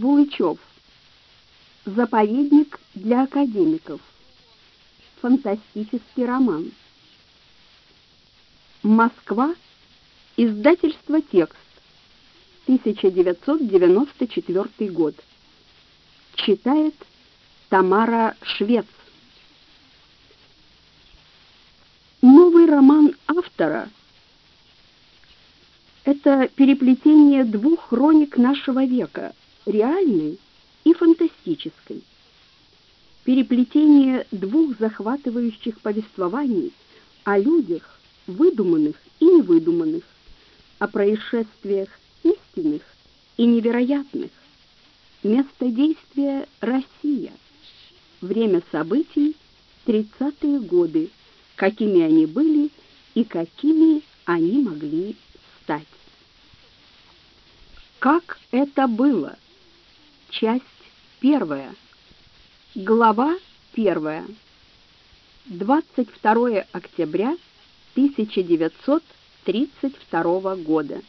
Булычев. Заповедник для академиков. Фантастический роман. Москва. Издательство «Текст». 1994 год. Читает Тамара Швец. Новый роман автора — это переплетение двух хроник нашего века, реальной и фантастической. Переплетение двух захватывающих повествований о людях, выдуманных и невыдуманных, о происшествиях истинных и невероятных. Место действия — Россия. Время событий — 30-е годы, какими они были и какими они могли стать. Как это было? Часть первая. Глава первая. 22 октября 1932 года.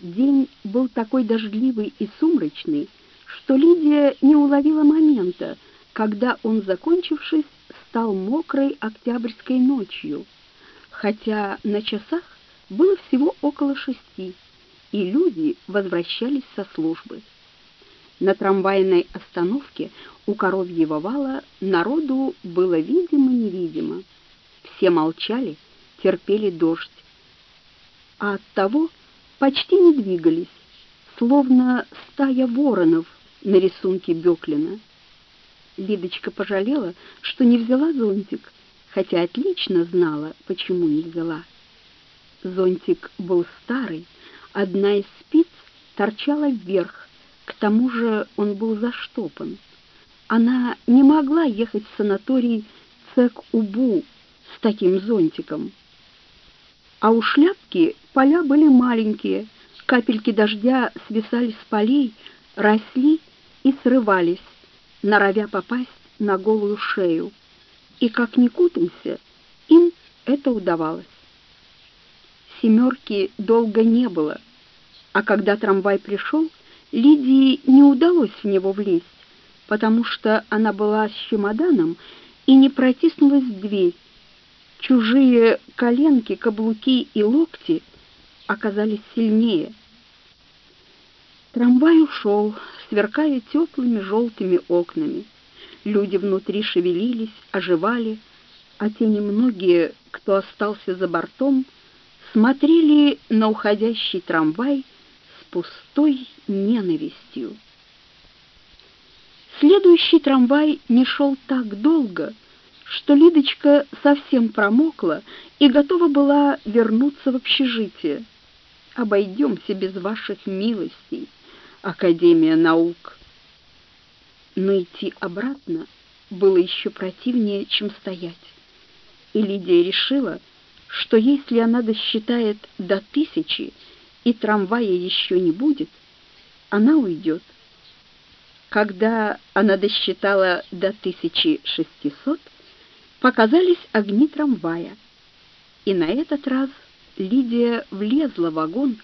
День был такой дождливый и сумрачный, что Лидия не уловила момента, когда он, закончившись, стал мокрой октябрьской ночью, хотя на часах было всего около шести, и люди возвращались со службы. На трамвайной остановке у Коровьего вала народу было видимо-невидимо. Все молчали, терпели дождь, а оттого почти не двигались, словно стая воронов на рисунке Бёклина. Лидочка пожалела, что не взяла зонтик, хотя отлично знала, почему не взяла. Зонтик был старый, одна из спиц торчала вверх, к тому же он был заштопан. Она не могла ехать в санаторий Цек-Убу с таким зонтиком. А у шляпки поля были маленькие, капельки дождя свисали с полей, росли и срывались, норовя попасть на голую шею, и как ни кутаемся, им это удавалось. Семерки долго не было, а когда трамвай пришел, Лидии не удалось в него влезть, потому что она была с чемоданом и не протиснулась в дверь. Чужие коленки, каблуки и локти оказались сильнее. Трамвай ушел, сверкая теплыми желтыми окнами. Люди внутри шевелились, оживали, а те немногие, кто остался за бортом, смотрели на уходящий трамвай пустой ненавистью. Следующий трамвай не шел так долго, что Лидочка совсем промокла и готова была вернуться в общежитие. «Обойдемся без ваших милостей», Академия наук. Но идти обратно было еще противнее, чем стоять. И Лидия решила, что если она досчитает до тысячи и трамвая еще не будет, она уйдет. Когда она досчитала до 1600, показались огни трамвая. И на этот раз Лидия влезла в вагон,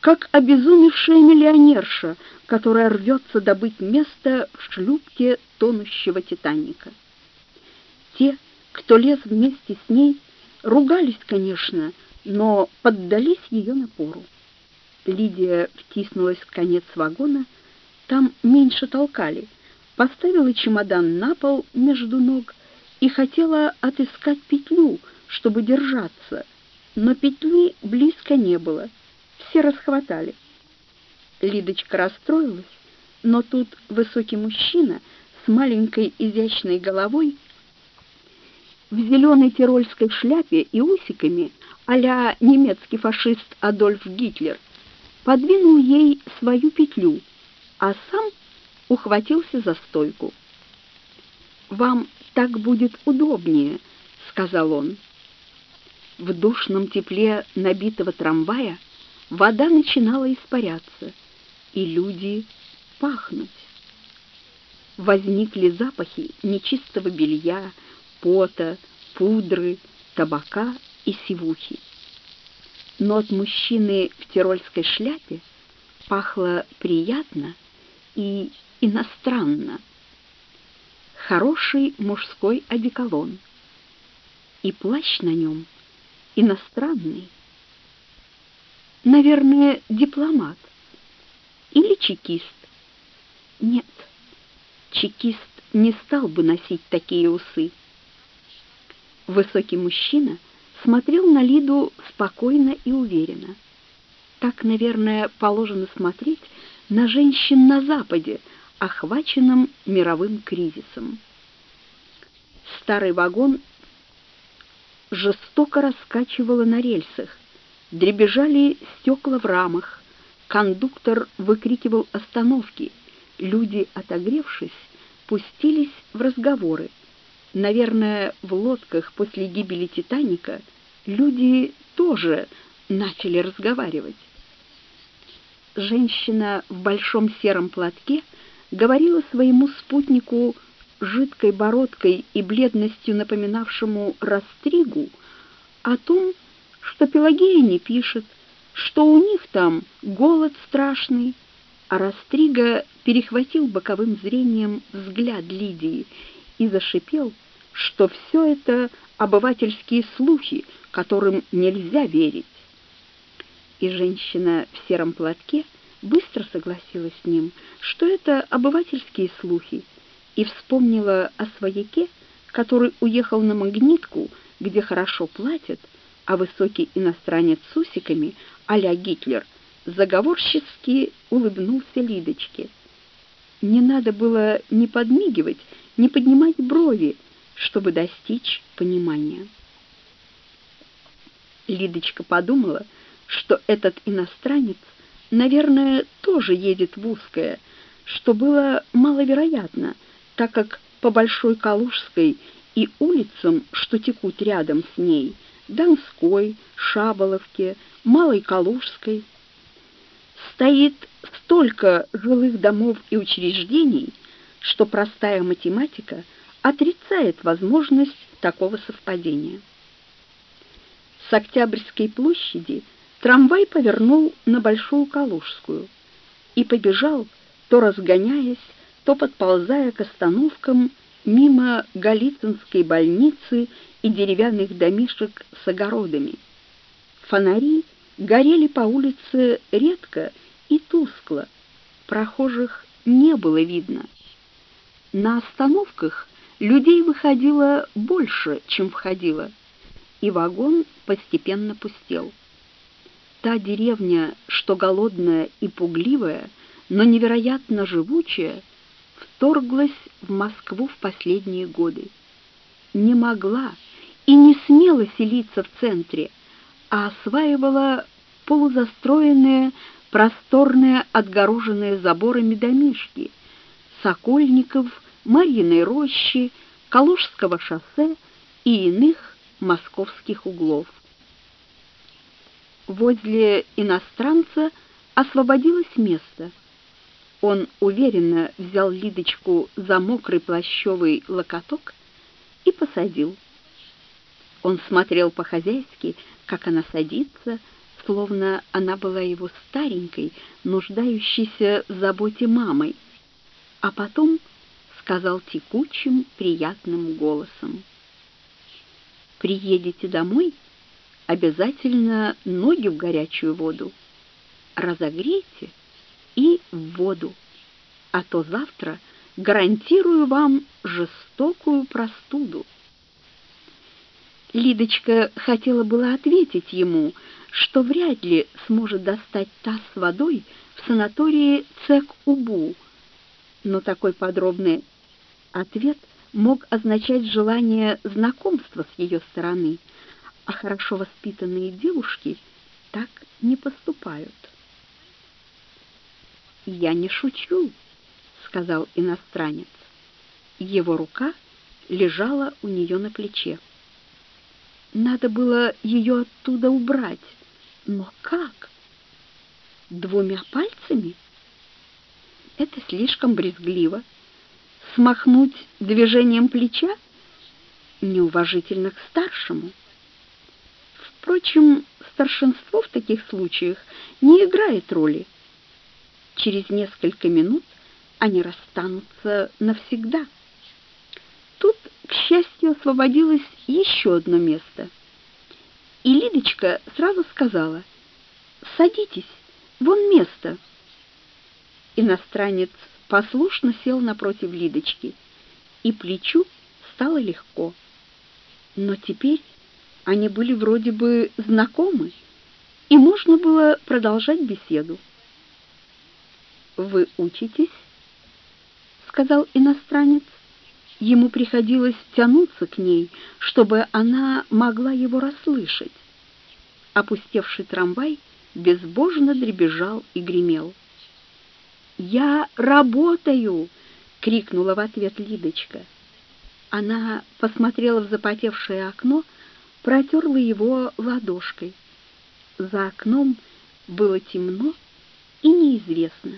как обезумевшая миллионерша, которая рвется добыть место в шлюпке тонущего Титаника. Те, кто лез вместе с ней, ругались, конечно, но поддались ее напору. Лидия втиснулась в конец вагона, там меньше толкали, поставила чемодан на пол между ног и хотела отыскать петлю, чтобы держаться, но петли близко не было — все расхватали. Лидочка расстроилась, но тут высокий мужчина с маленькой изящной головой в зеленой тирольской шляпе и усиками а немецкий фашист Адольф Гитлер подвинул ей свою петлю, а сам ухватился за стойку. «Вам так будет удобнее», — сказал он. В душном тепле набитого трамвая вода начинала испаряться, и люди пахнуть. Возникли запахи нечистого белья, пота, пудры, табака и сивухи. Но от мужчины в тирольской шляпе пахло приятно и иностранно. Хороший мужской одеколон. И плащ на нем иностранный. Наверное, дипломат или чекист. Нет, чекист не стал бы носить такие усы. Высокий мужчина смотрел на Лиду спокойно и уверенно. Так, наверное, положено смотреть на женщин на Западе, охваченном мировым кризисом. Старый вагон жестоко раскачивало на рельсах, дребезжали стекла в рамах, кондуктор выкрикивал остановки, люди, отогревшись, пустились в разговоры. Наверное, в лодках после гибели «Титаника» люди тоже начали разговаривать. Женщина в большом сером платке говорила своему спутнику жидкой бородкой и бледностью напоминавшему растригу о том, что Пелагея не пишет, что у них там голод страшный, а Растрига перехватил боковым зрением взгляд Лидии и зашипел, что все это обывательские слухи, которым нельзя верить. И женщина в сером платке быстро согласилась с ним, что это обывательские слухи, и вспомнила о свояке, который уехал на магнитку, где хорошо платят, а высокий иностранец с усиками, а-ля Гитлер, заговорчески улыбнулся Лидочке. Не надо было ни подмигивать, ни поднимать брови, чтобы достичь понимания. Лидочка подумала, что этот иностранец, наверное, тоже едет в узкое, что было маловероятно, так как по Большой Калужской и улицам, что текут рядом с ней, Донской, Шаболовке, Малой Калужской, стоит столько жилых домов и учреждений, что простая математика отрицает возможность такого совпадения. С Октябрьской площади трамвай повернул на Большую Калужскую и побежал, то разгоняясь, то подползая к остановкам мимо Голицынской больницы и деревянных домишек с огородами. Фонари горели по улице редко и тускло, прохожих не было видно. На остановках людей выходило больше, чем входило, и вагон постепенно пустел. Та деревня, что голодная и пугливая, но невероятно живучая, вторглась в Москву в последние годы. Не могла и не смела селиться в центре, а осваивала полузастроенные, просторные, отгороженные заборами домишки, Сокольников, Марьиной рощи, Калужского шоссе и иных московских углов. Возле иностранца освободилось место. Он уверенно взял Лидочку за мокрый плащевый локоток и посадил. Он смотрел по-хозяйски, как она садится, словно она была его старенькой, нуждающейся в заботе мамой, а потом сказал текучим, приятным голосом. «Приедете домой, обязательно ноги в горячую воду, разогрейте и в воду, а то завтра гарантирую вам жестокую простуду». Лидочка хотела было ответить ему, что вряд ли сможет достать таз с водой в санатории Цек-Убу, но такой подробный ответ мог означать желание знакомства с ее стороны, а хорошо воспитанные девушки так не поступают. «Я не шучу», — сказал иностранец. Его рука лежала у нее на плече. Надо было ее оттуда убрать. Но как? Двумя пальцами? Это слишком брезгливо. Смахнуть движением плеча? Неуважительно к старшему. Впрочем, старшинство в таких случаях не играет роли. Через несколько минут они расстанутся навсегда. Тут, к счастью, освободилось еще одно место. И Лидочка сразу сказала, «Садитесь, вон место». Иностранец послушно сел напротив Лидочки, и плечу стало легко. Но теперь они были вроде бы знакомы, и можно было продолжать беседу. «Вы учитесь?» — сказал иностранец. Ему приходилось тянуться к ней, чтобы она могла его расслышать. Опустевший трамвай безбожно дребезжал и гремел. «Я работаю!» — крикнула в ответ Лидочка. Она посмотрела в запотевшее окно, протерла его ладошкой. За окном было темно и неизвестно.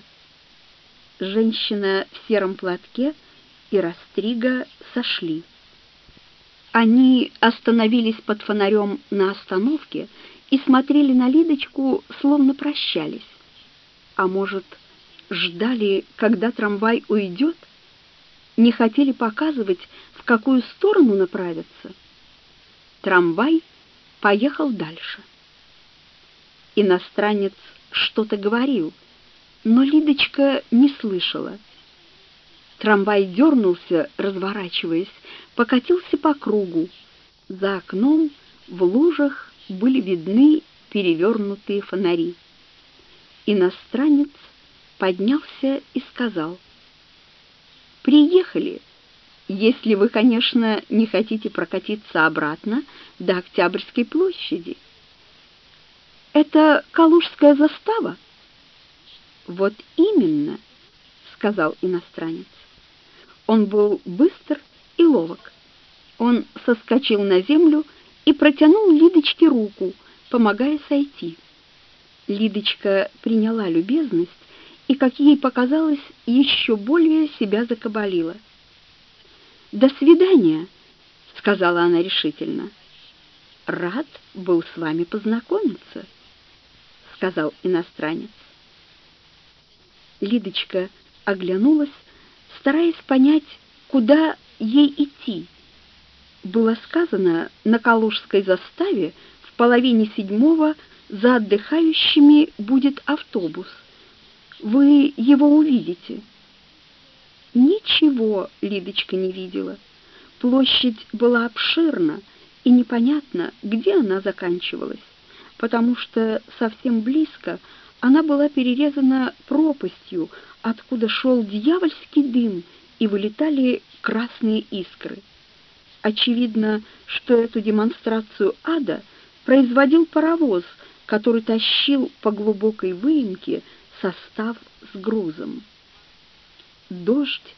Женщина в сером платке и Растрига сошли. Они остановились под фонарем на остановке и смотрели на Лидочку, словно прощались. А может, ждали, когда трамвай уйдет? Не хотели показывать, в какую сторону направиться? Трамвай поехал дальше. Иностранец что-то говорил, но Лидочка не слышала. Трамвай дернулся, разворачиваясь, покатился по кругу. За окном в лужах были видны перевернутые фонари. Иностранец поднялся и сказал, «Приехали, если вы, конечно, не хотите прокатиться обратно до Октябрьской площади». «Это Калужская застава?» «Вот именно», — сказал иностранец. Он был быстр и ловок. Он соскочил на землю и протянул Лидочке руку, помогая сойти. Лидочка приняла любезность и, как ей показалось, еще более себя закабалила. «До свидания», — сказала она решительно. «Рад был с вами познакомиться», — сказал иностранец. Лидочка оглянулась, стараясь понять, куда ей идти. Было сказано на Калужской заставе в половине седьмого за отдыхающими будет автобус. Вы его увидите. Ничего Лидочка не видела. Площадь была обширна, и непонятно, где она заканчивалась, потому что совсем близко она была перерезана пропастью, откуда шел дьявольский дым, и вылетали красные искры. Очевидно, что эту демонстрацию ада производил паровоз, который тащил по глубокой выемке состав с грузом. Дождь,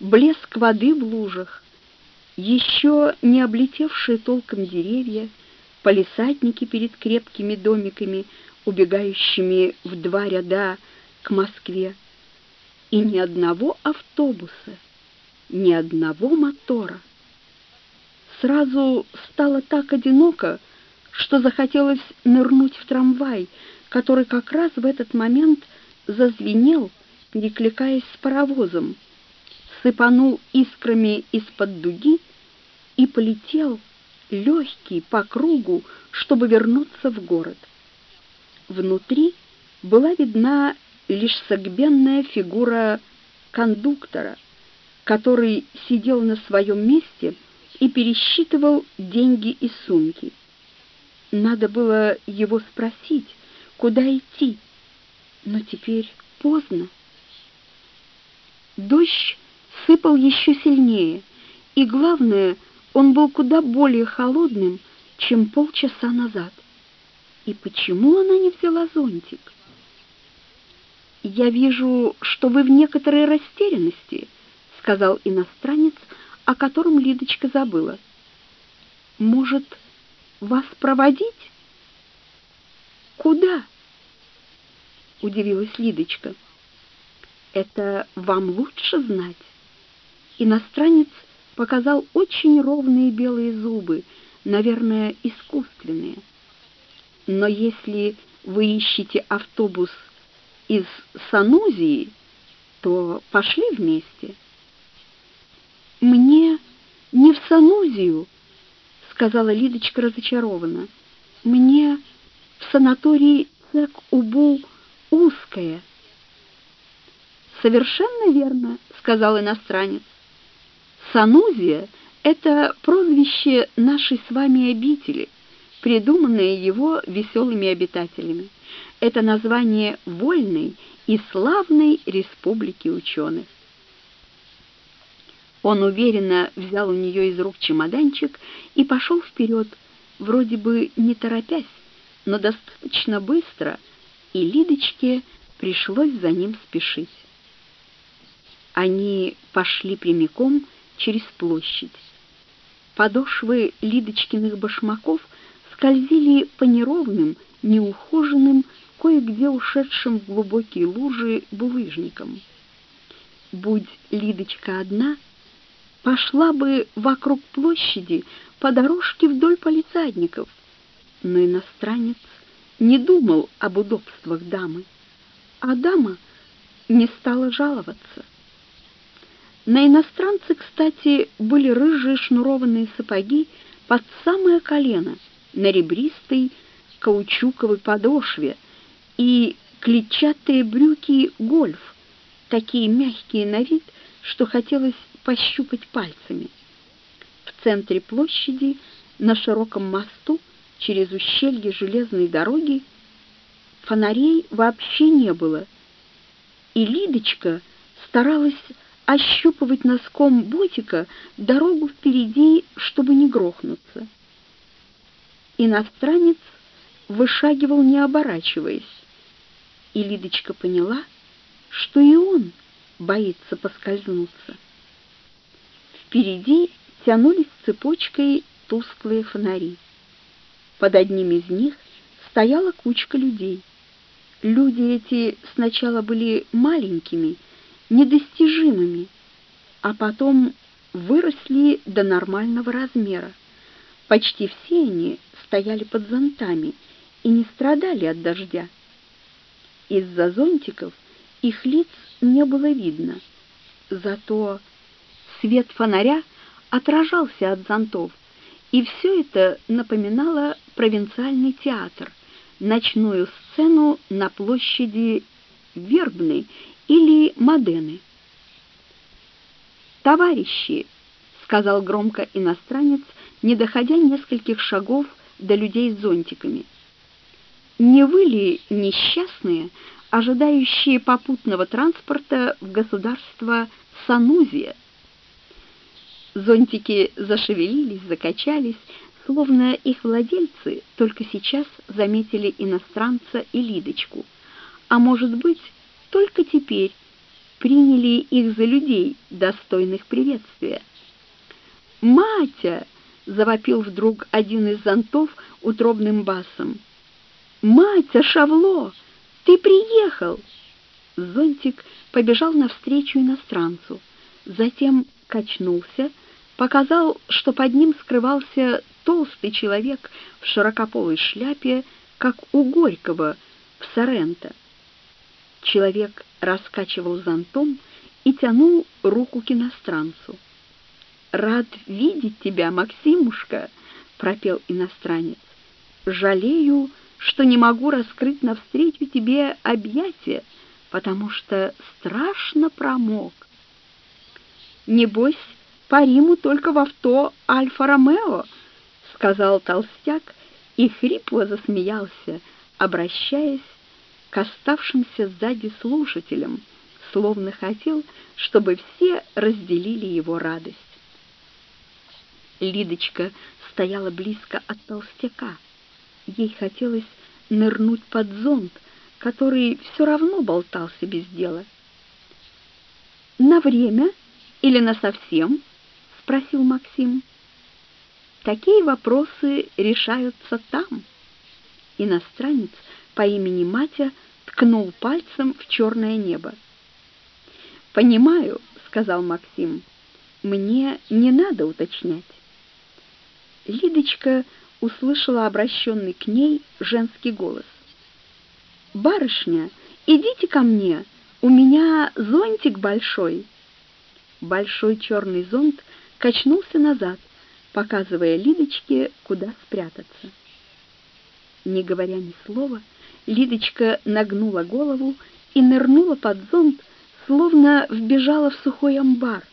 блеск воды в лужах, еще не облетевшие толком деревья, полисадники перед крепкими домиками, убегающими в два ряда к Москве, и ни одного автобуса, ни одного мотора. Сразу стало так одиноко, что захотелось нырнуть в трамвай, который как раз в этот момент зазвенел, перекликаясь с паровозом, сыпанул искрами из-под дуги и полетел легкий по кругу, чтобы вернуться в город. Внутри была видна лишь согбенная фигура кондуктора, который сидел на своем месте и пересчитывал деньги из сумки. Надо было его спросить, куда идти, но теперь поздно. Дождь сыпал еще сильнее, и, главное, он был куда более холодным, чем полчаса назад. И почему она не взяла зонтик? «Я вижу, что вы в некоторой растерянности», — сказал иностранец, о котором Лидочка забыла. «Может, вас проводить?» «Куда?» — удивилась Лидочка. «Это вам лучше знать?» Иностранец показал очень ровные белые зубы, наверное, искусственные. Но если вы ищете автобус из Санузии, то пошли вместе. Мне не в Санузию, сказала Лидочка разочарованно. Мне санатории Цек-Убу узкое. Совершенно верно, сказал иностранец. Санузия — это прозвище нашей с вами обители, придуманное его веселыми обитателями. Это название вольной и славной республики ученых. Он уверенно взял у нее из рук чемоданчик и пошел вперед, вроде бы не торопясь, но достаточно быстро, и Лидочке пришлось за ним спешить. Они пошли прямиком через площадь. Подошвы Лидочкиных башмаков скользили по неровным, неухоженным, кое-где ушедшим в глубокие лужи булыжникам. Будь Лидочка одна, пошла бы вокруг площади по дорожке вдоль полицайников, но иностранец не думал об удобствах дамы, а дама не стала жаловаться. На иностранце, кстати, были рыжие шнурованные сапоги под самое колено на ребристой каучуковой подошве и клетчатые брюки гольф, такие мягкие на вид, что хотелось пощупать пальцами. В центре площади, на широком мосту, через ущелье железной дороги, фонарей вообще не было, и Лидочка старалась ощупывать носком ботика дорогу впереди, чтобы не грохнуться. Иностранец вышагивал, не оборачиваясь, и Лидочка поняла, что и он боится поскользнуться. Впереди тянулись цепочкой тусклые фонари. Под одним из них стояла кучка людей. Люди эти сначала были маленькими, недостижимыми, а потом выросли до нормального размера. Почти все они стояли под зонтами и не страдали от дождя. Из-за зонтиков их лиц не было видно, зато свет фонаря отражался от зонтов, и все это напоминало провинциальный театр, ночную сцену на площади Вербной или Модены. «Товарищи!» — сказал громко иностранец, не доходя нескольких шагов до людей с зонтиками. «Не вы ли несчастные, ожидающие попутного транспорта в государство Санузия?» Зонтики зашевелились, закачались, словно их владельцы только сейчас заметили иностранца и Лидочку, а может быть, только теперь приняли их за людей, достойных приветствия. «Матя!» — завопил вдруг один из зонтов утробным басом. «Матя, Шавло, ты приехал!» Зонтик побежал навстречу иностранцу, затем качнулся, показал, что под ним скрывался толстый человек в широкополой шляпе, как у Горького в Соренто. Человек раскачивал зонтом и тянул руку к иностранцу. «Рад видеть тебя, Максимушка!» — пропел иностранец. «Жалею, что не могу раскрыть навстречу тебе объятия, потому что страшно промок. Небось, по Риму только в авто Альфа-Ромео», — сказал толстяк и хрипло засмеялся, обращаясь к оставшимся сзади слушателям, словно хотел, чтобы все разделили его радость. Лидочка стояла близко от толстяка. Ей хотелось нырнуть под зонт, который все равно болтался без дела. «На время или на совсем?» — спросил Максим. «Такие вопросы решаются там». Иностранец по имени Матя ткнул пальцем в черное небо. «Понимаю», — сказал Максим, — «мне не надо уточнять». Лидочка услышала обращенный к ней женский голос. «Барышня, идите ко мне, у меня зонтик большой». Большой черный зонт качнулся назад, показывая Лидочке, куда спрятаться. Не говоря ни слова, Лидочка нагнула голову и нырнула под зонт, словно вбежала в сухой амбар,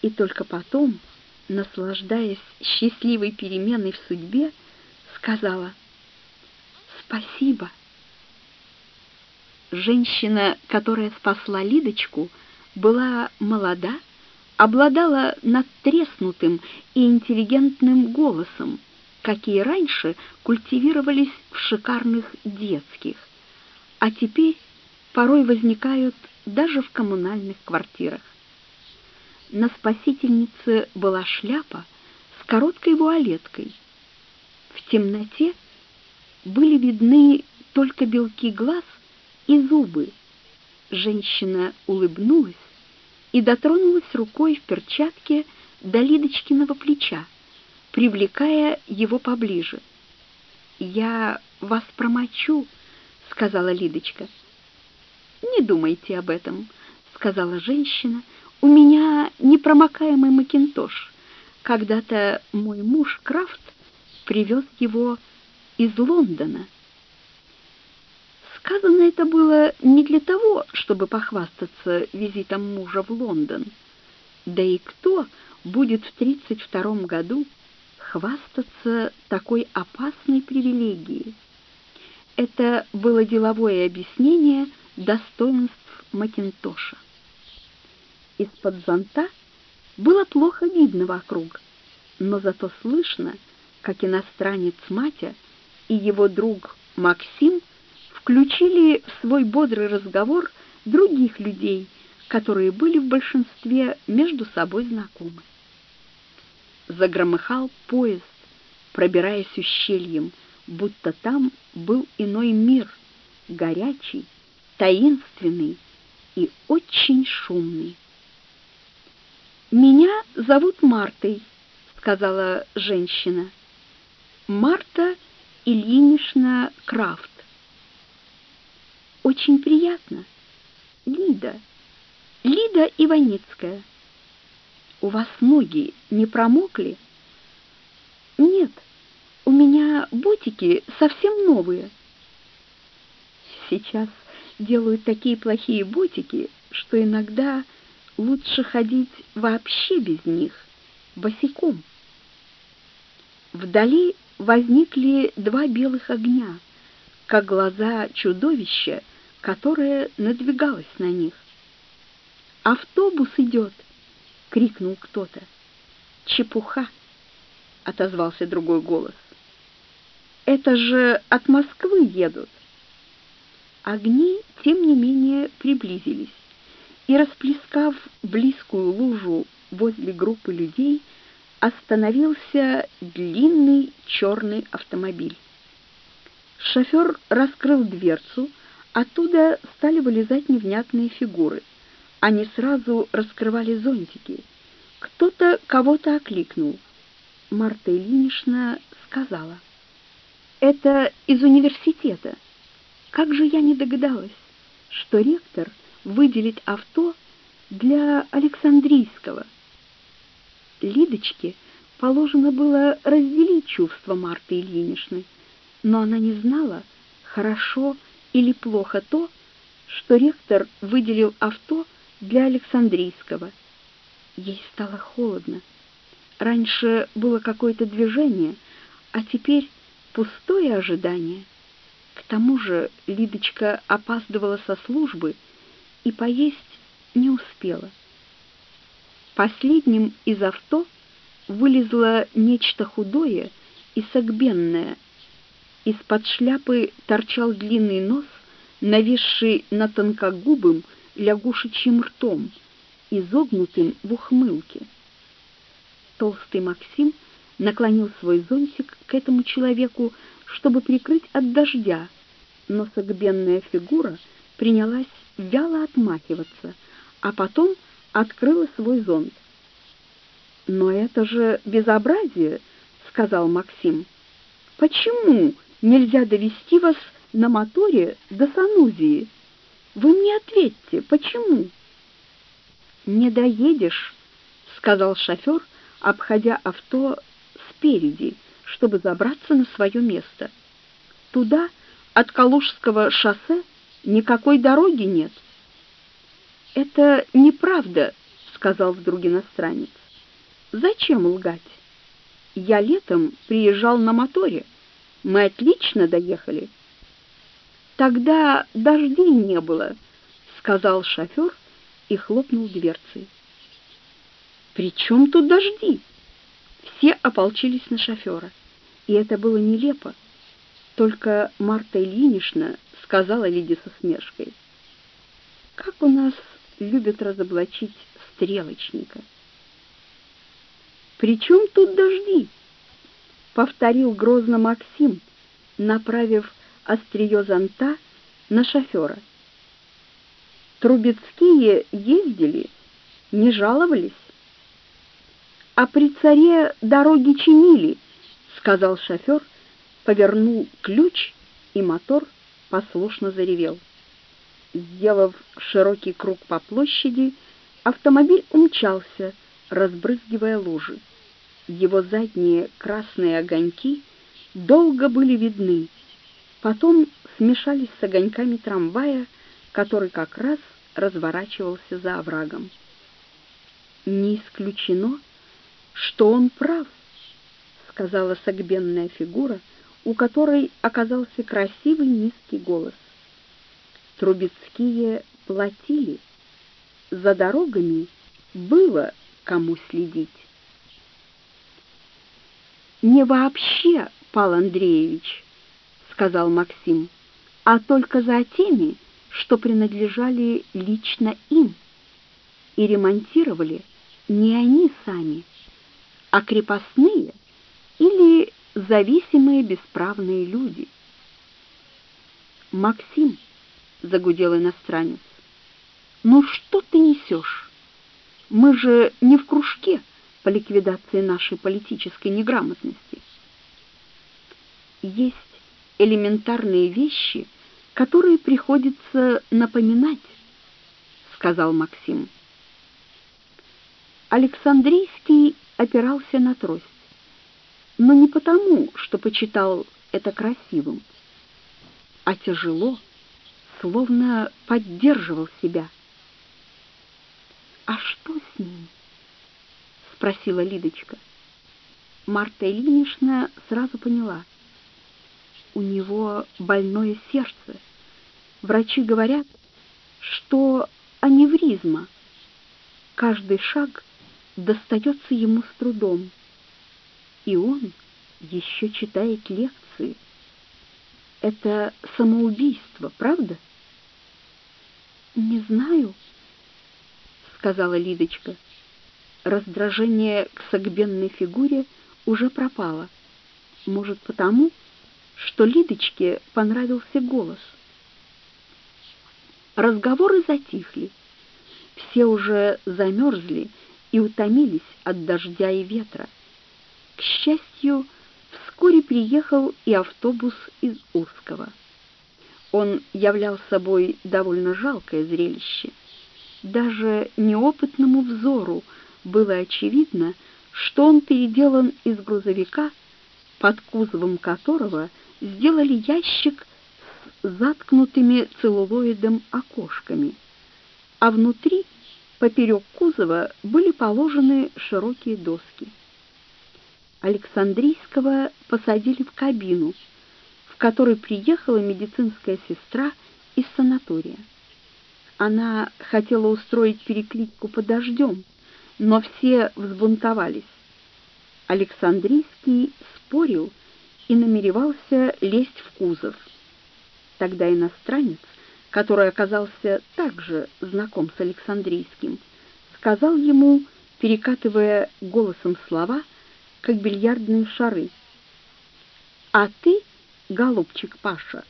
и только потом, наслаждаясь счастливой переменой в судьбе, сказала «Спасибо». Женщина, которая спасла Лидочку, была молода, обладала надтреснутым и интеллигентным голосом, какие раньше культивировались в шикарных детских, а теперь порой возникают даже в коммунальных квартирах. На спасительнице была шляпа с короткой вуалеткой. В темноте были видны только белки глаз и зубы. Женщина улыбнулась и дотронулась рукой в перчатке до Лидочкиного плеча, привлекая его поближе. «Я вас промочу», — сказала Лидочка. «Не думайте об этом», — сказала женщина. «У меня непромокаемый макинтош. Когда-то мой муж Крафт привез его из Лондона». Сказано это было не для того, чтобы похвастаться визитом мужа в Лондон. Да и кто будет в 32 году хвастаться такой опасной привилегией? Это было деловое объяснение достоинств Макинтоша. Из-под зонта было плохо видно вокруг, но зато слышно, как иностранец Матя и его друг Максим включили в свой бодрый разговор других людей, которые были в большинстве между собой знакомы. Загромыхал поезд, пробираясь ущельем, будто там был иной мир, горячий, таинственный и очень шумный. «Меня зовут Мартой», — сказала женщина. «Марта Ильинична Крафт. Очень приятно. Лида. Лида Иваницкая. У вас ноги не промокли? Нет, у меня ботики совсем новые. Сейчас делают такие плохие ботики, что иногда лучше ходить вообще без них, босиком. Вдали возникли два белых огня, как глаза чудовища, которое надвигалось на них. «Автобус идет!» — крикнул кто-то. «Чепуха!» — отозвался другой голос. «Это же от Москвы едут!» Огни, тем не менее, приблизились, и, расплескав близкую лужу возле группы людей, остановился длинный черный автомобиль. Шофер раскрыл дверцу, Оттуда стали вылезать невнятные фигуры. Они сразу раскрывали зонтики. Кто-то кого-то окликнул. Марта Ильинична сказала. «Это из университета. Как же я не догадалась, что ректор выделит авто для Александрийского». Лидочке положено было разделить чувства Марты Ильиничны, но она не знала, хорошо или плохо то, что ректор выделил авто для Александрийского. Ей стало холодно. Раньше было какое-то движение, а теперь пустое ожидание. К тому же Лидочка опаздывала со службы и поесть не успела. Последним из авто вылезло нечто худое и согбенное, из-под шляпы торчал длинный нос, нависший на тонкогубым лягушечьим ртом, изогнутым в ухмылке. Толстый Максим наклонил свой зонтик к этому человеку, чтобы прикрыть от дождя, но согбенная фигура принялась вяло отмахиваться, а потом открыла свой зонт. «Но это же безобразие!» — сказал Максим. «Почему нельзя довести вас на моторе до Санузии. Вы мне ответьте, почему? Не доедешь, сказал шофер, обходя авто спереди, чтобы забраться на свое место. Туда от Калужского шоссе никакой дороги нет. Это неправда, сказал вдруг иностранец. Зачем лгать? Я летом приезжал на моторе. Мы отлично доехали. Тогда дождей не было, сказал шофер и хлопнул дверцей. При чем тут дожди? Все ополчились на шофера, и это было нелепо. Только Марта Ильинична сказала Лиде со смешкой. Как у нас любят разоблачить стрелочника. «При чем тут дожди?» — повторил грозно Максим, направив острие зонта на шофера. Трубецкие ездили, не жаловались. «А при царе дороги чинили», — сказал шофер, повернул ключ, и мотор послушно заревел. Сделав широкий круг по площади, автомобиль умчался, разбрызгивая лужи. Его задние красные огоньки долго были видны, потом смешались с огоньками трамвая, который как раз разворачивался за оврагом. «Не исключено, что он прав», — сказала согбенная фигура, у которой оказался красивый низкий голос. Трубецкие платили. За дорогами было кому следить. «Не вообще, Пал Андреевич», — сказал Максим, «а только за теми, что принадлежали лично им, и ремонтировали не они сами, а крепостные или зависимые бесправные люди». Максим, — загудел иностранец. «Ну что ты несешь? Мы же не в кружке по ликвидации нашей политической неграмотности. Есть элементарные вещи, которые приходится напоминать», — сказал Максим. Александрийский опирался на трость, но не потому, что почитал это красивым, а тяжело, словно поддерживал себя. «А что с ним?» — спросила Лидочка. Марта Ильинична сразу поняла. У него больное сердце. Врачи говорят, что аневризма. Каждый шаг достается ему с трудом. И он еще читает лекции. Это самоубийство, правда? «Не знаю», — сказала Лидочка. Раздражение к согбенной фигуре уже пропало. Может, потому, что Лидочке понравился голос. Разговоры затихли. Все уже замерзли и утомились от дождя и ветра. К счастью, вскоре приехал и автобус из Узкого. Он являл собой довольно жалкое зрелище. Даже неопытному взору было очевидно, что он переделан из грузовика, под кузовом которого сделали ящик с заткнутыми целлулоидом окошками, а внутри, поперек кузова, были положены широкие доски. Александрийского посадили в кабину, в которой приехала медицинская сестра из санатория. Она хотела устроить перекличку под дождем, но все взбунтовались. Александрийский спорил и намеревался лезть в кузов. Тогда иностранец, который оказался также знаком с Александрийским, сказал ему, перекатывая голосом слова, как бильярдные шары, «А ты голубчик Паша,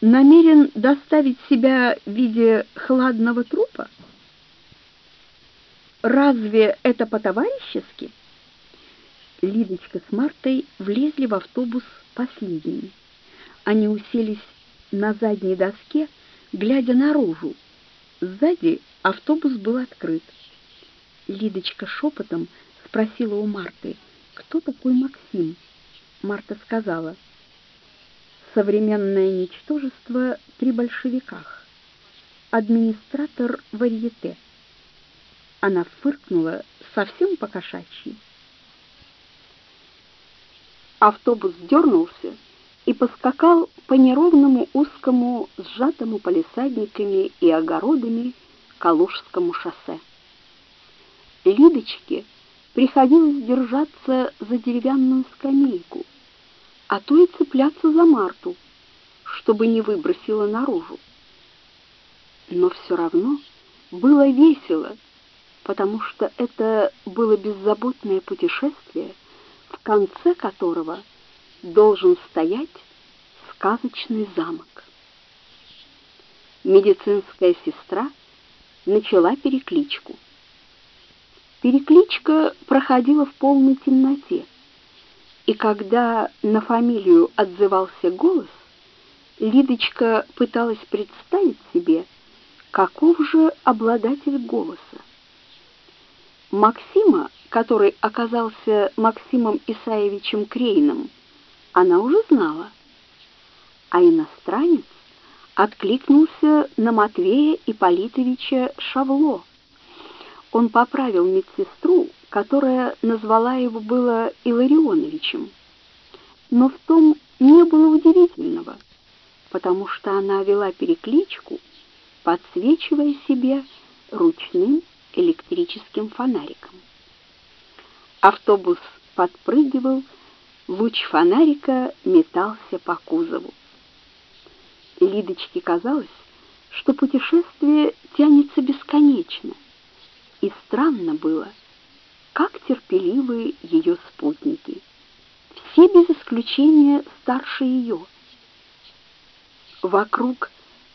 намерен доставить себя в виде хладного трупа? Разве это по-товарищески? Лидочка с Мартой влезли в автобус последними. Они уселись на задней доске, глядя наружу. Сзади автобус был открыт. Лидочка шепотом спросила у Марты, кто такой Максим. Марта сказала, «Современное ничтожество при большевиках. Администратор варьете». Она фыркнула совсем по-кошачьи. Автобус дернулся и поскакал по неровному узкому, сжатому полисадниками и огородами Калужскому шоссе. Лидочке приходилось держаться за деревянную скамейку, а то и цепляться за Марту, чтобы не выбросила наружу. Но все равно было весело, потому что это было беззаботное путешествие, в конце которого должен стоять сказочный замок. Медицинская сестра начала перекличку. Перекличка проходила в полной темноте, и когда на фамилию отзывался голос, Лидочка пыталась представить себе, каков же обладатель голоса. Максима, который оказался Максимом Исаевичем Крейном, она уже знала, а иностранец откликнулся на Матвея Ипполитовича Шавло. Он поправил медсестру, которая назвала его было Илларионовичем. Но в том не было удивительного, потому что она вела перекличку, подсвечивая себе ручным электрическим фонариком. Автобус подпрыгивал, луч фонарика метался по кузову. Лидочке казалось, что путешествие тянется бесконечно, и странно было, как терпеливы ее спутники. Все без исключения старше ее. Вокруг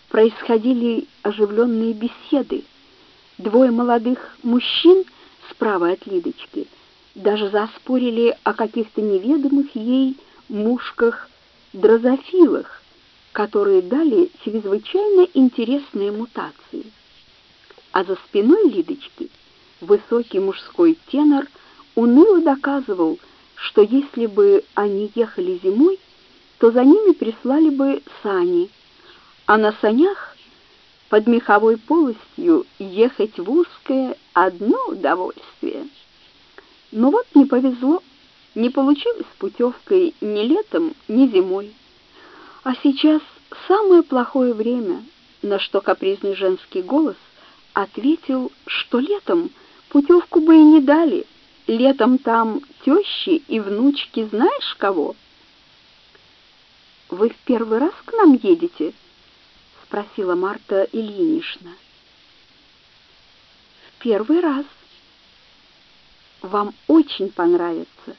происходили оживленные беседы, Двое молодых мужчин справа от Лидочки даже заспорили о каких-то неведомых ей мушках-дрозофилах, которые дали чрезвычайно интересные мутации. А за спиной Лидочки высокий мужской тенор уныло доказывал, что если бы они ехали зимой, то за ними прислали бы сани, а на санях под меховой полостью ехать в узкое одно удовольствие. Но вот не повезло, не получилось путевкой ни летом, ни зимой. А сейчас самое плохое время, на что капризный женский голос ответил, что летом путевку бы и не дали, летом там тещи и внучки знаешь кого? «Вы в первый раз к нам едете?» — спросила Марта Ильинична. «В первый раз. Вам очень понравится.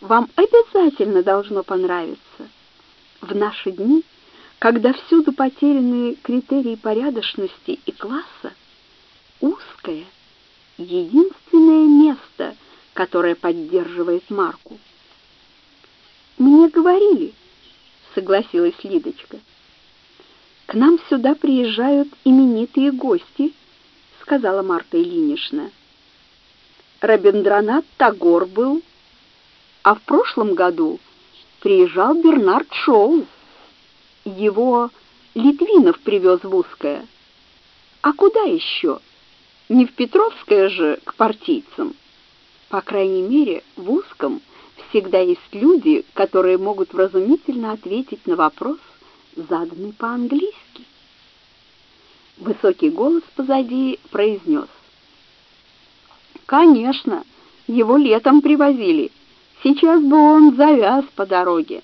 Вам обязательно должно понравиться. В наши дни, когда всюду потеряны критерии порядочности и класса, узкое, единственное место, которое поддерживает марку. «Мне говорили», — согласилась Лидочка, — «К нам сюда приезжают именитые гости», — сказала Марта Ильинична. Рабиндранат Тагор был, а в прошлом году приезжал Бернард Шоу. Его Литвинов привез в Узкое. А куда еще? Не в Петровское же к партийцам. По крайней мере, в Узком всегда есть люди, которые могут вразумительно ответить на вопрос, заданный по-английски. Высокий голос позади произнес. «Конечно, его летом привозили. Сейчас бы он завяз по дороге».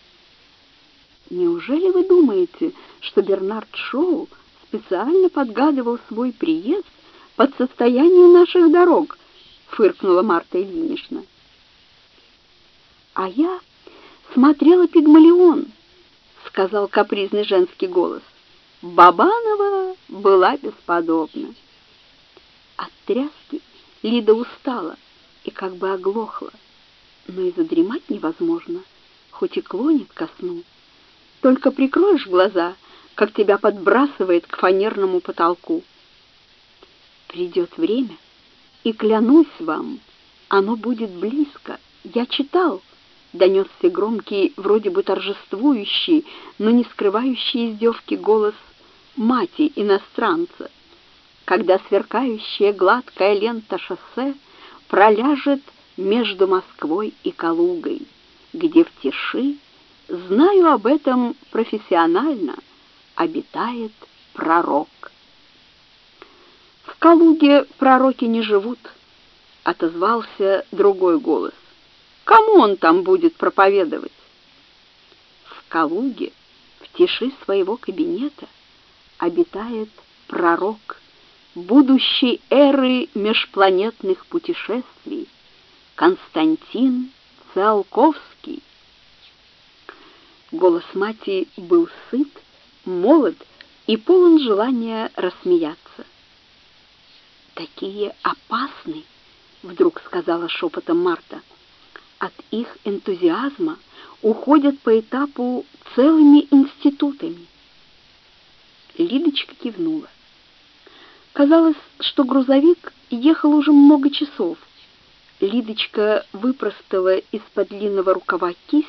«Неужели вы думаете, что Бернард Шоу специально подгадывал свой приезд под состояние наших дорог?» — фыркнула Марта Ильинична. «А я смотрела «Пигмалион», сказал капризный женский голос. Бабанова была бесподобна. От тряски Лида устала и как бы оглохла, но и задремать невозможно, хоть и клонит ко сну. Только прикроешь глаза, как тебя подбрасывает к фанерному потолку. Придет время, и клянусь вам, оно будет близко. Я читал, донесся громкий, вроде бы торжествующий, но не скрывающий издевки голос мати иностранца, когда сверкающая гладкая лента шоссе проляжет между Москвой и Калугой, где в тиши, знаю об этом профессионально, обитает пророк. В Калуге пророки не живут, отозвался другой голос. Кому он там будет проповедовать? В Калуге, в тиши своего кабинета, обитает пророк будущей эры межпланетных путешествий Константин Циолковский. Голос мати был сыт, молод и полон желания рассмеяться. «Такие опасны!» — вдруг сказала шепотом Марта. «От их энтузиазма уходят по этапу целыми институтами». Лидочка кивнула. Казалось, что грузовик ехал уже много часов. Лидочка выпростала из-под длинного рукава кисть,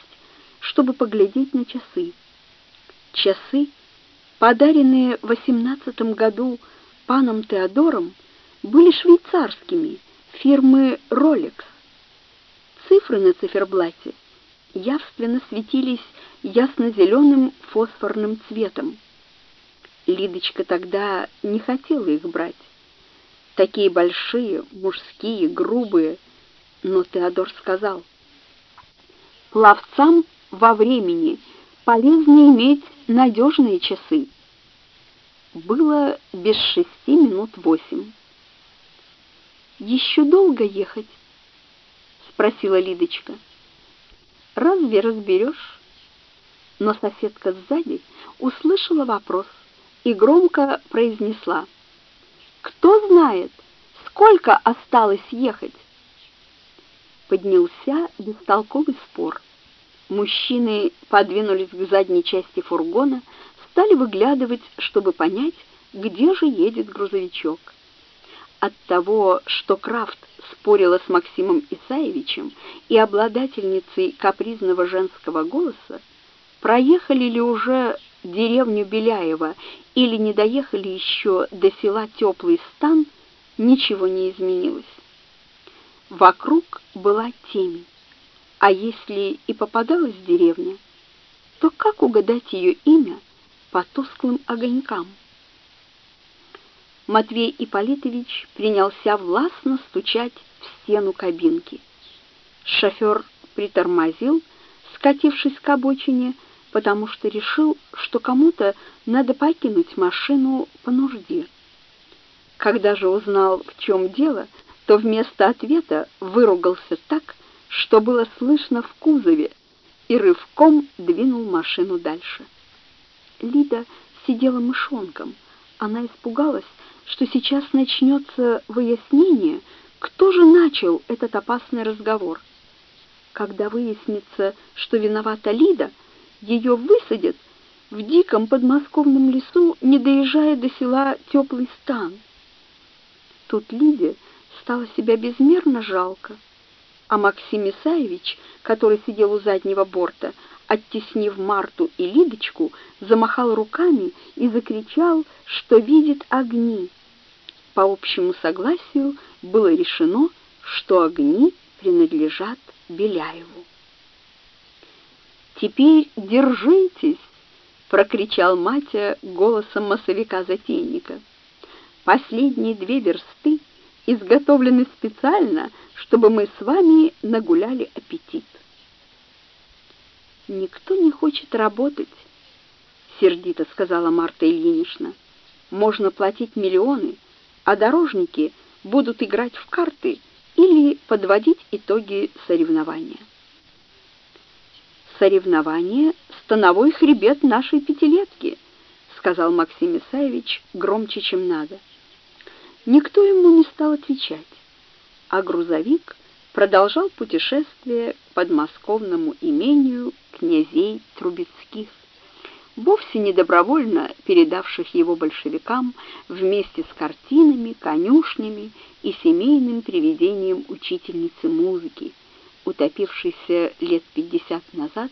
чтобы поглядеть на часы. Часы, подаренные в восемнадцатом году паном Теодором, были швейцарскими, фирмы Rolex. Цифры на циферблате явственно светились ясно-зеленым фосфорным цветом. Лидочка тогда не хотела их брать. Такие большие, мужские, грубые, но Теодор сказал, «Пловцам во времени полезнее иметь надежные часы». Было без шести минут восемь. «Еще долго ехать?» — спросила Лидочка. «Разве разберешь?» Но соседка сзади услышала вопрос и громко произнесла. «Кто знает, сколько осталось ехать?» Поднялся бестолковый спор. Мужчины подвинулись к задней части фургона, стали выглядывать, чтобы понять, где же едет грузовичок. От того, что Крафт спорила с Максимом Исаевичем и обладательницей капризного женского голоса, проехали ли уже деревню Беляева или не доехали еще до села Теплый Стан, ничего не изменилось. Вокруг была темень, а если и попадалась деревня, то как угадать ее имя по тусклым огонькам? Матвей Ипполитович принялся властно стучать в стену кабинки. Шофер притормозил, скатившись к обочине, потому что решил, что кому-то надо покинуть машину по нужде. Когда же узнал, в чем дело, то вместо ответа выругался так, что было слышно в кузове, и рывком двинул машину дальше. Лида сидела мышонком. Она испугалась, что сейчас начнется выяснение, кто же начал этот опасный разговор. Когда выяснится, что виновата Лида, ее высадят в диком подмосковном лесу, не доезжая до села Теплый стан. Тут Лиде стало себя безмерно жалко, а Максим Исаевич, который сидел у заднего борта, оттеснив Марту и Лидочку, замахал руками и закричал, что видит огни. По общему согласию было решено, что огни принадлежат Беляеву. «Теперь держитесь!» — прокричал Матя голосом массовика-затейника. «Последние две версты изготовлены специально, чтобы мы с вами нагуляли аппетит». «Никто не хочет работать», — сердито сказала Марта Ильинична. «Можно платить миллионы, а дорожники будут играть в карты или подводить итоги соревнования. «Соревнование — становой хребет нашей пятилетки», — сказал Максим Исаевич громче, чем надо. Никто ему не стал отвечать, а грузовик продолжал путешествие к подмосковному имению князей Трубецких. вовсе не добровольно передавших его большевикам вместе с картинами, конюшнями и семейным привидением учительницы музыки, утопившейся лет пятьдесят назад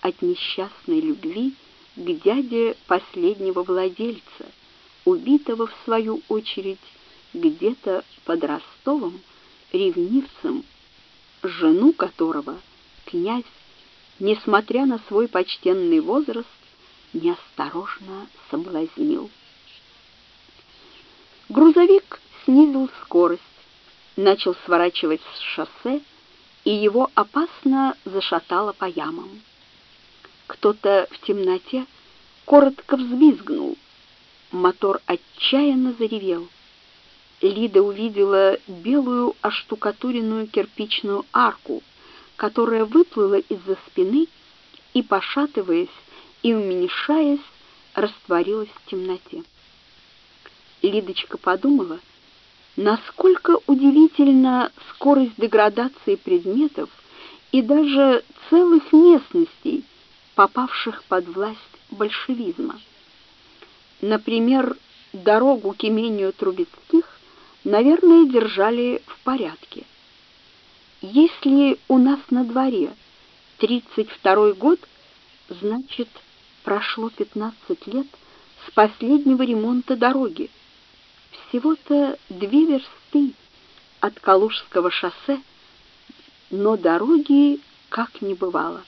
от несчастной любви к дяде последнего владельца, убитого в свою очередь где-то под Ростовом ревнивцем, жену которого князь, несмотря на свой почтенный возраст, неосторожно соблазнил. Грузовик снизил скорость, начал сворачивать с шоссе, и его опасно зашатало по ямам. Кто-то в темноте коротко взвизгнул. Мотор отчаянно заревел. Лида увидела белую оштукатуренную кирпичную арку, которая выплыла из-за спины и, пошатываясь и уменьшаясь, растворилась в темноте. Лидочка подумала, насколько удивительна скорость деградации предметов и даже целых местностей, попавших под власть большевизма. Например, дорогу к имению Трубецких, наверное, держали в порядке. Если у нас на дворе 32 год, значит, прошло 15 лет с последнего ремонта дороги. Всего-то две версты от Калужского шоссе, но дороги как не бывало.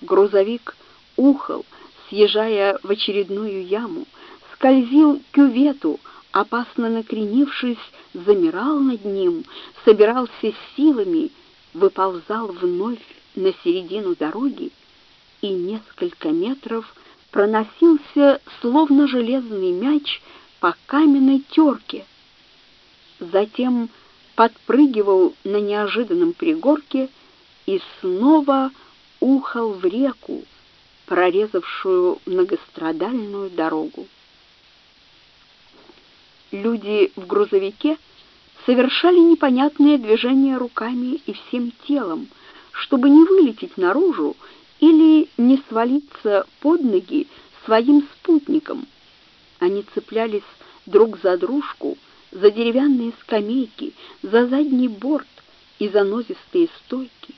Грузовик ухал, съезжая в очередную яму, скользил к кювету, опасно накренившись, замирал над ним, собирался силами, выползал вновь на середину дороги и несколько метров проносился, словно железный мяч, по каменной терке. Затем подпрыгивал на неожиданном пригорке и снова ухал в реку, прорезавшую многострадальную дорогу. Люди в грузовике совершали непонятные движения руками и всем телом, чтобы не вылететь наружу или не свалиться под ноги своим спутникам. Они цеплялись друг за дружку, за деревянные скамейки, за задний борт и за нозистые стойки.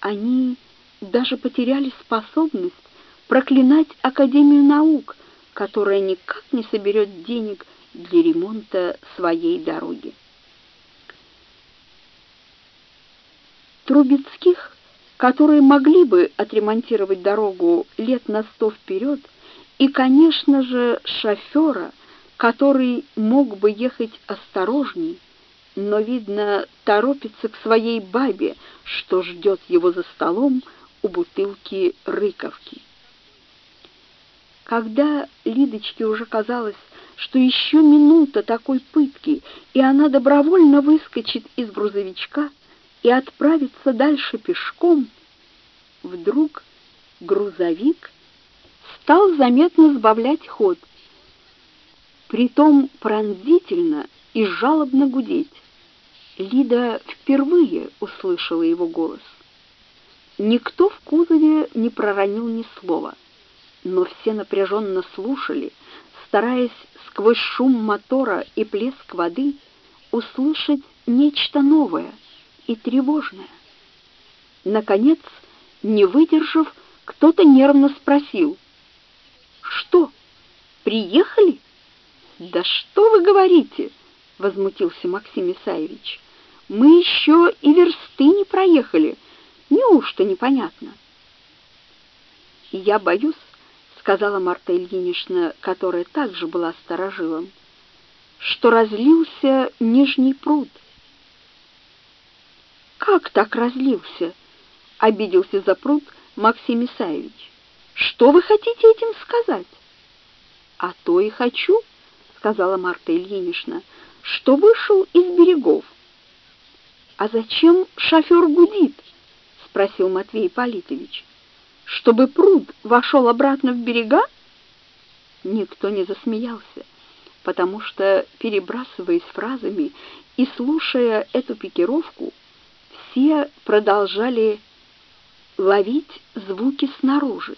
Они даже потеряли способность проклинать Академию наук, которая никак не соберет денег для ремонта своей дороги. Трубецких, которые могли бы отремонтировать дорогу лет на сто вперед, и, конечно же, шофера, который мог бы ехать осторожней, но, видно, торопится к своей бабе, что ждет его за столом у бутылки рыковки. Когда Лидочке уже казалось, что еще минута такой пытки, и она добровольно выскочит из грузовичка и отправится дальше пешком, вдруг грузовик стал заметно сбавлять ход, притом пронзительно и жалобно гудеть. Лида впервые услышала его голос. Никто в кузове не проронил ни слова, но все напряженно слушали, стараясь сквозь шум мотора и плеск воды услышать нечто новое и тревожное. Наконец, не выдержав, кто-то нервно спросил. «Что, приехали?» «Да что вы говорите?» — возмутился Максим Исаевич. «Мы еще и версты не проехали. Неужто непонятно?» «Я боюсь, сказала Марта Ильинична, которая также была сторожилом, что разлился нижний пруд. Как так разлился? обиделся за пруд Максим Исаевич. Что вы хотите этим сказать? А то и хочу, сказала Марта Ильинична, что вышел из берегов. А зачем шофер гудит? спросил Матвей Политович чтобы пруд вошел обратно в берега? Никто не засмеялся, потому что, перебрасываясь фразами и слушая эту пикировку, все продолжали ловить звуки снаружи.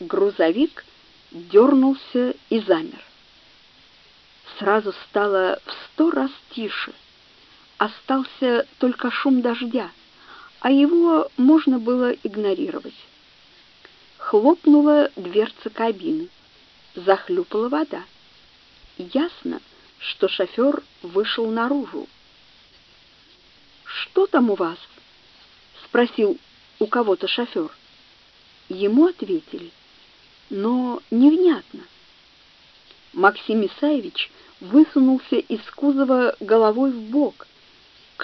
грузовик дернулся и замер. Сразу стало в сто раз тише. Остался только шум дождя, а его можно было игнорировать. Хлопнула дверца кабины. Захлюпала вода. Ясно, что шофер вышел наружу. «Что там у вас?» — спросил у кого-то шофер. Ему ответили, но невнятно. Максим Исаевич высунулся из кузова головой в бок.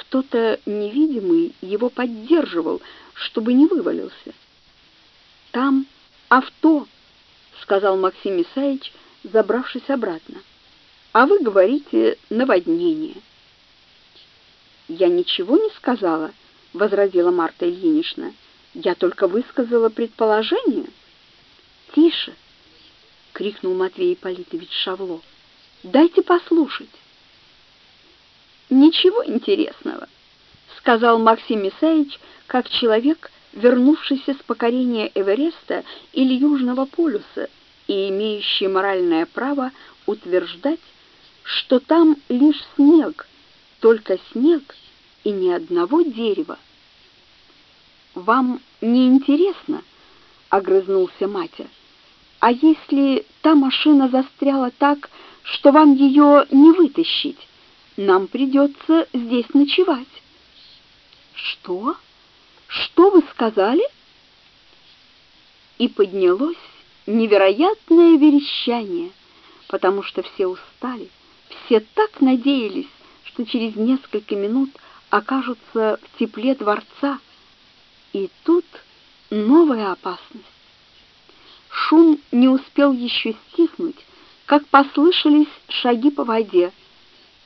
Кто-то невидимый его поддерживал, чтобы не вывалился. «Там авто», — сказал Максим Исаевич, забравшись обратно. «А вы говорите наводнение». «Я ничего не сказала», — возразила Марта Ильинична. «Я только высказала предположение». «Тише!» — крикнул Матвей Ипполитович Шавло. «Дайте послушать». «Ничего интересного», — сказал Максим Исаевич, как человек, вернувшийся с покорения Эвереста или Южного полюса и имеющий моральное право утверждать, что там лишь снег, только снег и ни одного дерева. «Вам не интересно?» — огрызнулся Матя. «А если та машина застряла так, что вам ее не вытащить, нам придется здесь ночевать». «Что? Что вы сказали?» И поднялось невероятное верещание, потому что все устали, все так надеялись, что через несколько минут окажутся в тепле дворца. И тут новая опасность. Шум не успел еще стихнуть, как послышались шаги по воде,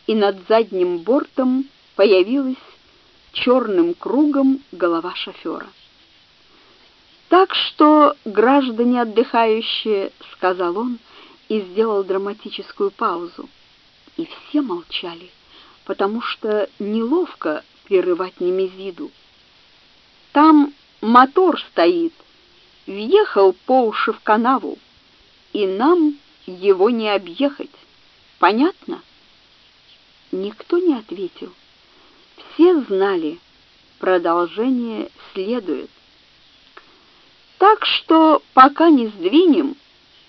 и над задним бортом появилась черным кругом голова шофера. «Так что, граждане отдыхающие», — сказал он и сделал драматическую паузу. И все молчали потому что неловко прерывать Немезиду. Там мотор стоит, въехал по уши в канаву, и нам его не объехать. Понятно? Никто не ответил. Все знали, продолжение следует. Так что пока не сдвинем,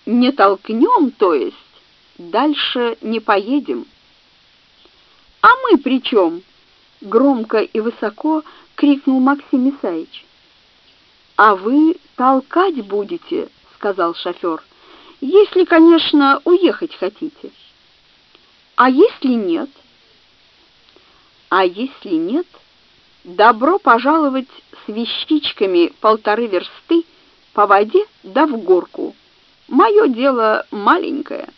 не толкнем, то есть, дальше не поедем. «А мы при чем?» — громко и высоко крикнул Максим Исаевич. «А вы толкать будете», — сказал шофер, — «если, конечно, уехать хотите». «А если нет?» «А если нет, добро пожаловать с вещичками полторы версты по воде да в горку. Мое дело маленькое».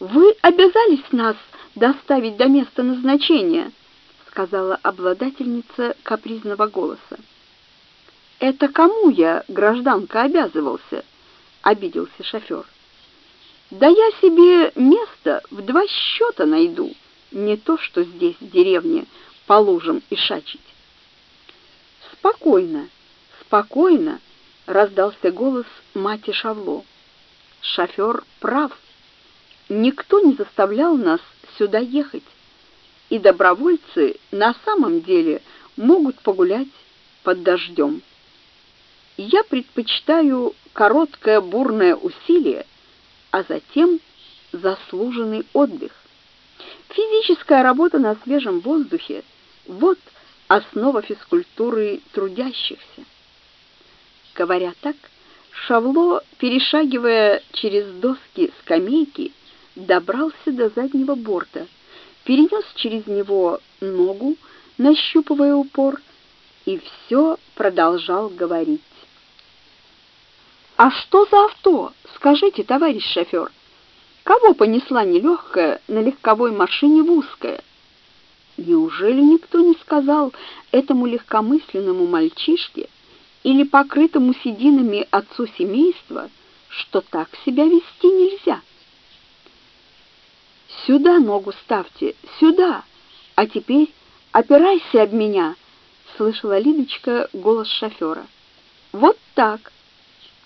«Вы обязались нас доставить до места назначения», — сказала обладательница капризного голоса. «Это кому я, гражданка, обязывался?» — обиделся шофер. «Да я себе место в два счета найду, не то что здесь, в деревне, по лужам и шачить». «Спокойно, спокойно!» — раздался голос мати Шавло. «Шофер прав. Никто не заставлял нас сюда ехать, и добровольцы на самом деле могут погулять под дождем. Я предпочитаю короткое бурное усилие, а затем заслуженный отдых. Физическая работа на свежем воздухе — вот основа физкультуры трудящихся. Говоря так, Шавло, перешагивая через доски скамейки, добрался до заднего борта, перенес через него ногу, нащупывая упор, и все продолжал говорить. «А что за авто? Скажите, товарищ шофер, кого понесла нелегкая на легковой машине в узкое?» Неужели никто не сказал этому легкомысленному мальчишке или покрытому сединами отцу семейства, что так себя вести нельзя? Сюда ногу ставьте, сюда. А теперь опирайся об меня, слышала Лидочка голос шофера. Вот так.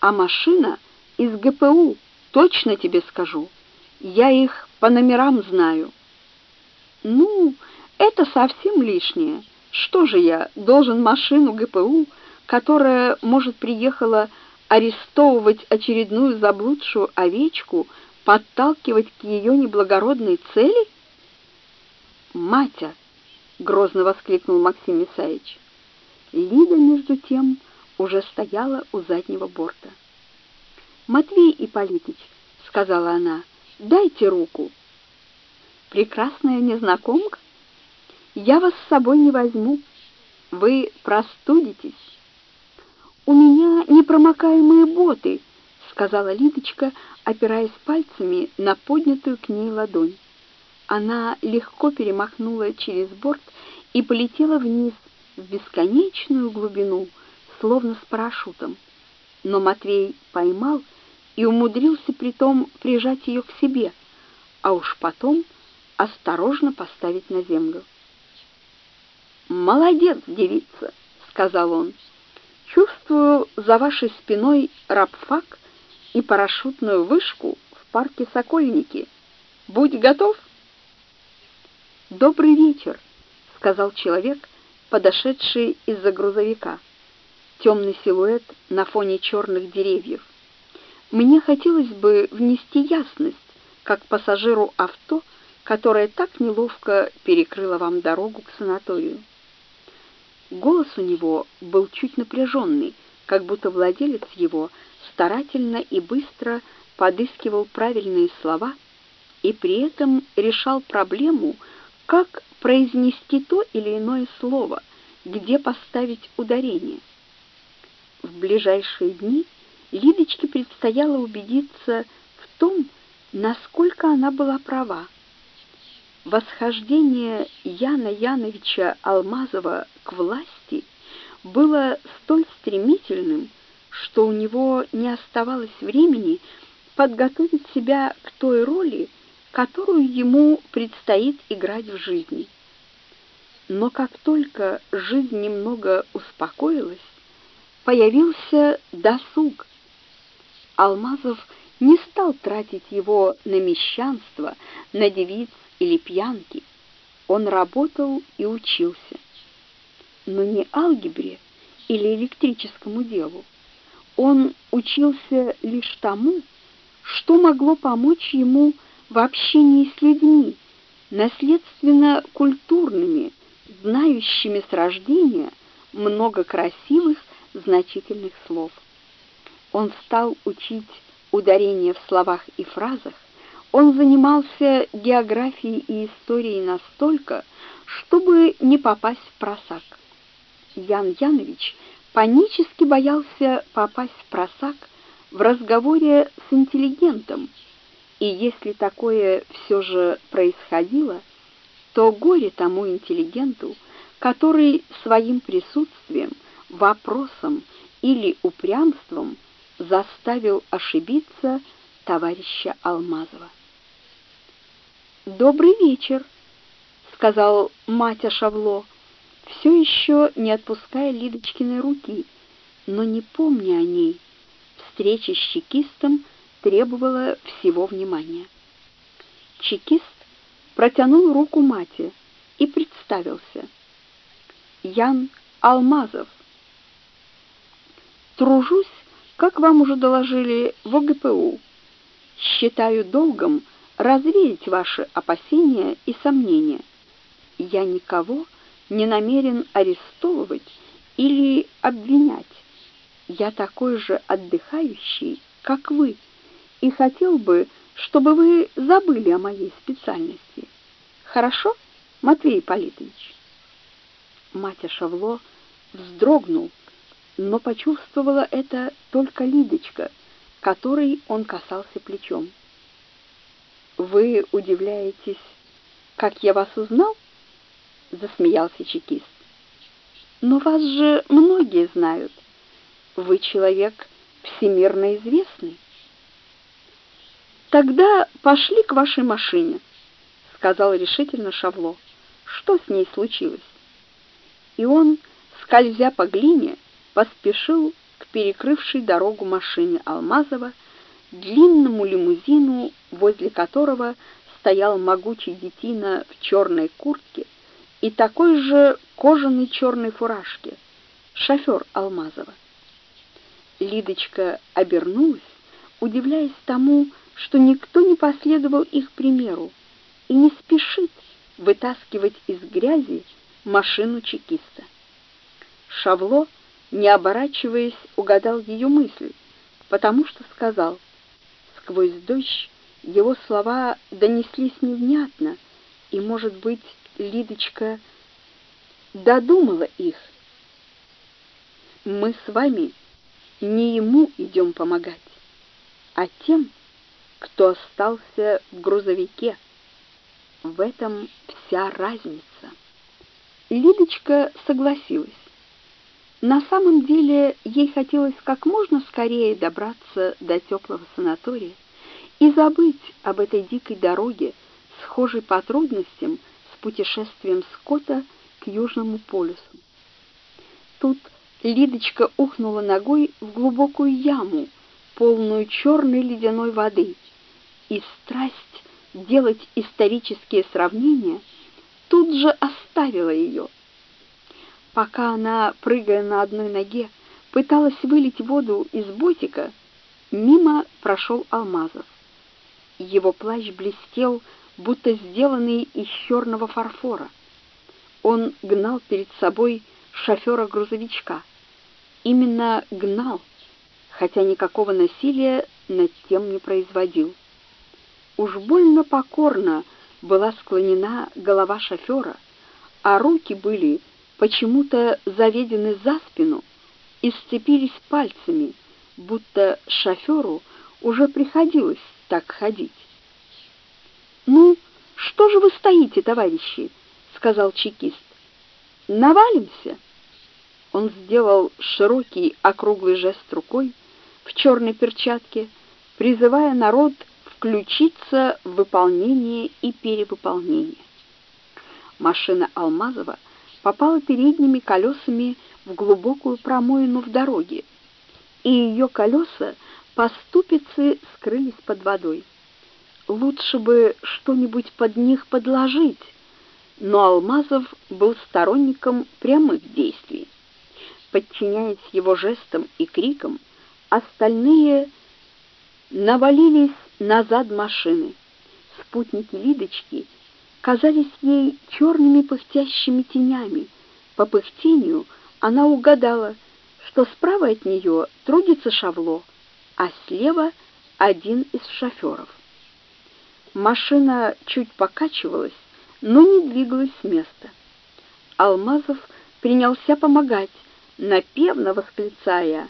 а машина из ГПУ, точно тебе скажу. Я их по номерам знаю. Ну, это совсем лишнее. Что же я должен машину ГПУ, которая, может, приехала арестовывать очередную заблудшую овечку, подталкивать к ее неблагородной цели? «Матя!» — грозно воскликнул Максим Исаевич. Лида, между тем, уже стояла у заднего борта. «Матвей Ипполитыч», — сказала она, — «дайте руку». «Прекрасная незнакомка? Я вас с собой не возьму. Вы простудитесь». «У меня непромокаемые боты», — сказала Лидочка, опираясь пальцами на поднятую к ней ладонь. Она легко перемахнула через борт и полетела вниз в бесконечную глубину, словно с парашютом. Но Матвей поймал и умудрился притом прижать ее к себе, а уж потом осторожно поставить на землю. «Молодец, девица!» — сказал он. «Чувствую за вашей спиной рабфак и парашютную вышку в парке Сокольники. Будь готов!» «Добрый вечер!» — сказал человек, подошедший из-за грузовика темный силуэт на фоне черных деревьев. Мне хотелось бы внести ясность, как пассажиру авто, которое так неловко перекрыло вам дорогу к санаторию. Голос у него был чуть напряженный, как будто владелец его старательно и быстро подыскивал правильные слова и при этом решал проблему, как произнести то или иное слово, где поставить ударение. В ближайшие дни Лидочке предстояло убедиться в том, насколько она была права. Восхождение Яна Яновича Алмазова к власти было столь стремительным, что у него не оставалось времени подготовить себя к той роли, которую ему предстоит играть в жизни. Но как только жизнь немного успокоилась, появился досуг. Алмазов не стал тратить его на мещанство, на девиц или пьянки. Он работал и учился. Но не алгебре или электрическому делу. Он учился лишь тому, что могло помочь ему в общении с людьми, наследственно культурными, знающими с рождения много красивых значительных слов. Он стал учить ударения в словах и фразах, он занимался географией и историей настолько, чтобы не попасть в просак. Ян Янович панически боялся попасть в просак в разговоре с интеллигентом, и если такое все же происходило, то горе тому интеллигенту, который своим присутствием – вопросом или упрямством заставил ошибиться товарища Алмазова. «Добрый вечер», — сказал Матя Шавло, все еще не отпуская Лидочкиной руки, но не помня о ней. Встреча с чекистом требовала всего внимания. Чекист протянул руку Мате и представился. Ян Алмазов, Тружусь, как вам уже доложили, в ОГПУ. Считаю долгом развеять ваши опасения и сомнения. Я никого не намерен арестовывать или обвинять. Я такой же отдыхающий, как вы, и хотел бы, чтобы вы забыли о моей специальности. Хорошо, Матвей Политович? Матя Шавло вздрогнул, но почувствовала это только Лидочка, которой он касался плечом. «Вы удивляетесь, как я вас узнал?» — засмеялся чекист. «Но вас же многие знают. Вы человек всемирно известный». «Тогда пошли к вашей машине», — сказал решительно Шавло. «Что с ней случилось?» И он, скользя по глине, поспешил к перекрывшей дорогу машине Алмазова, длинному лимузину, возле которого стоял могучий детина в черной куртке и такой же кожаной черной фуражке, шофер Алмазова. Лидочка обернулась, удивляясь тому, что никто не последовал их примеру и не спешит вытаскивать из грязи машину чекиста. Шавло, не оборачиваясь, угадал ее мысль, потому что сказал: сквозь дождь его слова донеслись невнятно, и, может быть, Лидочка додумала их. Мы с вами не ему идем помогать, а тем, кто остался в грузовике. В этом вся разница. Лидочка согласилась. На самом деле ей хотелось как можно скорее добраться до теплого санатория и забыть об этой дикой дороге, схожей по трудностям с путешествием Скотта к Южному полюсу. Тут Лидочка ухнула ногой в глубокую яму, полную черной ледяной воды, и страсть делать исторические сравнения тут же оставила ее. Пока она, прыгая на одной ноге, пыталась вылить воду из ботика, мимо прошел Алмазов. Его плащ блестел, будто сделанный из черного фарфора. Он гнал перед собой шофера грузовичка. Именно гнал, хотя никакого насилия над тем не производил. Уж больно покорно была склонена голова шофера, а руки были почему-то заведены за спину и сцепились пальцами, будто шоферу уже приходилось так ходить. «Ну, что же вы стоите, товарищи?» — сказал чекист. «Навалимся!» Он сделал широкий округлый жест рукой в черной перчатке, призывая народ включиться в выполнение и перевыполнение. Машина Алмазова попала передними колесами в глубокую промоину в дороге, и ее колеса по ступице скрылись под водой. Лучше бы что-нибудь под них подложить, но Алмазов был сторонником прямых действий. Подчиняясь его жестам и крикам, остальные навалились назад машины. Спутники Лидочки казались ей черными пыхтящими тенями. По пыхтению она угадала, что справа от нее трудится Шавло, а слева один из шоферов. Машина чуть покачивалась, но не двигалась с места. Алмазов принялся помогать, напевно восклицая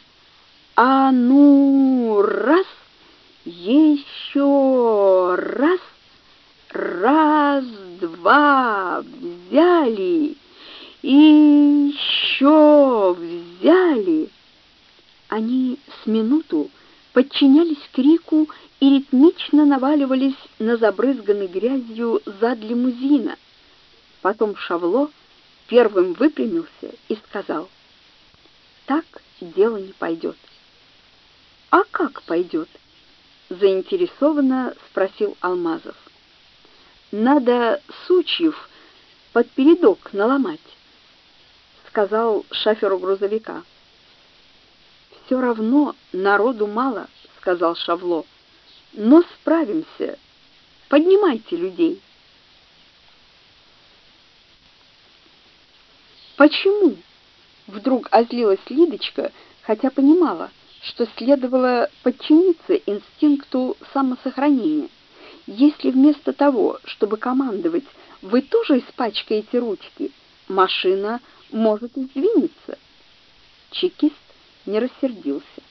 «А ну, раз, еще раз, раз, два, взяли, и еще взяли». Они с минуту подчинялись крику и ритмично наваливались на забрызганный грязью зад лимузина. Потом Шавло первым выпрямился и сказал, «Так дело не пойдет». «А как пойдет?» — заинтересованно спросил Алмазов. «Надо сучьев под передок наломать», — сказал шоферу грузовика. «Все равно народу мало», — сказал Шавло но справимся. Поднимайте людей. Почему? Вдруг озлилась Лидочка, хотя понимала, что следовало подчиниться инстинкту самосохранения. Если вместо того, чтобы командовать, вы тоже испачкаете ручки, машина может сдвинуться. Чекист не рассердился.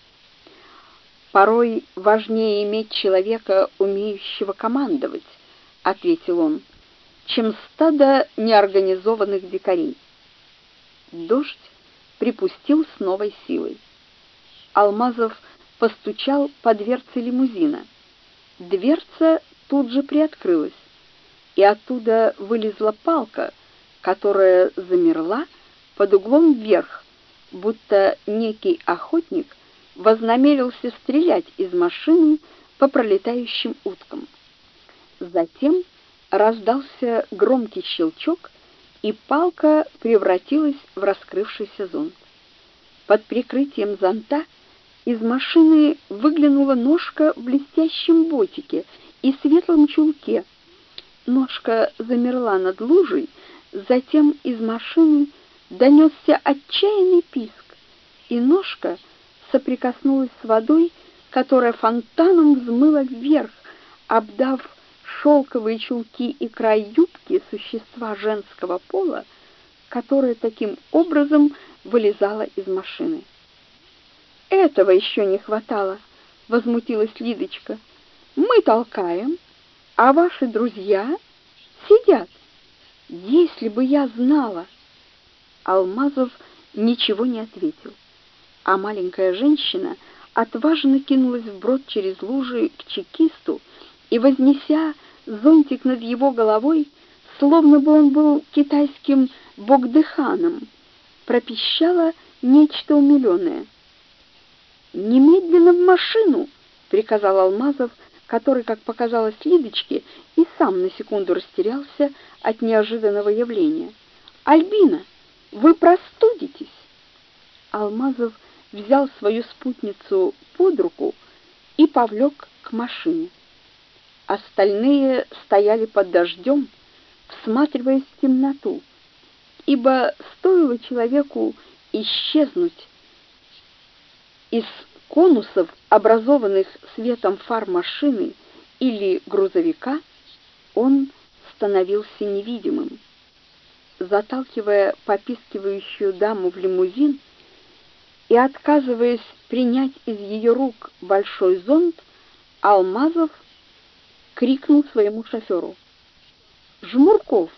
Порой важнее иметь человека, умеющего командовать, ответил он, чем стадо неорганизованных дикарей. Дождь припустил с новой силой. Алмазов постучал по дверце лимузина. Дверца тут же приоткрылась, и оттуда вылезла палка, которая замерла под углом вверх, будто некий охотник вознамерился стрелять из машины по пролетающим уткам. Затем раздался громкий щелчок, и палка превратилась в раскрывшийся зонт. Под прикрытием зонта из машины выглянула ножка в блестящем ботике и светлом чулке. Ножка замерла над лужей, затем из машины донесся отчаянный писк, и ножка соприкоснулась с водой, которая фонтаном взмыла вверх, обдав шелковые чулки и край юбки существа женского пола, которое таким образом вылезало из машины. Этого еще не хватало, возмутилась Лидочка. Мы толкаем, а ваши друзья сидят. Если бы я знала. Алмазов ничего не ответил, а маленькая женщина отважно кинулась вброд через лужи к чекисту и, вознеся зонтик над его головой, словно бы он был китайским богдыханом, пропищала нечто умиленное. «Немедленно в машину!» — приказал Алмазов, который, как показалось Лидочке, и сам на секунду растерялся от неожиданного явления. «Альбина, вы простудитесь!» Алмазов взял свою спутницу под руку и повлек к машине. Остальные стояли под дождем, всматриваясь в темноту, ибо стоило человеку исчезнуть из конусов, образованных светом фар машины или грузовика, он становился невидимым. Заталкивая попискивающую даму в лимузин и отказываясь принять из ее рук большой зонт, Алмазов крикнул своему шоферу. «Жмурков,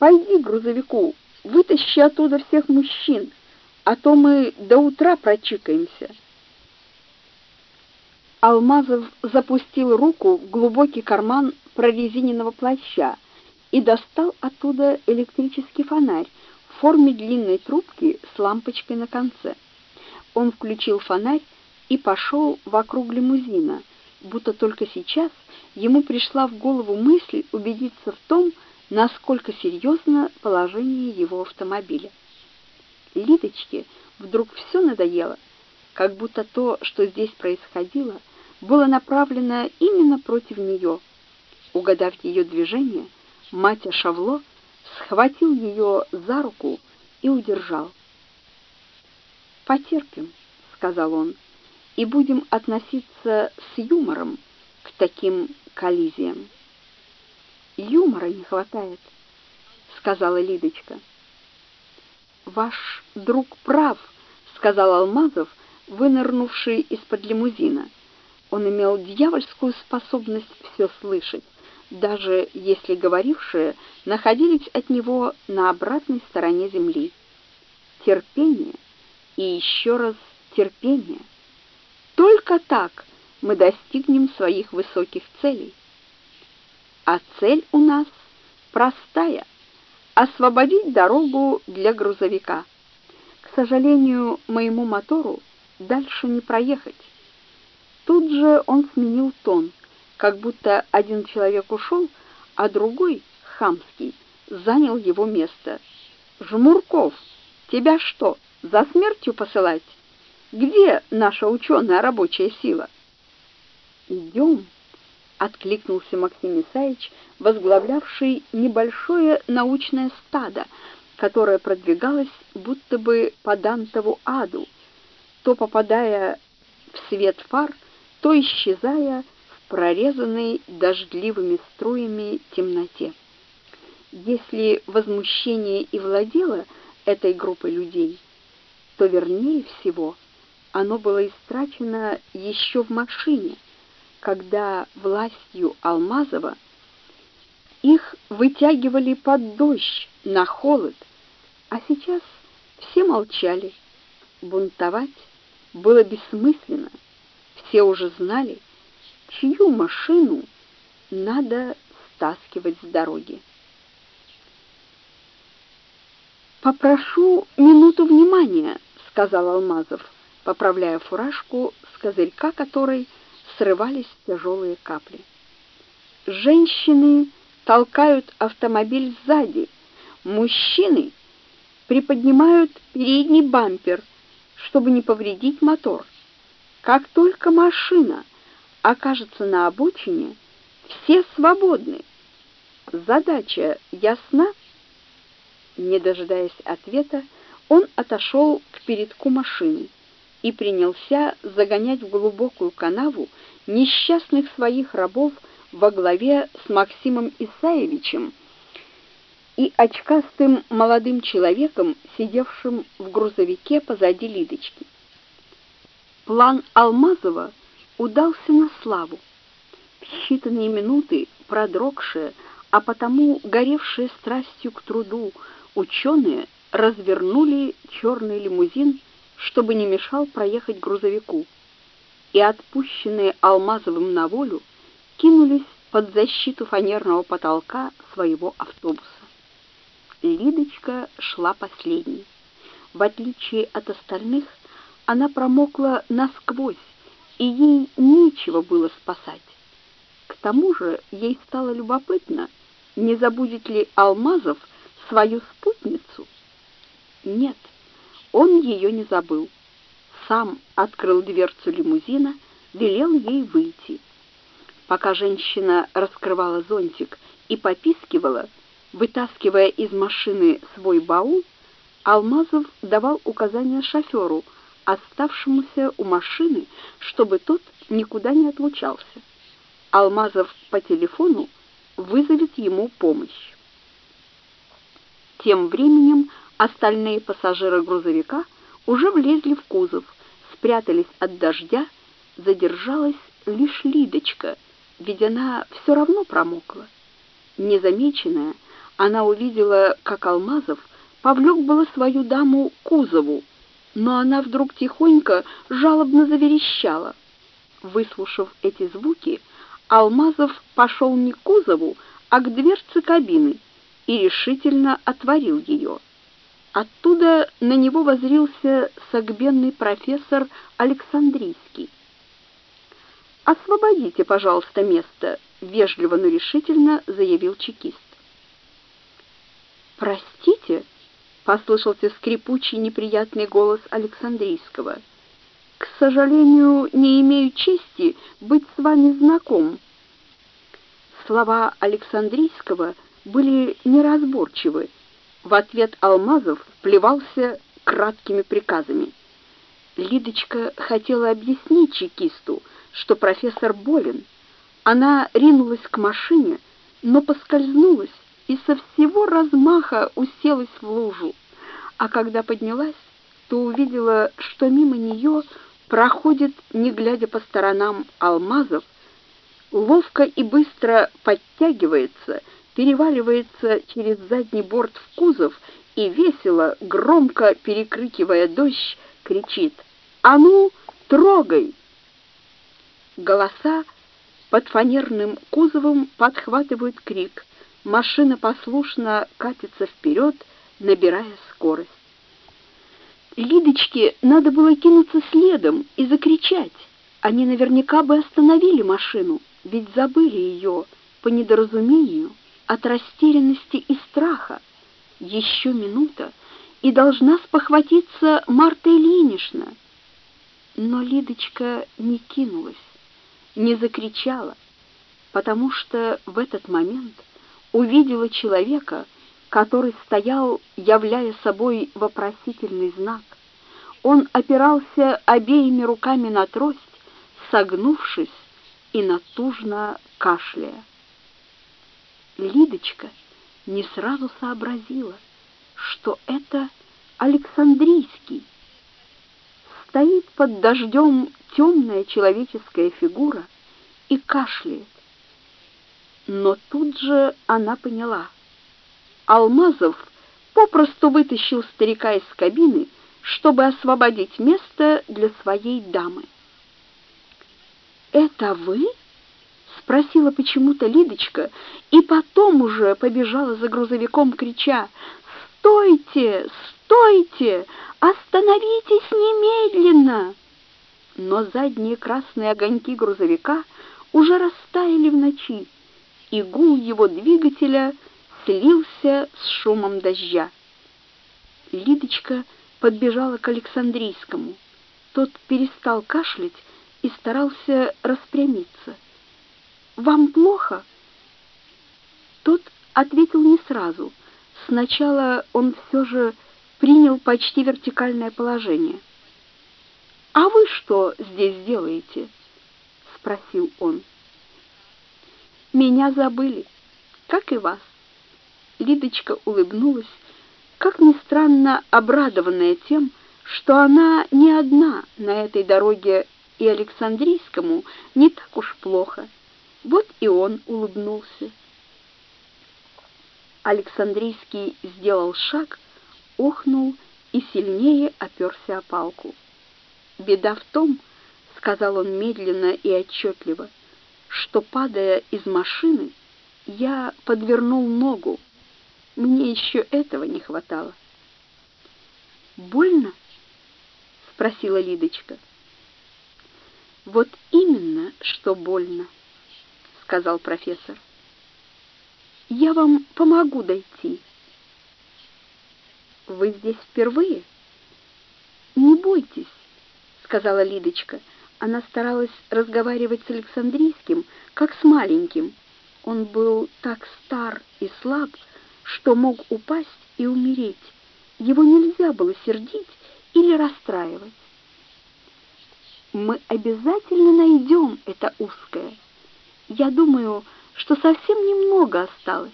пойди к грузовику, вытащи оттуда всех мужчин, а то мы до утра прочикаемся». Алмазов запустил руку в глубокий карман прорезиненного плаща и достал оттуда электрический фонарь в форме длинной трубки с лампочкой на конце. Он включил фонарь и пошел вокруг лимузина, будто только сейчас ему пришла в голову мысль убедиться в том, насколько серьезно положение его автомобиля. Лидочке вдруг все надоело, как будто то, что здесь происходило, было направлено именно против нее. Угадав ее движение, Матя Шавло схватил ее за руку и удержал. «Потерпим», — сказал он, — «и будем относиться с юмором к таким коллизиям». «Юмора не хватает», — сказала Лидочка. «Ваш друг прав», — сказал Алмазов, вынырнувший из-под лимузина. Он имел дьявольскую способность все слышать, даже если говорившие находились от него на обратной стороне земли. Терпение и еще раз терпение. Только так мы достигнем своих высоких целей. А цель у нас простая — освободить дорогу для грузовика. К сожалению, моему мотору дальше не проехать. Тут же он сменил тон, как будто один человек ушел, а другой, хамский, занял его место. «Жмурков, тебя что, за смертью посылать? Где наша ученая рабочая сила?» «Идем», — откликнулся Максим Исаевич, возглавлявший небольшое научное стадо, которое продвигалось будто бы по Дантову аду, то попадая в свет фар, то исчезая в прорезанной дождливыми струями темноте. Если возмущение и владело этой группой людей, то вернее всего оно было истрачено еще в машине, когда властью Алмазова их вытягивали под дождь, на холод, а сейчас все молчали. Бунтовать было бессмысленно все уже знали, чью машину надо стаскивать с дороги. «Попрошу минуту внимания», — сказал Алмазов, поправляя фуражку, с козырька которой срывались тяжелые капли. Женщины толкают автомобиль сзади, мужчины приподнимают передний бампер, чтобы не повредить мотор. Как только машина окажется на обочине, все свободны. Задача ясна? Не дожидаясь ответа, он отошел к передку машины и принялся загонять в глубокую канаву несчастных своих рабов во главе с Максимом Исаевичем и очкастым молодым человеком, сидевшим в грузовике позади Лидочки. План Алмазова удался на славу. В считанные минуты продрогшие, а потому горевшие страстью к труду ученые развернули черный лимузин, чтобы не мешал проехать грузовику, и отпущенные Алмазовым на волю кинулись под защиту фанерного потолка своего автобуса. Лидочка шла последней. В отличие от остальных, она промокла насквозь, и ей нечего было спасать. К тому же ей стало любопытно, не забудет ли Алмазов свою спутницу. Нет, он ее не забыл. Сам открыл дверцу лимузина, велел ей выйти. Пока женщина раскрывала зонтик и попискивала, вытаскивая из машины свой баул, Алмазов давал указания шоферу, оставшемуся у машины, чтобы тот никуда не отлучался. Алмазов по телефону вызовет ему помощь. Тем временем остальные пассажиры грузовика уже влезли в кузов, спрятались от дождя, задержалась лишь Лидочка, ведь она все равно промокла. Незамеченная, она увидела, как Алмазов повлек было свою даму к кузову, но она вдруг тихонько жалобно заверещала. Выслушав эти звуки, Алмазов пошел не к кузову, а к дверце кабины и решительно отворил ее. Оттуда на него возрился согбенный профессор Александрийский. «Освободите, пожалуйста, место», — вежливо, но решительно заявил чекист. «Простите», — послышался скрипучий неприятный голос Александрийского, — к сожалению, не имею чести быть с вами знаком. Слова Александрийского были неразборчивы. В ответ Алмазов плевался краткими приказами. Лидочка хотела объяснить чекисту, что профессор болен. Она ринулась к машине, но поскользнулась и со всего размаха уселась в лужу. А когда поднялась, то увидела, что мимо нее проходит, не глядя по сторонам, Алмазов, ловко и быстро подтягивается, переваливается через задний борт в кузов и весело, громко перекрикивая дождь, кричит «А ну, трогай!». Голоса под фанерным кузовом подхватывают крик. Машина послушно катится вперед, набирая скорость. Лидочке надо было кинуться следом и закричать. Они наверняка бы остановили машину, ведь забыли ее по недоразумению от растерянности и страха. Еще минута, и должна спохватиться Марта Ильинична. Но Лидочка не кинулась, не закричала, потому что в этот момент увидела человека, который стоял, являя собой вопросительный знак. Он опирался обеими руками на трость, согнувшись и натужно кашляя. Лидочка не сразу сообразила, что это Александрийский. Стоит под дождем темная человеческая фигура и кашляет. Но тут же она поняла — Алмазов попросту вытащил старика из кабины, чтобы освободить место для своей дамы. «Это вы?» — спросила почему-то Лидочка, и потом уже побежала за грузовиком, крича «Стойте! «Стойте! Остановитесь немедленно!» Но задние красные огоньки грузовика уже растаяли в ночи, и гул его двигателя слился с шумом дождя. Лидочка подбежала к Александрийскому. Тот перестал кашлять и старался распрямиться. «Вам плохо?» Тот ответил не сразу. Сначала он все же принял почти вертикальное положение. «А вы что здесь делаете?» — спросил он. «Меня забыли, как и вас». Лидочка улыбнулась, как ни странно обрадованная тем, что она не одна на этой дороге и Александрийскому не так уж плохо. Вот и он улыбнулся. Александрийский сделал шаг, охнул и сильнее оперся о палку. «Беда в том, — сказал он медленно и отчетливо, — что, падая из машины, я подвернул ногу. Мне еще этого не хватало». «Больно?» — спросила Лидочка. «Вот именно, что больно», — сказал профессор. Я вам помогу дойти. Вы здесь впервые? Не бойтесь, сказала Лидочка. Она старалась разговаривать с Александрийским, как с маленьким. Он был так стар и слаб, что мог упасть и умереть. Его нельзя было сердить или расстраивать. Мы обязательно найдем это узкое. Я думаю, что совсем немного осталось.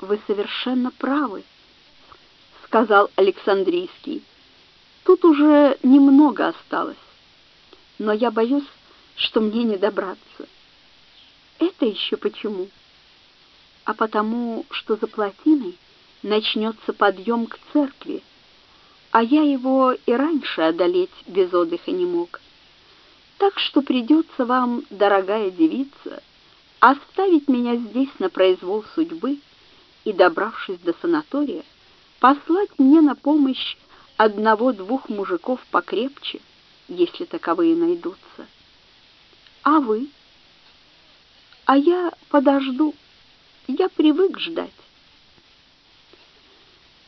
Вы совершенно правы, сказал Александрийский. Тут уже немного осталось, но я боюсь, что мне не добраться. Это еще почему? А потому, что за плотиной начнется подъем к церкви, а я его и раньше одолеть без отдыха не мог. Так что придется вам, дорогая девица, оставить меня здесь на произвол судьбы и, добравшись до санатория, послать мне на помощь одного-двух мужиков покрепче, если таковые найдутся. А вы? А я подожду. Я привык ждать.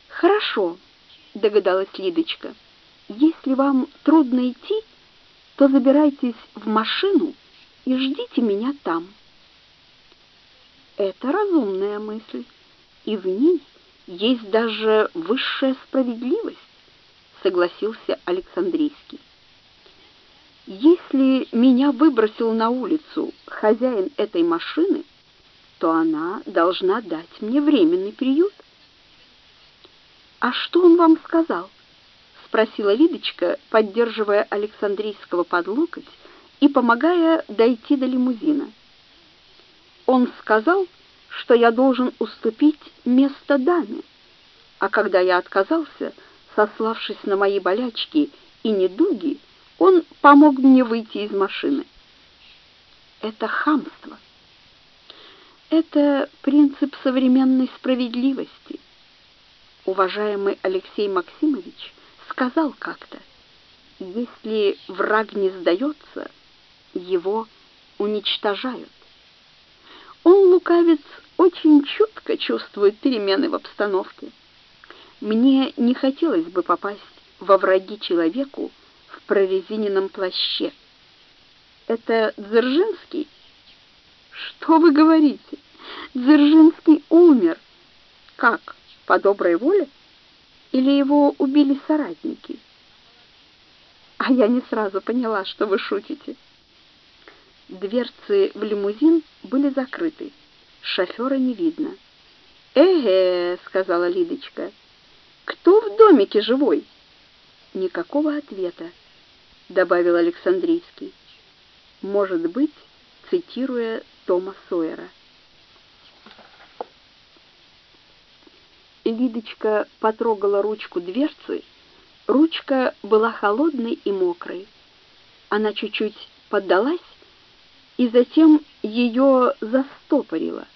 Хорошо, догадалась Лидочка. Если вам трудно идти, то забирайтесь в машину и ждите меня там. Это разумная мысль, и в ней есть даже высшая справедливость, согласился Александрийский. Если меня выбросил на улицу хозяин этой машины, то она должна дать мне временный приют. А что он вам сказал? спросила Лидочка, поддерживая Александрийского под локоть и помогая дойти до лимузина. Он сказал, что я должен уступить место даме, а когда я отказался, сославшись на мои болячки и недуги, он помог мне выйти из машины. Это хамство. Это принцип современной справедливости. Уважаемый Алексей Максимович сказал как-то, если враг не сдается, его уничтожают. Он, лукавец, очень чутко чувствует перемены в обстановке. Мне не хотелось бы попасть во враги человеку в прорезиненном плаще. Это Дзержинский? Что вы говорите? Дзержинский умер. Как? По доброй воле? Или его убили соратники? А я не сразу поняла, что вы шутите. Дверцы в лимузин были закрыты. Шофера не видно. «Эге», — сказала Лидочка, — «кто в домике живой?» «Никакого ответа», — добавил Александрийский. «Может быть, цитируя Тома Сойера». Лидочка потрогала ручку дверцы. Ручка была холодной и мокрой. Она чуть-чуть поддалась, и затем ее застопорило.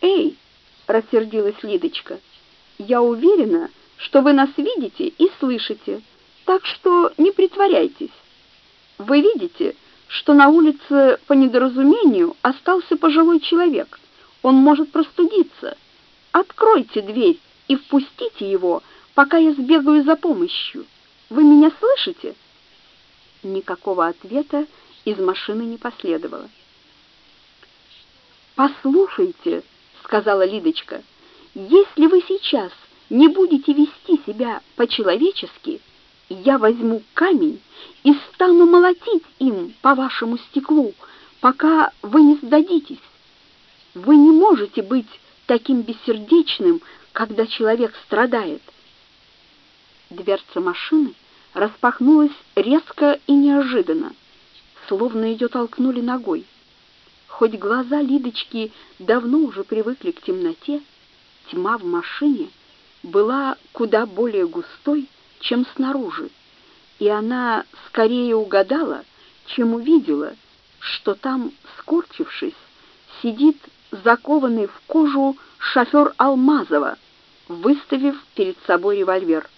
«Эй!» — рассердилась Лидочка. «Я уверена, что вы нас видите и слышите, так что не притворяйтесь. Вы видите, что на улице по недоразумению остался пожилой человек. Он может простудиться. Откройте дверь и впустите его, пока я сбегаю за помощью. Вы меня слышите? Никакого ответа из машины не последовало. «Послушайте», — сказала Лидочка, — «если вы сейчас не будете вести себя по-человечески, я возьму камень и стану молотить им по вашему стеклу, пока вы не сдадитесь. Вы не можете быть таким бессердечным, когда человек страдает». Дверца машины распахнулась резко и неожиданно, словно ее толкнули ногой. Хоть глаза Лидочки давно уже привыкли к темноте, тьма в машине была куда более густой, чем снаружи, и она скорее угадала, чем увидела, что там, скорчившись, сидит закованный в кожу шофер Алмазова, выставив перед собой револьвер.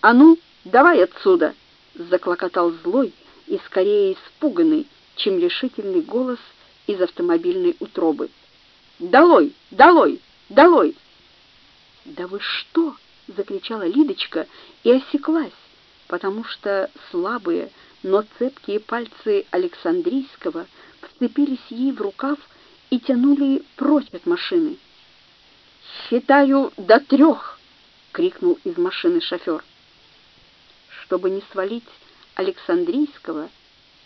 «А ну, давай отсюда!» — заклокотал злой и скорее испуганный, чем решительный голос из автомобильной утробы. «Долой! Долой! Долой!» «Да вы что?» — закричала Лидочка и осеклась, потому что слабые, но цепкие пальцы Александрийского вцепились ей в рукав и тянули прочь от машины. «Считаю до трех!» — крикнул из машины шофер. Чтобы не свалить Александрийского,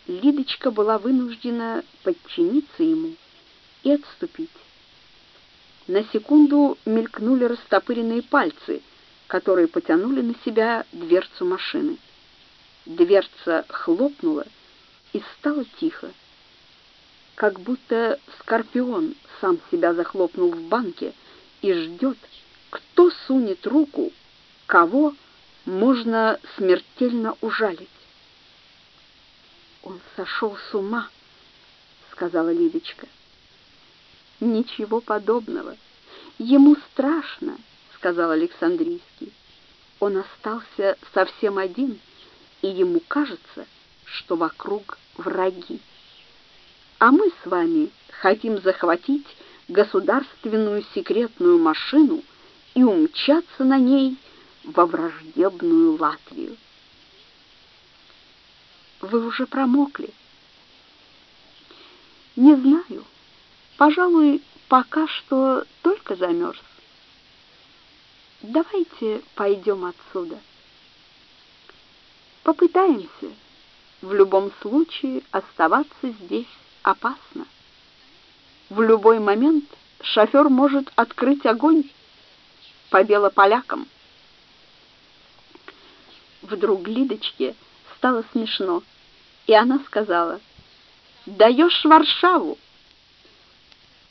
Лидочка была вынуждена подчиниться ему и отступить. На секунду мелькнули растопыренные пальцы, которые потянули на себя дверцу машины. Дверца хлопнула, и стало тихо. Как будто скорпион сам себя захлопнул в банке и ждет, кто сунет руку, кого можно смертельно ужалить. «Он сошел с ума», — сказала Лидочка. «Ничего подобного. Ему страшно», — сказал Александрийский. «Он остался совсем один, и ему кажется, что вокруг враги. А мы с вами хотим захватить государственную секретную машину и умчаться на ней во враждебную Латвию. Вы уже промокли. Не знаю. Пожалуй, пока что только замерз. Давайте пойдем отсюда. Попытаемся. В любом случае оставаться здесь опасно. В любой момент шофер может открыть огонь по белополякам. Вдруг Лидочке стало смешно, и она сказала, «Даешь Варшаву!»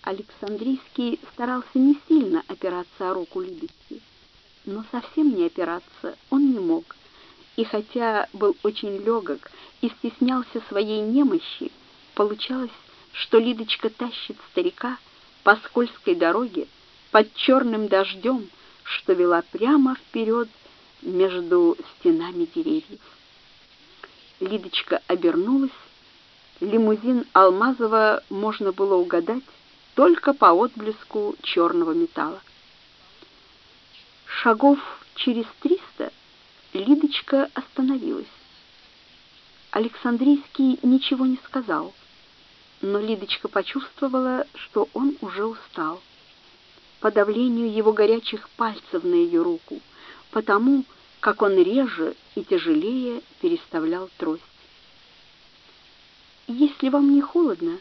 Александрийский старался не сильно опираться о руку Лидочки, но совсем не опираться он не мог, и хотя был очень легок и стеснялся своей немощи, получалось, что Лидочка тащит старика по скользкой дороге под черным дождем, что вела прямо вперед между стенами деревьев. Лидочка обернулась. Лимузин Алмазова можно было угадать только по отблеску черного металла. Шагов через триста Лидочка остановилась. Александрийский ничего не сказал, но Лидочка почувствовала, что он уже устал. По давлению его горячих пальцев на ее руку — потому как он реже и тяжелее переставлял трость. «Если вам не холодно,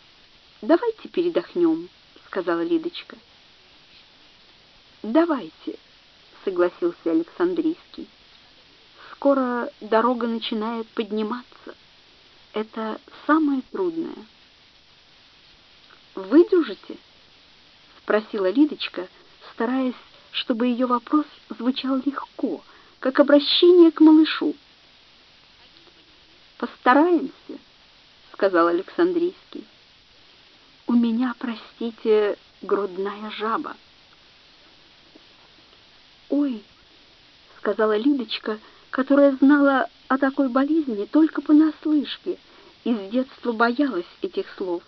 давайте передохнем», — сказала Лидочка. «Давайте», — согласился Александрийский. «Скоро дорога начинает подниматься. Это самое трудное». «Выдержите?» — спросила Лидочка, стараясь чтобы ее вопрос звучал легко, как обращение к малышу. «Постараемся», — сказал Александрийский. «У меня, простите, грудная жаба». «Ой», — сказала Лидочка, которая знала о такой болезни только понаслышке и с детства боялась этих слов.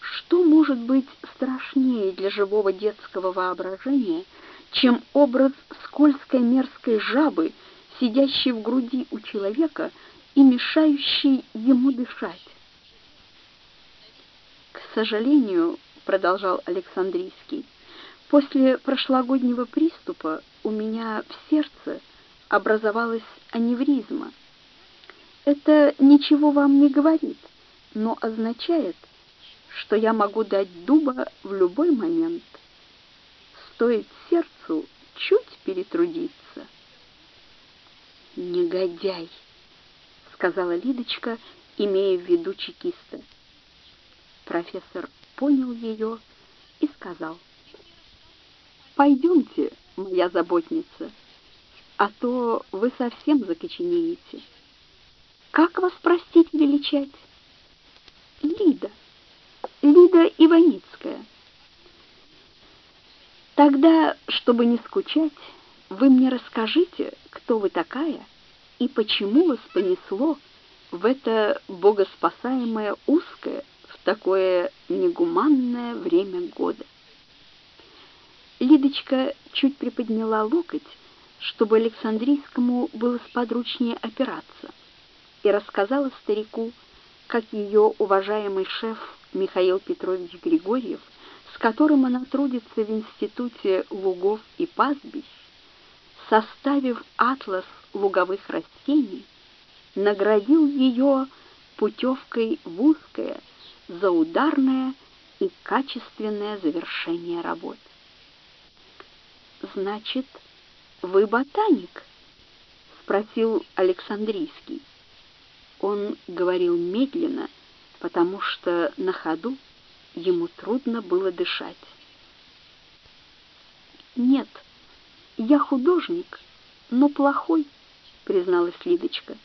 Что может быть страшнее для живого детского воображения, чем образ скользкой мерзкой жабы, сидящей в груди у человека и мешающей ему дышать? К сожалению, продолжал Александрийский, после прошлогоднего приступа у меня в сердце образовалась аневризма. Это ничего вам не говорит, но означает, что я могу дать дуба в любой момент. Стоит сердцу чуть перетрудиться. «Негодяй!» — сказала Лидочка, имея в виду чекиста. Профессор понял ее и сказал, «Пойдемте, моя заботница, а то вы совсем закоченеете. Как вас, простить, величать?» «Лида, Лида Иваницкая». «Тогда, чтобы не скучать, вы мне расскажите, кто вы такая и почему вас понесло в это богоспасаемое узкое, такое негуманное время года. Лидочка чуть приподняла локоть, чтобы Александрийскому было сподручнее опираться, и рассказала старику, как ее уважаемый шеф Михаил Петрович Григорьев, с которым она трудится в Институте лугов и пастбищ, составив атлас луговых растений, наградил ее путевкой в узкое, за ударное и качественное завершение работ. «Значит, вы ботаник?» — спросил Александрийский. Он говорил медленно, потому что на ходу ему трудно было дышать. «Нет, я художник, но плохой», — призналась Лидочка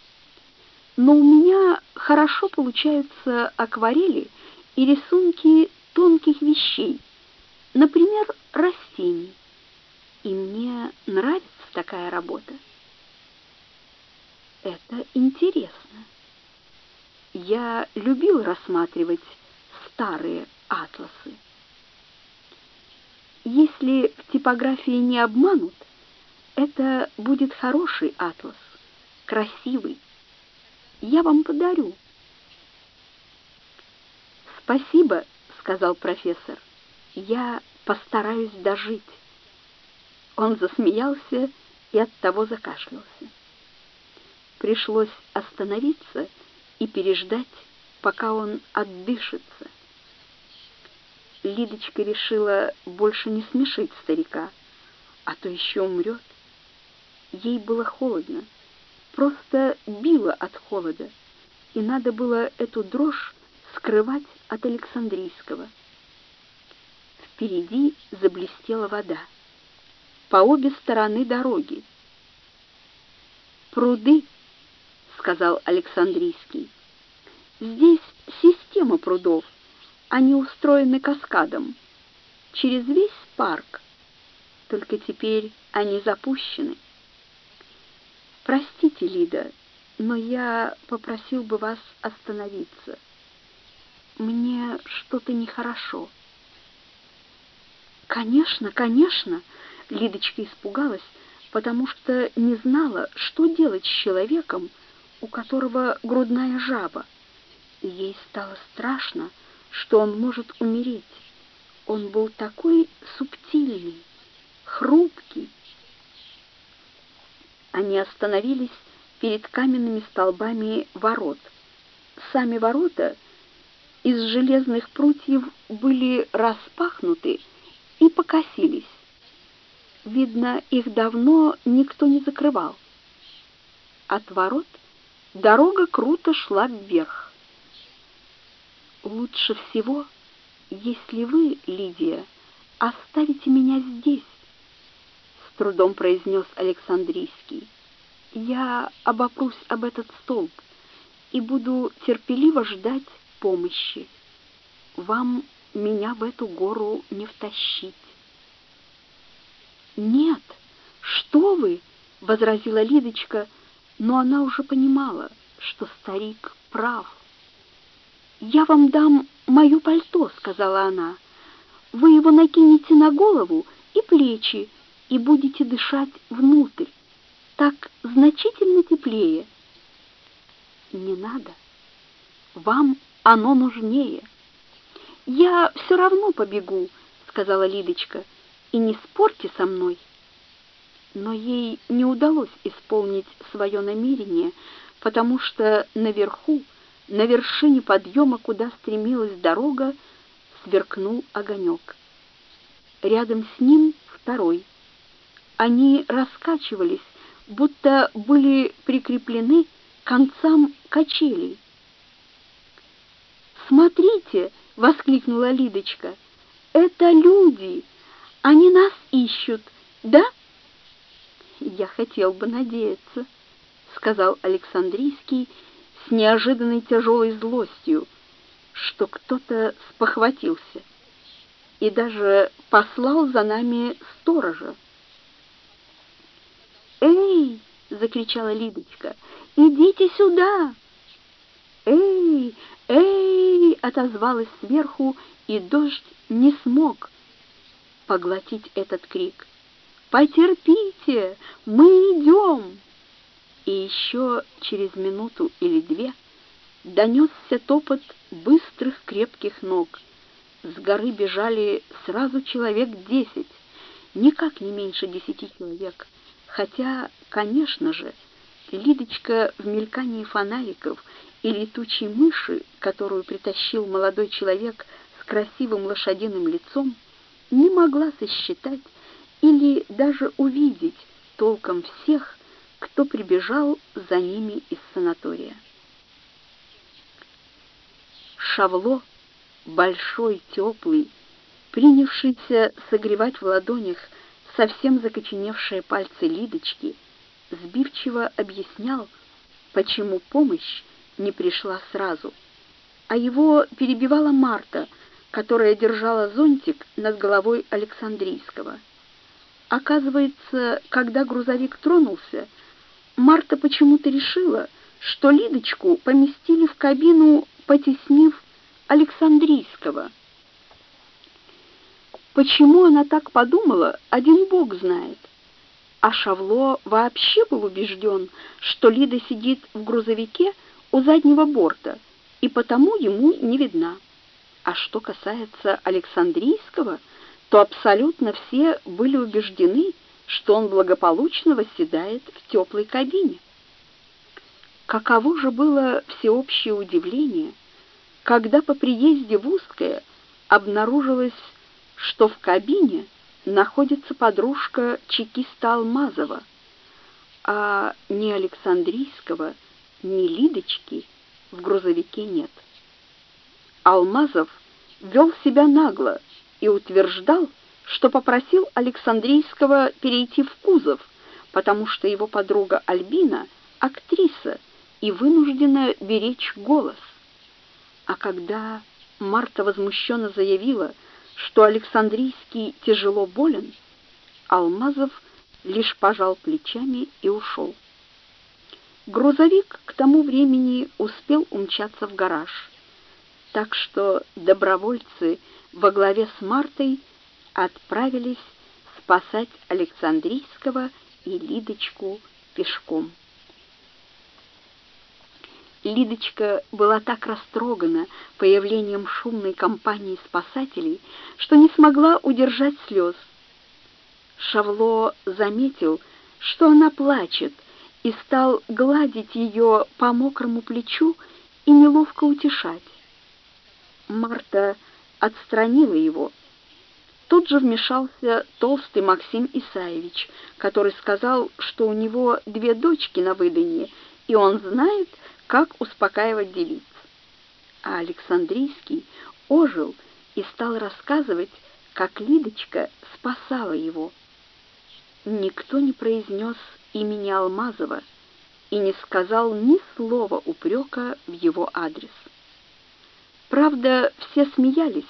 но у меня хорошо получаются акварели и рисунки тонких вещей, например, растений. И мне нравится такая работа. Это интересно. Я любил рассматривать старые атласы. Если в типографии не обманут, это будет хороший атлас, красивый, я вам подарю. Спасибо, сказал профессор. Я постараюсь дожить. Он засмеялся и оттого закашлялся. Пришлось остановиться и переждать, пока он отдышится. Лидочка решила больше не смешить старика, а то еще умрет. Ей было холодно просто било от холода, и надо было эту дрожь скрывать от Александрийского. Впереди заблестела вода. По обе стороны дороги. «Пруды», — сказал Александрийский. «Здесь система прудов. Они устроены каскадом. Через весь парк. Только теперь они запущены». Простите, Лида, но я попросил бы вас остановиться. Мне что-то нехорошо. Конечно, конечно, Лидочка испугалась, потому что не знала, что делать с человеком, у которого грудная жаба. Ей стало страшно, что он может умереть. Он был такой субтильный, хрупкий, они остановились перед каменными столбами ворот. Сами ворота из железных прутьев были распахнуты и покосились. Видно, их давно никто не закрывал. От ворот дорога круто шла вверх. «Лучше всего, если вы, Лидия, оставите меня здесь», с трудом произнес Александрийский. Я обопрусь об этот столб и буду терпеливо ждать помощи. Вам меня в эту гору не втащить. Нет, «Что вы?» — возразила Лидочка, но она уже понимала, что старик прав. «Я вам дам мое пальто», — сказала она. «Вы его накинете на голову и плечи и будете дышать внутрь. Так значительно теплее». «Не надо. Вам оно нужнее». «Я все равно побегу», — сказала Лидочка, — «и не спорьте со мной». Но ей не удалось исполнить свое намерение, потому что наверху, на вершине подъема, куда стремилась дорога, сверкнул огонек. Рядом с ним второй. Они раскачивались, будто были прикреплены концам качелей. «Смотрите!» — воскликнула Лидочка. «Это люди! Они нас ищут, да?» «Я хотел бы надеяться», — сказал Александрийский с неожиданной тяжелой злостью, что кто-то спохватился и даже послал за нами сторожа. «Эй!» — закричала Лидочка. «Идите сюда!» «Эй! Эй!» — отозвалась сверху, и дождь не смог поглотить этот крик. «Потерпите! Мы идем!» И еще через минуту или две донесся топот быстрых крепких ног. С горы бежали сразу человек десять, никак не меньше десяти человек, хотя, конечно же, Лидочка в мелькании фонариков и летучей мыши, которую притащил молодой человек с красивым лошадиным лицом, не могла сосчитать или даже увидеть толком всех, кто прибежал за ними из санатория. Шавло, большой, теплый, принявшийся согревать в ладонях совсем закоченевшие пальцы Лидочки, сбивчиво объяснял, почему помощь не пришла сразу, а его перебивала Марта, которая держала зонтик над головой Александрийского. Оказывается, когда грузовик тронулся, Марта почему-то решила, что Лидочку поместили в кабину, потеснив Александрийского. Почему она так подумала, один бог знает. А Шавло вообще был убежден, что Лида сидит в грузовике у заднего борта, и потому ему не видна. А что касается Александрийского, то абсолютно все были убеждены, что он благополучно восседает в теплой кабине. Каково же было всеобщее удивление, когда по приезде в Узкое обнаружилось, что в кабине находится подружка чекиста Алмазова, а ни Александрийского, ни Лидочки в грузовике нет. Алмазов вел себя нагло и утверждал, что попросил Александрийского перейти в кузов, потому что его подруга Альбина — актриса и вынуждена беречь голос. А когда Марта возмущенно заявила, что Александрийский тяжело болен, Алмазов лишь пожал плечами и ушел. Грузовик к тому времени успел умчаться в гараж, так что добровольцы во главе с Мартой отправились спасать Александрийского и Лидочку пешком. Лидочка была так растрогана появлением шумной компании спасателей, что не смогла удержать слез. Шавло заметил, что она плачет, и стал гладить ее по мокрому плечу и неловко утешать. Марта отстранила его. Тут же вмешался толстый Максим Исаевич, который сказал, что у него две дочки на выданье, и он знает, как успокаивать девиц. А Александрийский ожил и стал рассказывать, как Лидочка спасала его. Никто не произнес имени Алмазова и не сказал ни слова упрека в его адрес. Правда, все смеялись,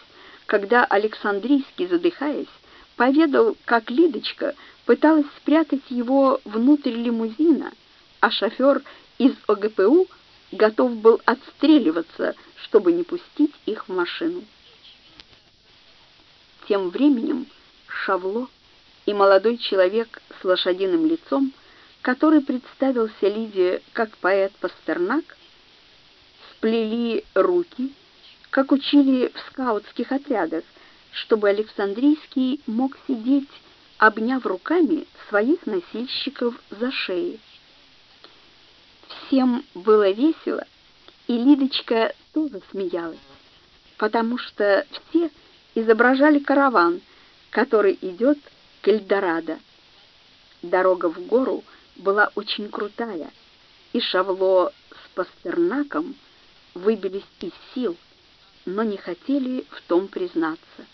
когда Александрийский, задыхаясь, поведал, как Лидочка пыталась спрятать его внутрь лимузина, а шофер из ОГПУ готов был отстреливаться, чтобы не пустить их в машину. Тем временем Шавло и молодой человек с лошадиным лицом, который представился Лиде как поэт Пастернак, сплели руки, как учили в скаутских отрядах, чтобы Александрийский мог сидеть, обняв руками своих носильщиков за шеи. Всем было весело, и Лидочка тоже смеялась, потому что все изображали караван, который идет к Эльдорадо. Дорога в гору была очень крутая, и Шавло с Пастернаком выбились из сил, но не хотели в том признаться.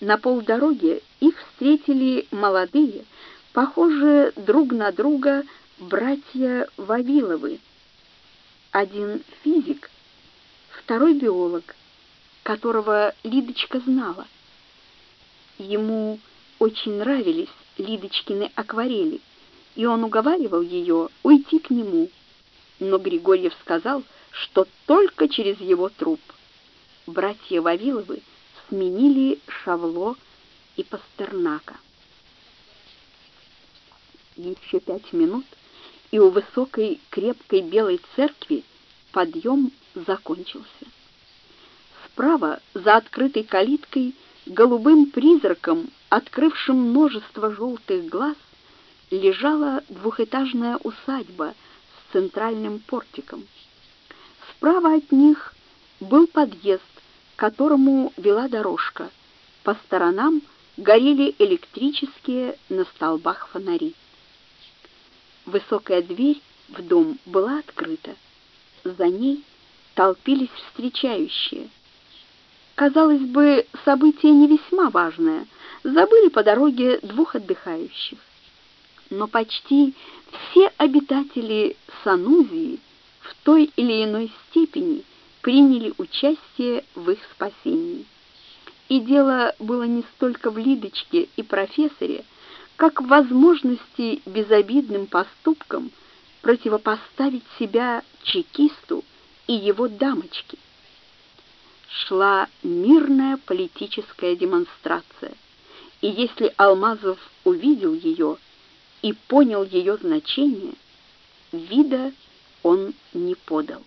На полдороге их встретили молодые, похожие друг на друга братья Вавиловы. Один физик, второй биолог, которого Лидочка знала. Ему очень нравились Лидочкины акварели, и он уговаривал ее уйти к нему. Но Григорьев сказал, что только через его труп. Братья Вавиловы сменили Шавло и Пастернака. Еще пять минут, и у высокой крепкой белой церкви подъем закончился. Справа, за открытой калиткой, голубым призраком, открывшим множество желтых глаз, лежала двухэтажная усадьба с центральным портиком. Справа от них был подъезд, к которому вела дорожка. По сторонам горели электрические на столбах фонари. Высокая дверь в дом была открыта. За ней толпились встречающие. Казалось бы, событие не весьма важное. Забыли по дороге двух отдыхающих. Но почти все обитатели Санузии в той или иной степени приняли участие в их спасении. И дело было не столько в Лидочке и профессоре, как в возможности безобидным поступкам противопоставить себя чекисту и его дамочке. Шла мирная политическая демонстрация, и если Алмазов увидел ее и понял ее значение, вида он не подал.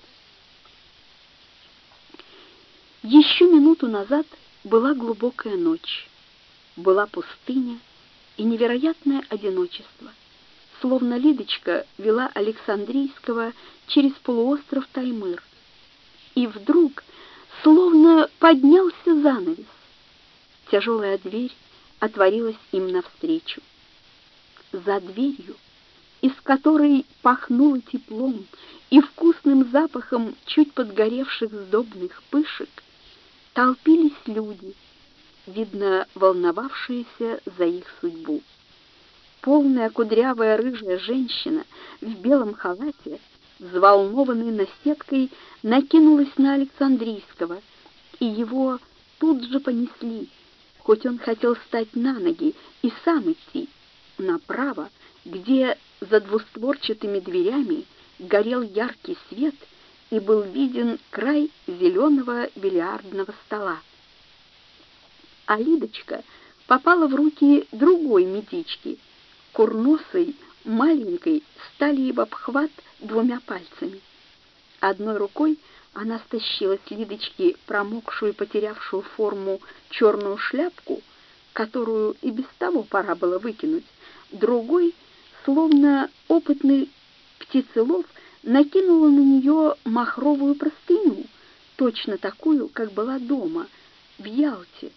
Еще минуту назад была глубокая ночь, была пустыня и невероятное одиночество, словно Лидочка вела Александрийского через полуостров Таймыр. И вдруг словно поднялся занавес. Тяжелая дверь отворилась им навстречу. За дверью, из которой пахнуло теплом и вкусным запахом чуть подгоревших сдобных пышек, толпились люди, видно, волновавшиеся за их судьбу. Полная кудрявая рыжая женщина в белом халате взволнованной наседкой, накинулась на Александрийского, и его тут же понесли, хоть он хотел встать на ноги и сам идти, направо, где за двустворчатыми дверями горел яркий свет и был виден край зеленого бильярдного стола. А Лидочка попала в руки другой медички, курносой, маленькой, стали в обхват двумя пальцами. Одной рукой она стащила с Лидочки промокшую и потерявшую форму черную шляпку, которую и без того пора было выкинуть, другой, словно опытный птицелов, накинула на нее махровую простыню, точно такую, как была дома, в Ялте,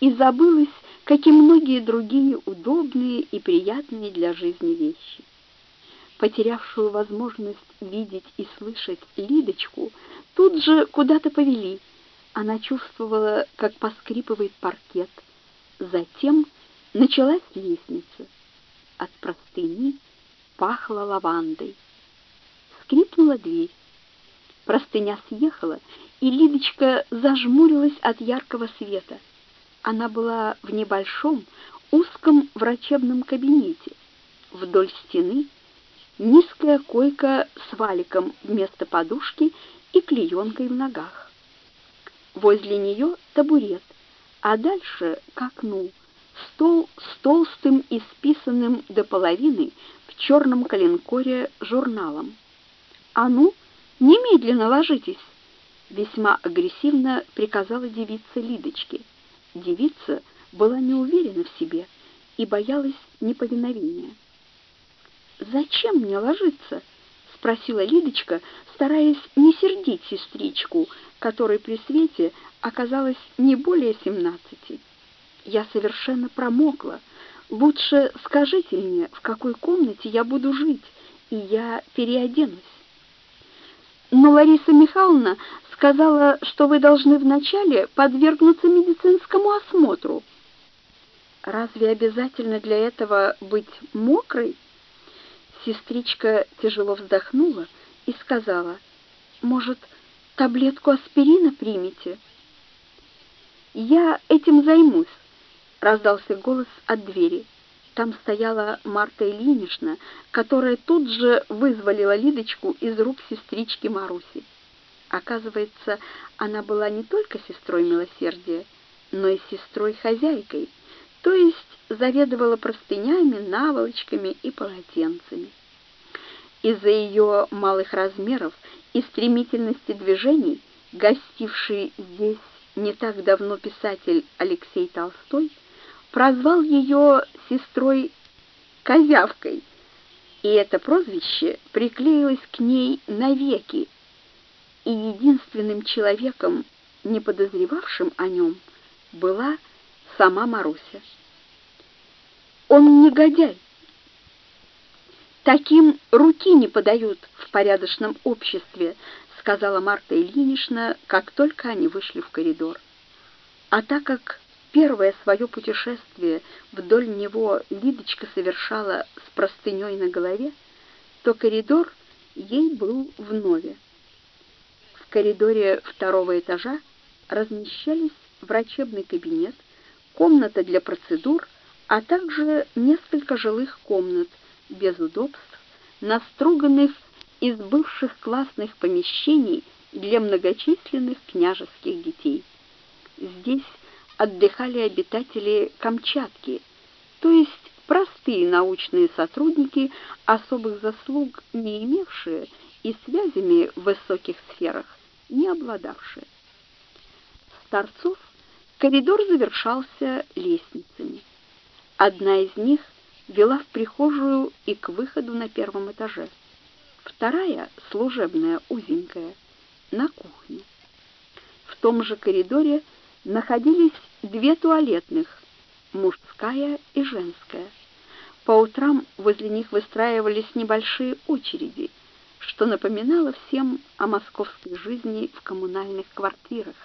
и забылась, как и многие другие удобные и приятные для жизни вещи потерявшую возможность видеть и слышать Лидочку, тут же куда-то повели. Она чувствовала, как поскрипывает паркет. Затем началась лестница. От простыни пахло лавандой. Скрипнула дверь. Простыня съехала, и Лидочка зажмурилась от яркого света. Она была в небольшом, узком врачебном кабинете. Вдоль стены низкая койка с валиком вместо подушки и клеенкой в ногах. Возле нее табурет, а дальше к окну стол с толстым и списанным до половины в черном коленкоре журналом. «А ну, немедленно ложитесь!» Весьма агрессивно приказала девица Лидочке. Девица была не уверена в себе и боялась неповиновения. «Зачем мне ложиться?» — спросила Лидочка, стараясь не сердить сестричку, которой при свете оказалось не более семнадцати. «Я совершенно промокла. Лучше скажите мне, в какой комнате я буду жить, и я переоденусь». Но Лариса Михайловна сказала, что вы должны вначале подвергнуться медицинскому осмотру. Разве обязательно для этого быть мокрой? Сестричка тяжело вздохнула и сказала, «Может, таблетку аспирина примете?» «Я этим займусь», — раздался голос от двери. Там стояла Марта Ильинична, которая тут же вызволила Лидочку из рук сестрички Маруси. Оказывается, она была не только сестрой милосердия, но и сестрой-хозяйкой, то есть заведовала простынями, наволочками и полотенцами. Из-за ее малых размеров и стремительности движений, гостивший здесь не так давно писатель Алексей Толстой прозвал ее сестрой Козявкой, и это прозвище приклеилось к ней навеки, и единственным человеком, не подозревавшим о нем, была сама Маруся. Он негодяй. Таким руки не подают в порядочном обществе, сказала Марта Ильинична, как только они вышли в коридор. А так как первое свое путешествие вдоль него Лидочка совершала с простыней на голове, то коридор ей был вновь. В коридоре второго этажа размещались врачебный кабинет, комната для процедур, а также несколько жилых комнат без удобств, наструганных из бывших классных помещений для многочисленных княжеских детей. Здесь отдыхали обитатели Камчатки, то есть простые научные сотрудники, особых заслуг не имевшие и связями в высоких сферах, не обладавшие. С торцов коридор завершался лестницами. Одна из них вела в прихожую и к выходу на первом этаже. Вторая, служебная, узенькая, на кухню. В том же коридоре находились две туалетных, мужская и женская. По утрам возле них выстраивались небольшие очереди, что напоминало всем о московской жизни в коммунальных квартирах,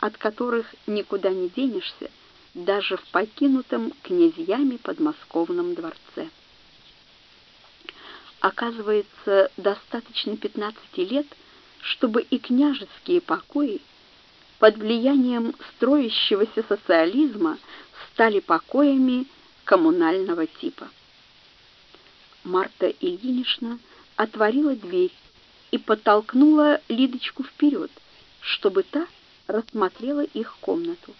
от которых никуда не денешься, даже в покинутом князьями подмосковном дворце. Оказывается, достаточно 15 лет, чтобы и княжеские покои под влиянием строящегося социализма стали покоями коммунального типа. Марта Ильинична отворила дверь и подтолкнула Лидочку вперед, чтобы та рассмотрела их комнату.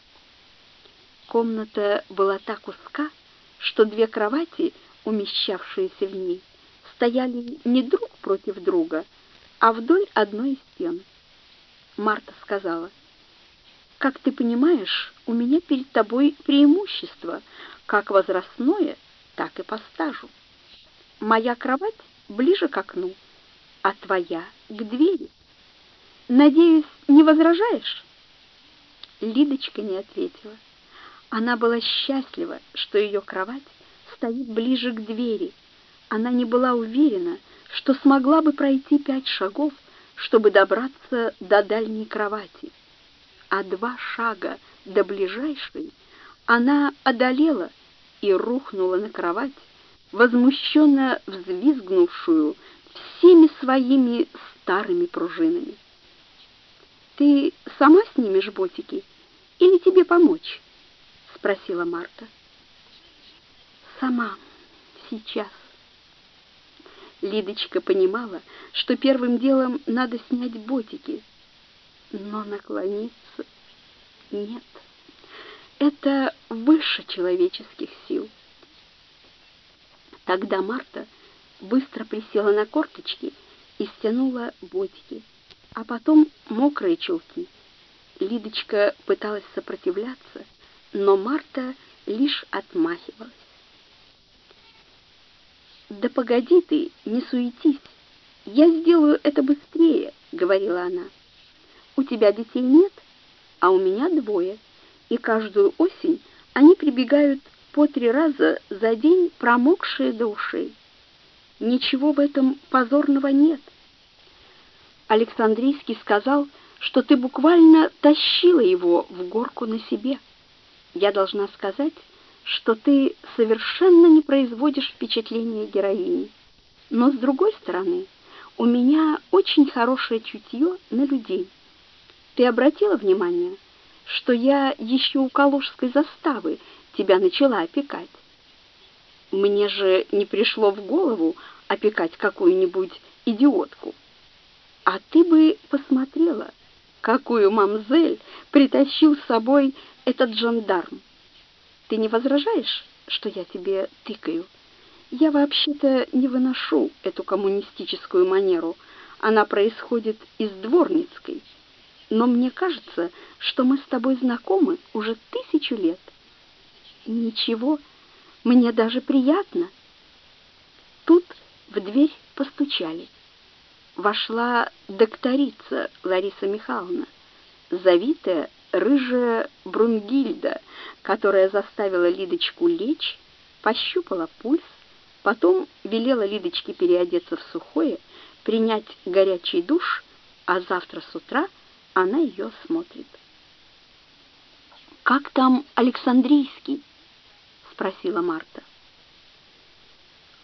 Комната была так узка, что две кровати, умещавшиеся в ней, стояли не друг против друга, а вдоль одной из стен. Марта сказала, «Как ты понимаешь, у меня перед тобой преимущество, как возрастное, так и по стажу. Моя кровать ближе к окну, а твоя — к двери. Надеюсь, не возражаешь?» Лидочка не ответила. Она была счастлива, что ее кровать стоит ближе к двери. Она не была уверена, что смогла бы пройти пять шагов, чтобы добраться до дальней кровати. А два шага до ближайшей она одолела и рухнула на кровать, возмущенно взвизгнувшую всеми своими старыми пружинами. «Ты сама снимешь ботики или тебе помочь?» спросила Марта. «Сама, сейчас». Лидочка понимала, что первым делом надо снять ботики, но наклониться нет. Это выше человеческих сил. Тогда Марта быстро присела на корточки и стянула ботики, а потом мокрые чулки. Лидочка пыталась сопротивляться, но Марта лишь отмахивалась. «Да погоди ты, не суетись, я сделаю это быстрее», — говорила она. «У тебя детей нет, а у меня двое, и каждую осень они прибегают по три раза за день, промокшие до ушей. Ничего в этом позорного нет». Александрийский сказал, что ты буквально тащила его в горку на себе. Я должна сказать, что ты совершенно не производишь впечатления героини. Но, с другой стороны, у меня очень хорошее чутье на людей. Ты обратила внимание, что я еще у Калужской заставы тебя начала опекать? Мне же не пришло в голову опекать какую-нибудь идиотку. А ты бы посмотрела, какую мамзель притащил с собой этот жандарм. Ты не возражаешь, что я тебе тыкаю? Я вообще-то не выношу эту коммунистическую манеру. Она происходит из дворницкой. Но мне кажется, что мы с тобой знакомы уже тысячу лет. Ничего, мне даже приятно. Тут в дверь постучали. Вошла докторица Лариса Михайловна, завитая рыжая Брунгильда, которая заставила Лидочку лечь, пощупала пульс, потом велела Лидочке переодеться в сухое, принять горячий душ, а завтра с утра она ее смотрит. «Как там Александрийский?» — спросила Марта.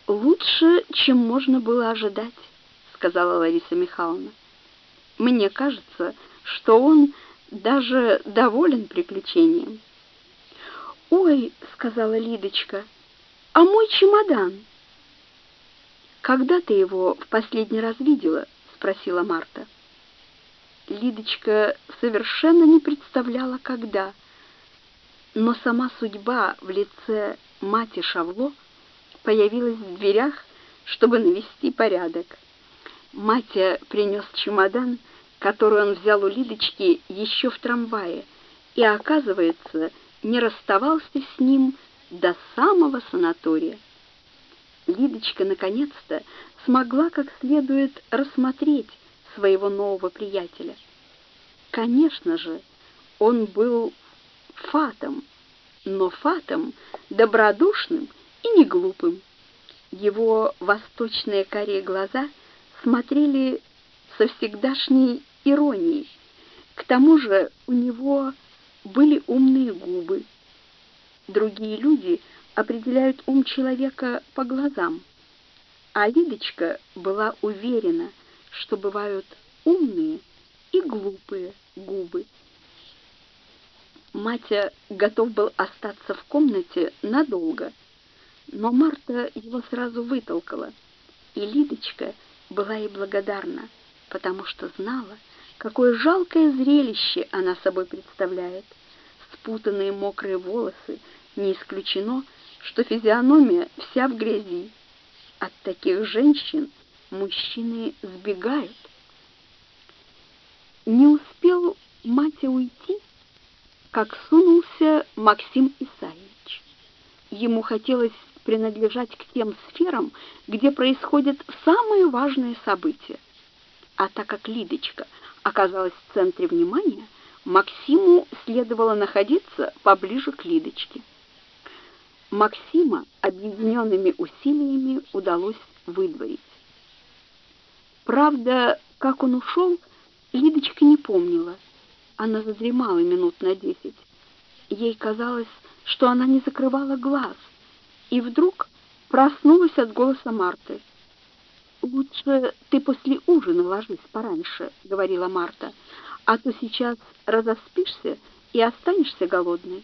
«Лучше, чем можно было ожидать», — сказала Лариса Михайловна. «Мне кажется, что он даже доволен приключением. «Ой», — сказала Лидочка, — «а мой чемодан?» «Когда ты его в последний раз видела?» — спросила Марта. Лидочка совершенно не представляла, когда, но сама судьба в лице мати Шавло появилась в дверях, чтобы навести порядок. Матя принес чемодан, который он взял у Лидочки еще в трамвае, и, оказывается, не расставался с ним до самого санатория. Лидочка наконец-то смогла как следует рассмотреть своего нового приятеля. Конечно же, он был фатом, но фатом добродушным и не глупым. Его восточные карие глаза смотрели со всегдашней иронией. К тому же у него были умные губы. Другие люди определяют ум человека по глазам, а Лидочка была уверена, что бывают умные и глупые губы. Матя готов был остаться в комнате надолго, но Марта его сразу вытолкала, и Лидочка была ей благодарна, потому что знала, Какое жалкое зрелище она собой представляет. Спутанные мокрые волосы, не исключено, что физиономия вся в грязи. От таких женщин мужчины сбегают. Не успел Матя уйти, как сунулся Максим Исаевич. Ему хотелось принадлежать к тем сферам, где происходят самые важные события. А так как Лидочка оказалась в центре внимания, Максиму следовало находиться поближе к Лидочке. Максима объединенными усилиями удалось выдворить. Правда, как он ушел, Лидочка не помнила. Она задремала минут на десять. Ей казалось, что она не закрывала глаз, и вдруг проснулась от голоса Марты — «Лучше ты после ужина ложись пораньше», — говорила Марта, «а то сейчас разоспишься и останешься голодной».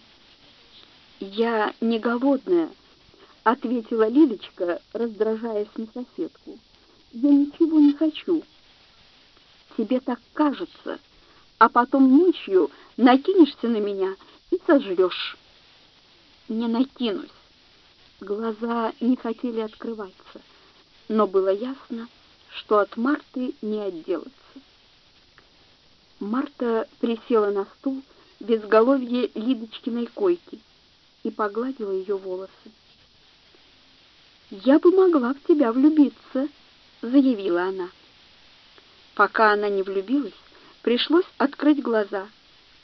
«Я не голодная», — ответила Лилечка, раздражаясь на соседку. «Я ничего не хочу». «Тебе так кажется, а потом ночью накинешься на меня и сожрешь». «Не накинусь». Глаза не хотели открываться, но было ясно, что от Марты не отделаться. Марта присела на стул в изголовье Лидочкиной койки и погладила ее волосы. «Я бы могла в тебя влюбиться», — заявила она. Пока она не влюбилась, пришлось открыть глаза.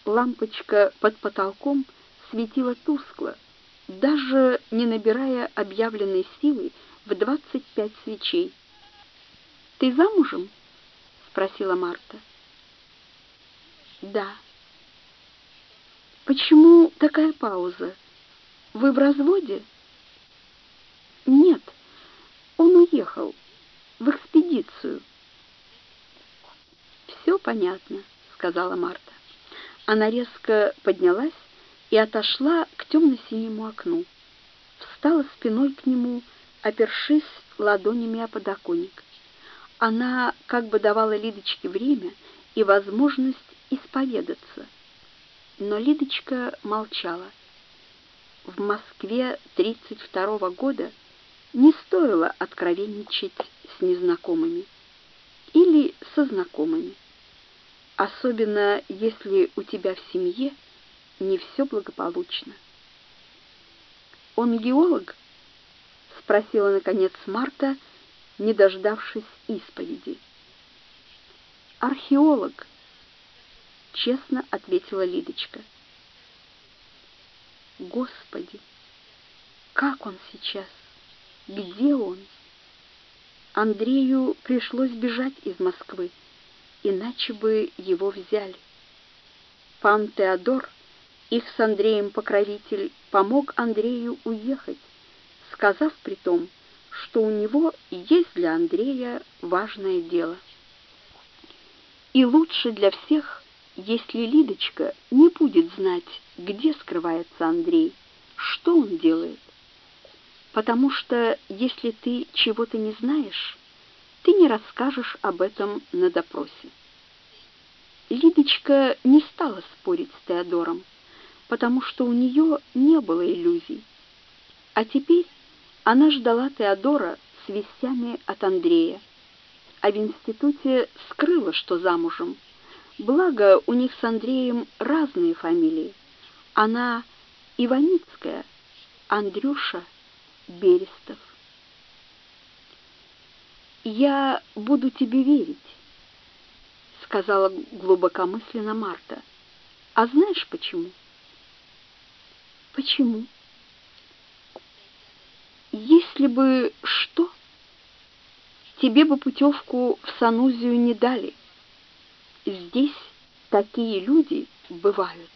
Лампочка под потолком светила тускло, даже не набирая объявленной силы в двадцать пять свечей. «Ты замужем?» — спросила Марта. «Да». «Почему такая пауза? Вы в разводе?» «Нет, он уехал в экспедицию». «Все понятно», — сказала Марта. Она резко поднялась и отошла к темно-синему окну. Встала спиной к нему, опершись ладонями о подоконник. Она как бы давала Лидочке время и возможность исповедаться. Но Лидочка молчала. В Москве 32 -го года не стоило откровенничать незнакомыми или со знакомыми, особенно если у тебя в семье не все благополучно. «Он геолог?» — спросила, наконец, Марта, не дождавшись исповеди. «Археолог», — честно ответила Лидочка. «Господи, как он сейчас? Где он?» Андрею пришлось бежать из Москвы, иначе бы его взяли. Пан Теодор — их с Андреем покровитель помог Андрею уехать, сказав при том, что у него есть для Андрея важное дело. И лучше для всех, если Лидочка не будет знать, где скрывается Андрей, что он делает. Потому что если ты чего-то не знаешь, ты не расскажешь об этом на допросе. Лидочка не стала спорить с Теодором, потому что у нее не было иллюзий. А теперь она ждала Теодора с вестями от Андрея, а в институте скрыла, что замужем. Благо, у них с Андреем разные фамилии. Она Иваницкая, Андрюша Берестов. «Я буду тебе верить», — сказала глубокомысленно Марта. «А знаешь почему?» Почему? Если бы что, тебе бы путевку в Санузию не дали. Здесь такие люди бывают.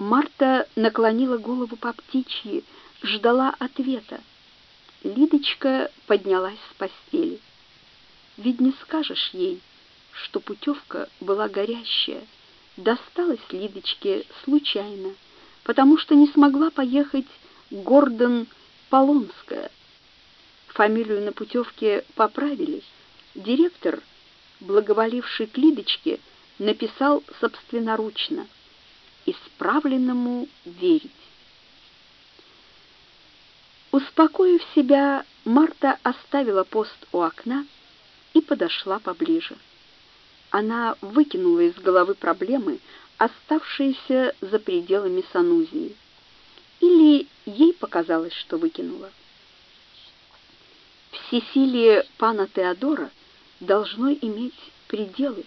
Марта наклонила голову по птичьи, ждала ответа. Лидочка поднялась с постели. Ведь не скажешь ей, что путевка была горящая, досталась Лидочке случайно, потому что не смогла поехать Гордон Полонская. Фамилию на путевке поправили. Директор, благоволивший к Лидочке, написал собственноручно «Исправленному верить». Успокоив себя, Марта оставила пост у окна и подошла поближе она выкинула из головы проблемы, оставшиеся за пределами Санузии. Или ей показалось, что выкинула. Всесилие пана Теодора должно иметь пределы.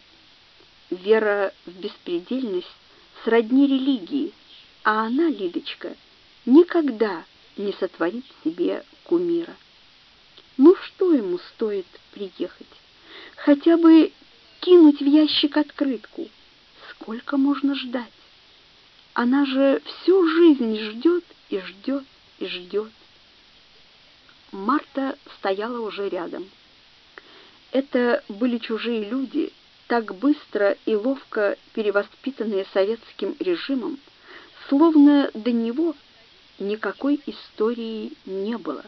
Вера в беспредельность сродни религии, а она, Лидочка, никогда не сотворит себе кумира. Ну что ему стоит приехать? Хотя бы кинуть в ящик открытку. Сколько можно ждать? Она же всю жизнь ждет и ждет и ждет. Марта стояла уже рядом. Это были чужие люди, так быстро и ловко перевоспитанные советским режимом, словно до него никакой истории не было.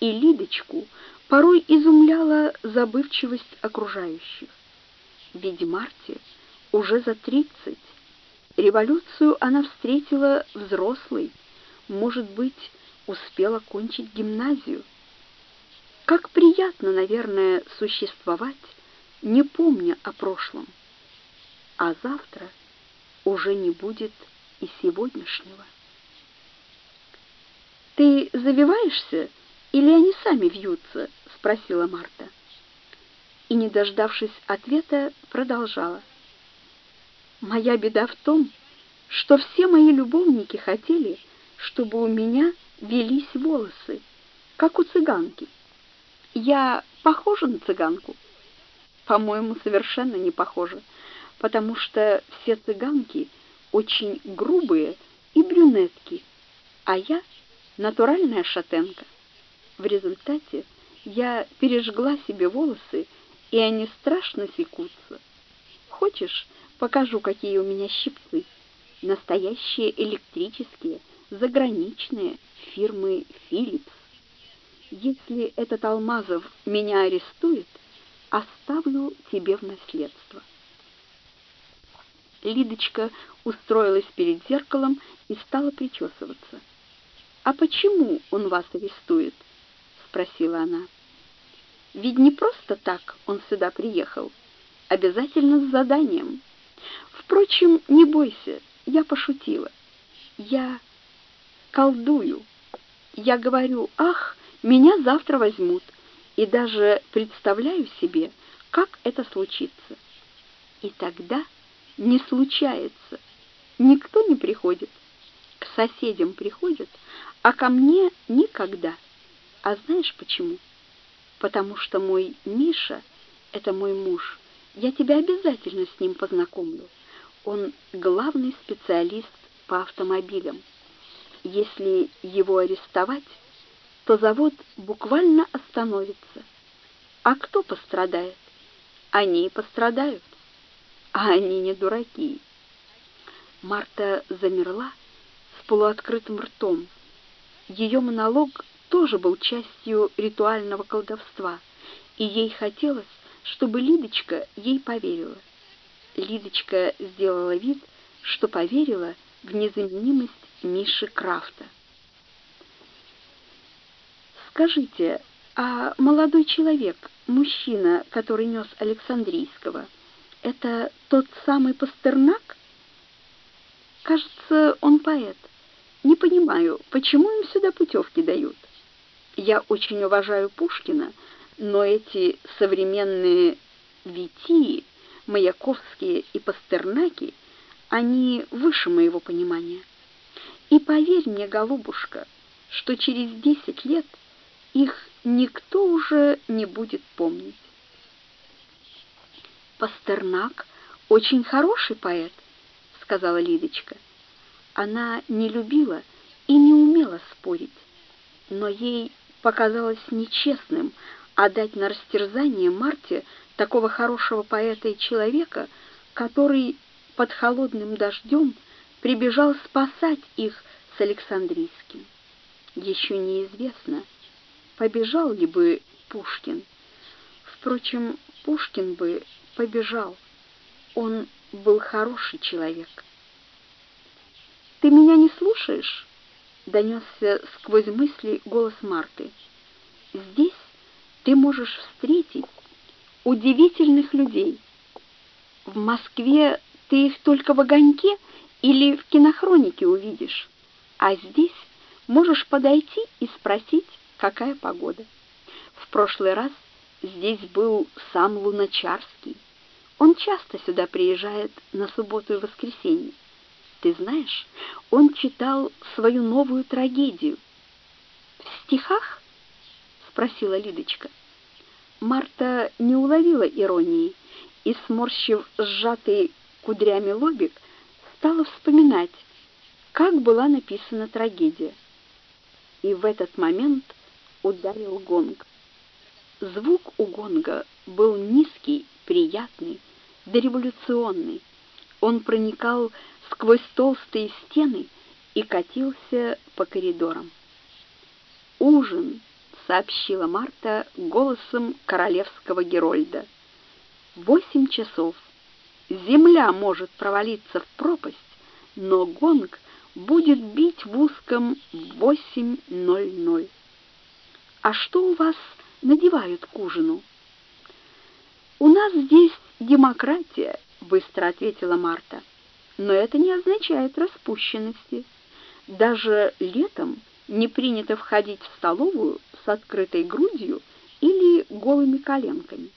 И Лидочку порой изумляла забывчивость окружающих. Ведь Марте уже за тридцать. Революцию она встретила взрослой, может быть, успела кончить гимназию. Как приятно, наверное, существовать, не помня о прошлом. А завтра уже не будет и сегодняшнего. «Ты завиваешься или они сами вьются?» — спросила Марта. И, не дождавшись ответа, продолжала. «Моя беда в том, что все мои любовники хотели, чтобы у меня велись волосы, как у цыганки. Я похожа на цыганку? По-моему, совершенно не похожа, потому что все цыганки очень грубые и брюнетки, а я натуральная шатенка. В результате я пережгла себе волосы, и они страшно секутся. Хочешь, покажу, какие у меня щипцы? Настоящие электрические, заграничные, фирмы Philips. Если этот Алмазов меня арестует, оставлю тебе в наследство. Лидочка устроилась перед зеркалом и стала причесываться. «А почему он вас арестует?» — спросила она. «Ведь не просто так он сюда приехал, обязательно с заданием. Впрочем, не бойся, я пошутила. Я колдую. Я говорю, ах, меня завтра возьмут, и даже представляю себе, как это случится. И тогда не случается. Никто не приходит. К соседям приходят, а ко мне никогда. А знаешь почему? Потому что мой Миша — это мой муж. Я тебя обязательно с ним познакомлю. Он главный специалист по автомобилям. Если его арестовать, то завод буквально остановится. А кто пострадает? Они пострадают. А они не дураки. Марта замерла с полуоткрытым ртом. Ее монолог тоже был частью ритуального колдовства, и ей хотелось, чтобы Лидочка ей поверила. Лидочка сделала вид, что поверила в незаменимость Миши Крафта. «Скажите, а молодой человек, мужчина, который нес Александрийского, это тот самый Пастернак? Кажется, он поэт. Не понимаю, почему им сюда путевки дают. Я очень уважаю Пушкина, но эти современные витии, Маяковские и Пастернаки, они выше моего понимания. И поверь мне, голубушка, что через десять лет их никто уже не будет помнить. Пастернак очень хороший поэт, сказала Лидочка. Она не любила и не умела спорить, но ей показалось нечестным отдать на растерзание Марте такого хорошего поэта и человека, который под холодным дождем прибежал спасать их с Александрийским. Еще неизвестно, побежал ли бы Пушкин. Впрочем, Пушкин бы побежал. Он был хороший человек. «Ты меня не слушаешь?» — донесся сквозь мысли голос Марты. «Здесь ты можешь встретить удивительных людей. В Москве ты их только в огоньке или в кинохронике увидишь, а здесь можешь подойти и спросить, какая погода. В прошлый раз здесь был сам Луначарский. Он часто сюда приезжает на субботу и воскресенье. Ты знаешь, он читал свою новую трагедию. В стихах? спросила Лидочка. Марта не уловила иронии и, сморщив сжатый кудрями лобик, стала вспоминать, как была написана трагедия. И в этот момент ударил гонг. Звук у гонга был низкий, приятный, дореволюционный. Он проникал сквозь толстые стены и катился по коридорам. «Ужин!» — сообщила Марта голосом королевского Герольда. «Восемь часов. Земля может провалиться в пропасть, но гонг будет бить в узком 8.00. А что у вас надевают к ужину? У нас здесь демократия, быстро ответила Марта. Но это не означает распущенности. Даже летом не принято входить в столовую с открытой грудью или голыми коленками.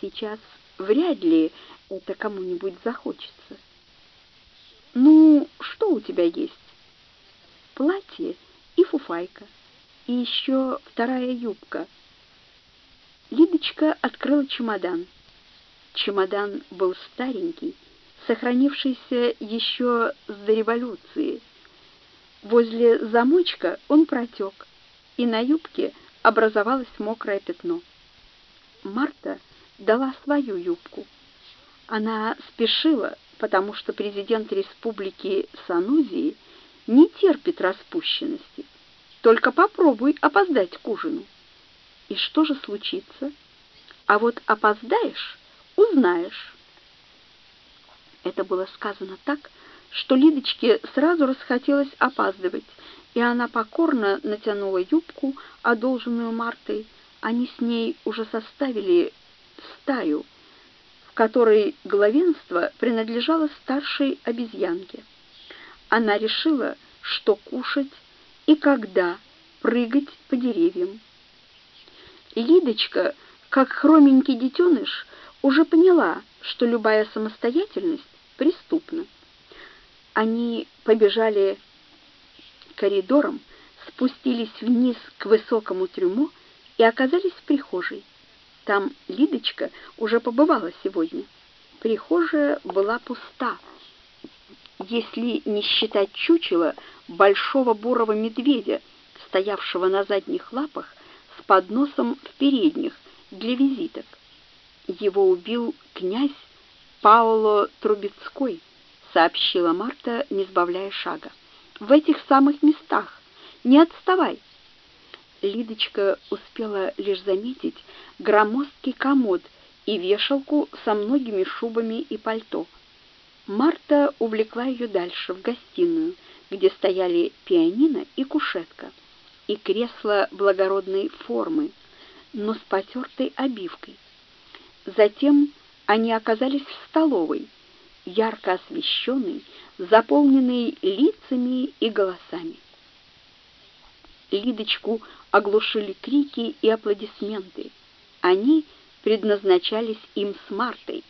Сейчас вряд ли это кому-нибудь захочется. Ну, что у тебя есть? Платье и фуфайка. И еще вторая юбка. Лидочка открыла чемодан. Чемодан был старенький, сохранившийся еще с до революции. Возле замочка он протек, и на юбке образовалось мокрое пятно. Марта дала свою юбку. Она спешила, потому что президент республики Санузии не терпит распущенности. Только попробуй опоздать к ужину. И что же случится? А вот опоздаешь, узнаешь. Это было сказано так, что Лидочке сразу расхотелось опаздывать, и она покорно натянула юбку, одолженную Мартой. Они с ней уже составили стаю — которой главенство принадлежало старшей обезьянке. Она решила, что кушать и когда прыгать по деревьям. Лидочка, как хроменький детеныш, уже поняла, что любая самостоятельность преступна. Они побежали коридором, спустились вниз к высокому трюму и оказались в прихожей. Там Лидочка уже побывала сегодня. Прихожая была пуста, если не считать чучела большого бурого медведя, стоявшего на задних лапах с подносом в передних для визиток. Его убил князь Паоло Трубецкой, сообщила Марта, не сбавляя шага. В этих самых местах. Не отставай. Лидочка успела лишь заметить громоздкий комод и вешалку со многими шубами и пальто. Марта увлекла ее дальше, в гостиную, где стояли пианино и кушетка, и кресло благородной формы, но с потертой обивкой. Затем они оказались в столовой, ярко освещенной, заполненной лицами и голосами. Лидочку оглушили крики и аплодисменты. Они предназначались им с Мартой.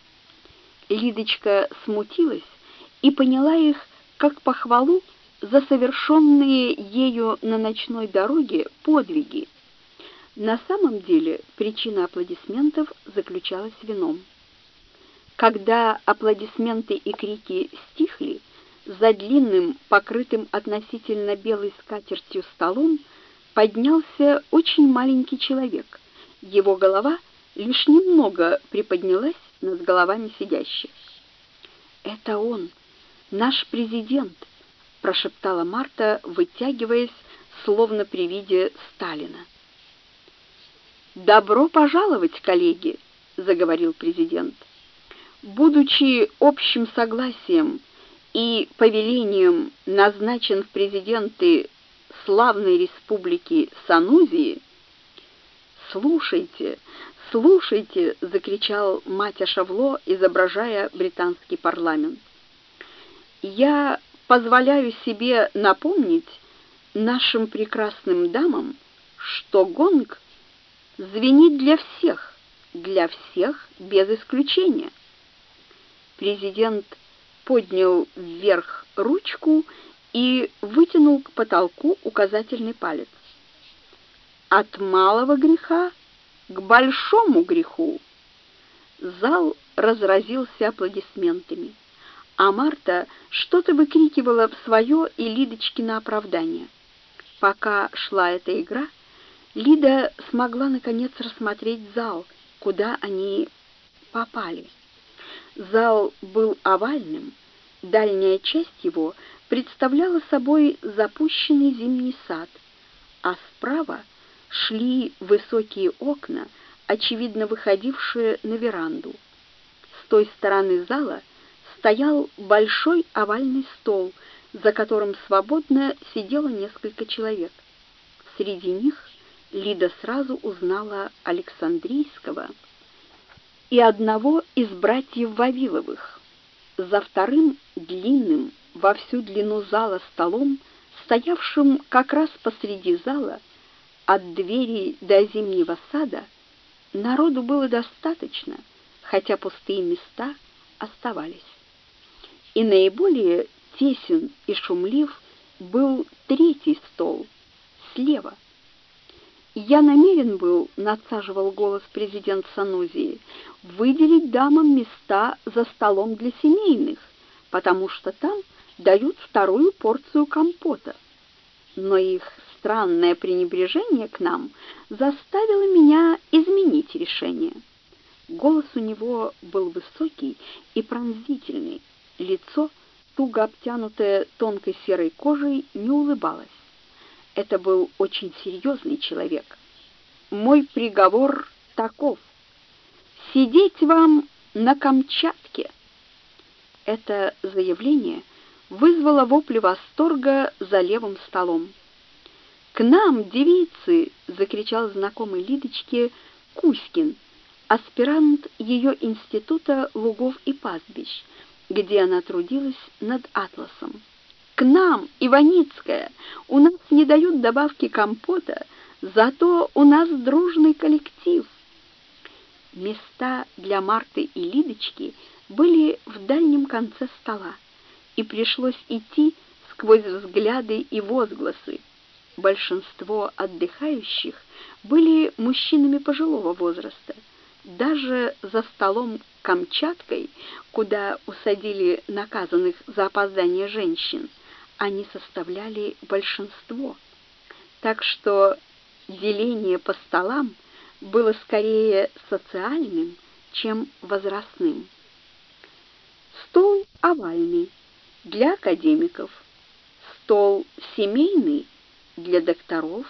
Лидочка смутилась и поняла их как похвалу за совершенные ею на ночной дороге подвиги. На самом деле причина аплодисментов заключалась в ином. Когда аплодисменты и крики стихли, за длинным, покрытым относительно белой скатертью столом поднялся очень маленький человек. Его голова лишь немного приподнялась над головами сидящих. «Это он, наш президент», — прошептала Марта, вытягиваясь, словно при виде Сталина. «Добро пожаловать, коллеги», — заговорил президент. «Будучи общим согласием и повелением назначен в президенты славной республики Санузии, «Слушайте, слушайте!» — закричал Матя Шавло, изображая британский парламент. «Я позволяю себе напомнить нашим прекрасным дамам, что гонг звенит для всех, для всех без исключения». Президент поднял вверх ручку и вытянул к потолку указательный палец. От малого греха к большому греху. Зал разразился аплодисментами, а Марта что-то выкрикивала в свое и Лидочкино оправдание. Пока шла эта игра, Лида смогла наконец рассмотреть зал, куда они попали. Зал был овальным, Дальняя часть его представляла собой запущенный зимний сад, а справа шли высокие окна, очевидно выходившие на веранду. С той стороны зала стоял большой овальный стол, за которым свободно сидело несколько человек. Среди них Лида сразу узнала Александрийского и одного из братьев Вавиловых. За вторым длинным во всю длину зала столом, стоявшим как раз посреди зала, от двери до зимнего сада, народу было достаточно, хотя пустые места оставались. И наиболее тесен и шумлив был третий стол, слева. Я намерен был, надсаживал голос президент Санузии, выделить дамам места за столом для семейных, потому что там дают вторую порцию компота. Но их странное пренебрежение к нам заставило меня изменить решение. Голос у него был высокий и пронзительный, лицо, туго обтянутое тонкой серой кожей, не улыбалось. Это был очень серьезный человек. Мой приговор таков: сидеть вам на Камчатке. Это заявление вызвало вопли восторга за левым столом. «К нам, девицы!» — закричал знакомый Лидочке Кузькин, аспирант ее института лугов и пастбищ, где она трудилась над атласом. «К нам, Иваницкая! У нас не дают добавки компота, зато у нас дружный коллектив!» Места для Марты и Лидочки — были в дальнем конце стола, и пришлось идти сквозь взгляды и возгласы. Большинство отдыхающих были мужчинами пожилого возраста. Даже за столом Камчаткой, куда усадили наказанных за опоздание женщин, они составляли большинство. Так что деление по столам было скорее социальным, чем возрастным стол овальный для академиков, стол семейный для докторов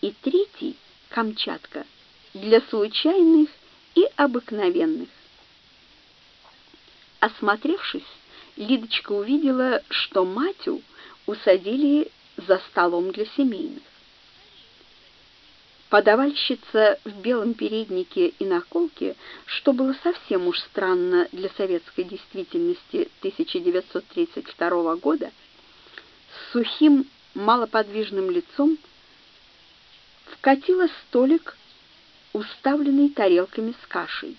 и третий Камчатка для случайных и обыкновенных. Осмотревшись, Лидочка увидела, что Матю усадили за столом для семейных. Подавальщица в белом переднике и наколке, что было совсем уж странно для советской действительности 1932 года, с сухим малоподвижным лицом вкатила столик, уставленный тарелками с кашей.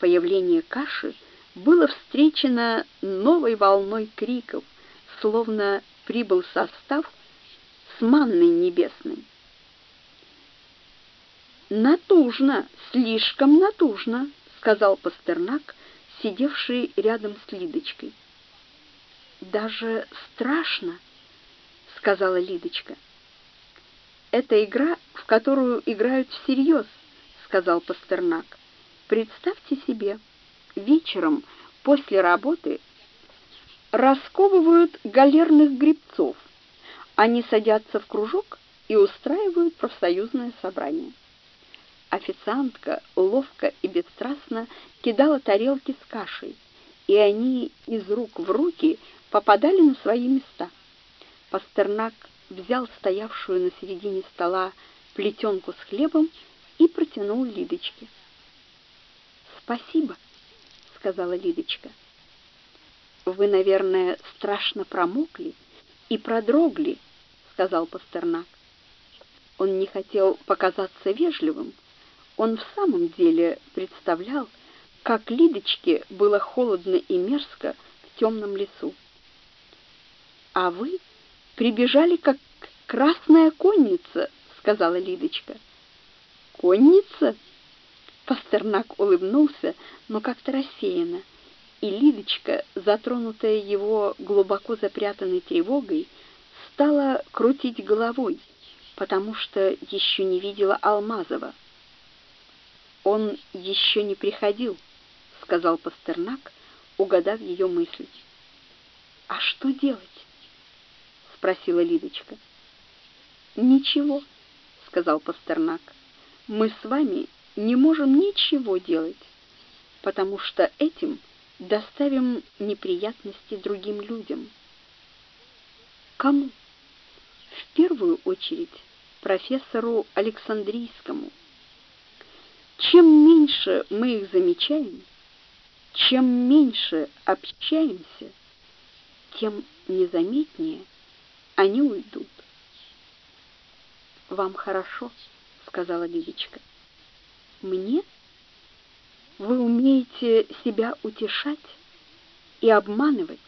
Появление каши было встречено новой волной криков, словно прибыл состав с манной небесной. «Натужно, слишком натужно», — сказал Пастернак, сидевший рядом с Лидочкой. «Даже страшно», — сказала Лидочка. «Это игра, в которую играют всерьез», — сказал Пастернак. «Представьте себе, вечером после работы расковывают галерных гребцов. Они садятся в кружок и устраивают профсоюзное собрание». Официантка ловко и бесстрастно кидала тарелки с кашей, и они из рук в руки попадали на свои места. Пастернак взял стоявшую на середине стола плетенку с хлебом и протянул Лидочке. «Спасибо», — сказала Лидочка. «Вы, наверное, страшно промокли и продрогли», — сказал Пастернак. Он не хотел показаться вежливым, он в самом деле представлял, как Лидочке было холодно и мерзко в темном лесу. «А вы прибежали, как красная конница», — сказала Лидочка. «Конница?» Пастернак улыбнулся, но как-то рассеянно, и Лидочка, затронутая его глубоко запрятанной тревогой, стала крутить головой, потому что еще не видела Алмазова. «Он еще не приходил», — сказал Пастернак, угадав ее мысль. А что делать? спросила Лидочка. Ничего, сказал Пастернак. Мы с вами не можем ничего делать, потому что этим доставим неприятности другим людям. Кому? В первую очередь профессору Александрийскому. Чем меньше мы их замечаем, чем меньше общаемся, тем незаметнее они уйдут. «Вам хорошо», — сказала Лидочка. «Мне? Вы умеете себя утешать и обманывать?»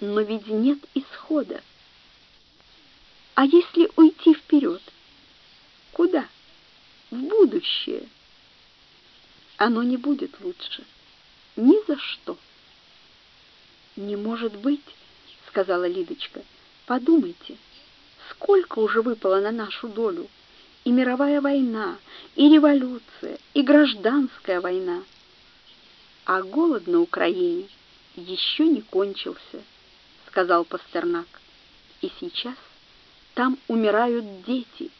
но ведь нет исхода. А если уйти вперед? Куда? В будущее. Оно не будет лучше. Ни за что. Не может быть, сказала Лидочка. Подумайте, сколько уже выпало на нашу долю. И мировая война, и революция, и гражданская война. А голод на Украине еще не кончился сказал Пастернак. И сейчас там умирают дети.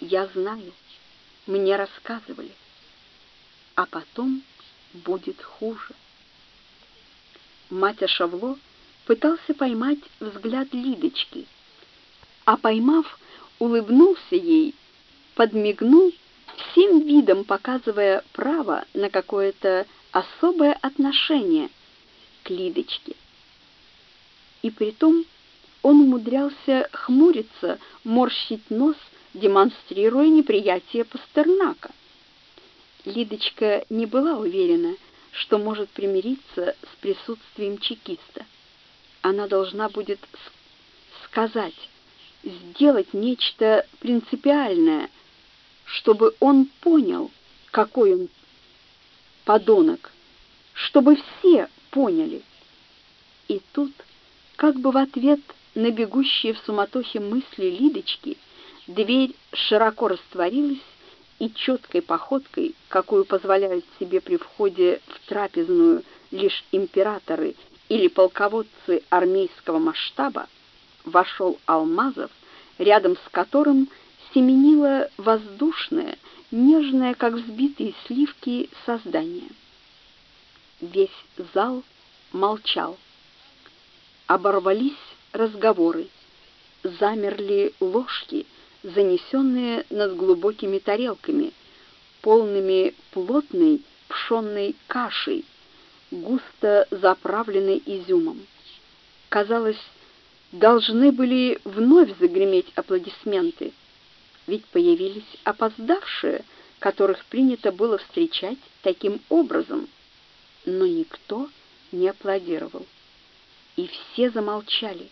Я знаю. Мне рассказывали. А потом будет хуже. Матя Шавло пытался поймать взгляд Лидочки, а поймав, улыбнулся ей, подмигнул, всем видом показывая право на какое-то особое отношение к Лидочке и притом он умудрялся хмуриться, морщить нос, демонстрируя неприятие Пастернака. Лидочка не была уверена, что может примириться с присутствием чекиста. Она должна будет сказать, сделать нечто принципиальное, чтобы он понял, какой он подонок, чтобы все поняли. И тут как бы в ответ на бегущие в суматохе мысли Лидочки, дверь широко растворилась, и четкой походкой, какую позволяют себе при входе в трапезную лишь императоры или полководцы армейского масштаба, вошел Алмазов, рядом с которым семенило воздушное, нежное, как взбитые сливки, создание. Весь зал молчал оборвались разговоры, замерли ложки, занесенные над глубокими тарелками, полными плотной пшенной кашей, густо заправленной изюмом. Казалось, должны были вновь загреметь аплодисменты, ведь появились опоздавшие, которых принято было встречать таким образом, но никто не аплодировал и все замолчали.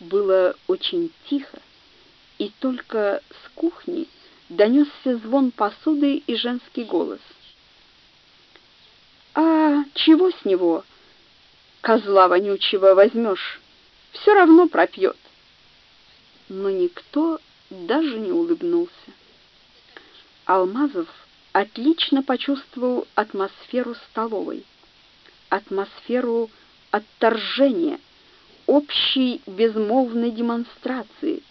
Было очень тихо, и только с кухни донесся звон посуды и женский голос. «А чего с него, козла вонючего, возьмешь? Все равно пропьет». Но никто даже не улыбнулся. Алмазов отлично почувствовал атмосферу столовой, атмосферу отторжения, общей безмолвной демонстрации,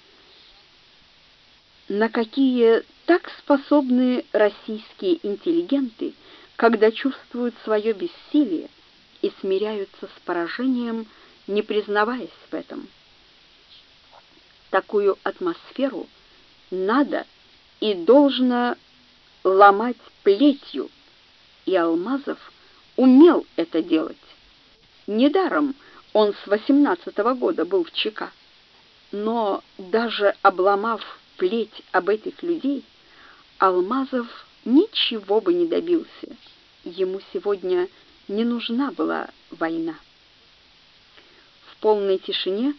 на какие так способны российские интеллигенты, когда чувствуют свое бессилие и смиряются с поражением, не признаваясь в этом. Такую атмосферу надо и должно ломать плетью, и Алмазов умел это делать. Недаром он с восемнадцатого года был в ЧК. Но даже обломав плеть об этих людей, Алмазов ничего бы не добился. Ему сегодня не нужна была война. Полной тишине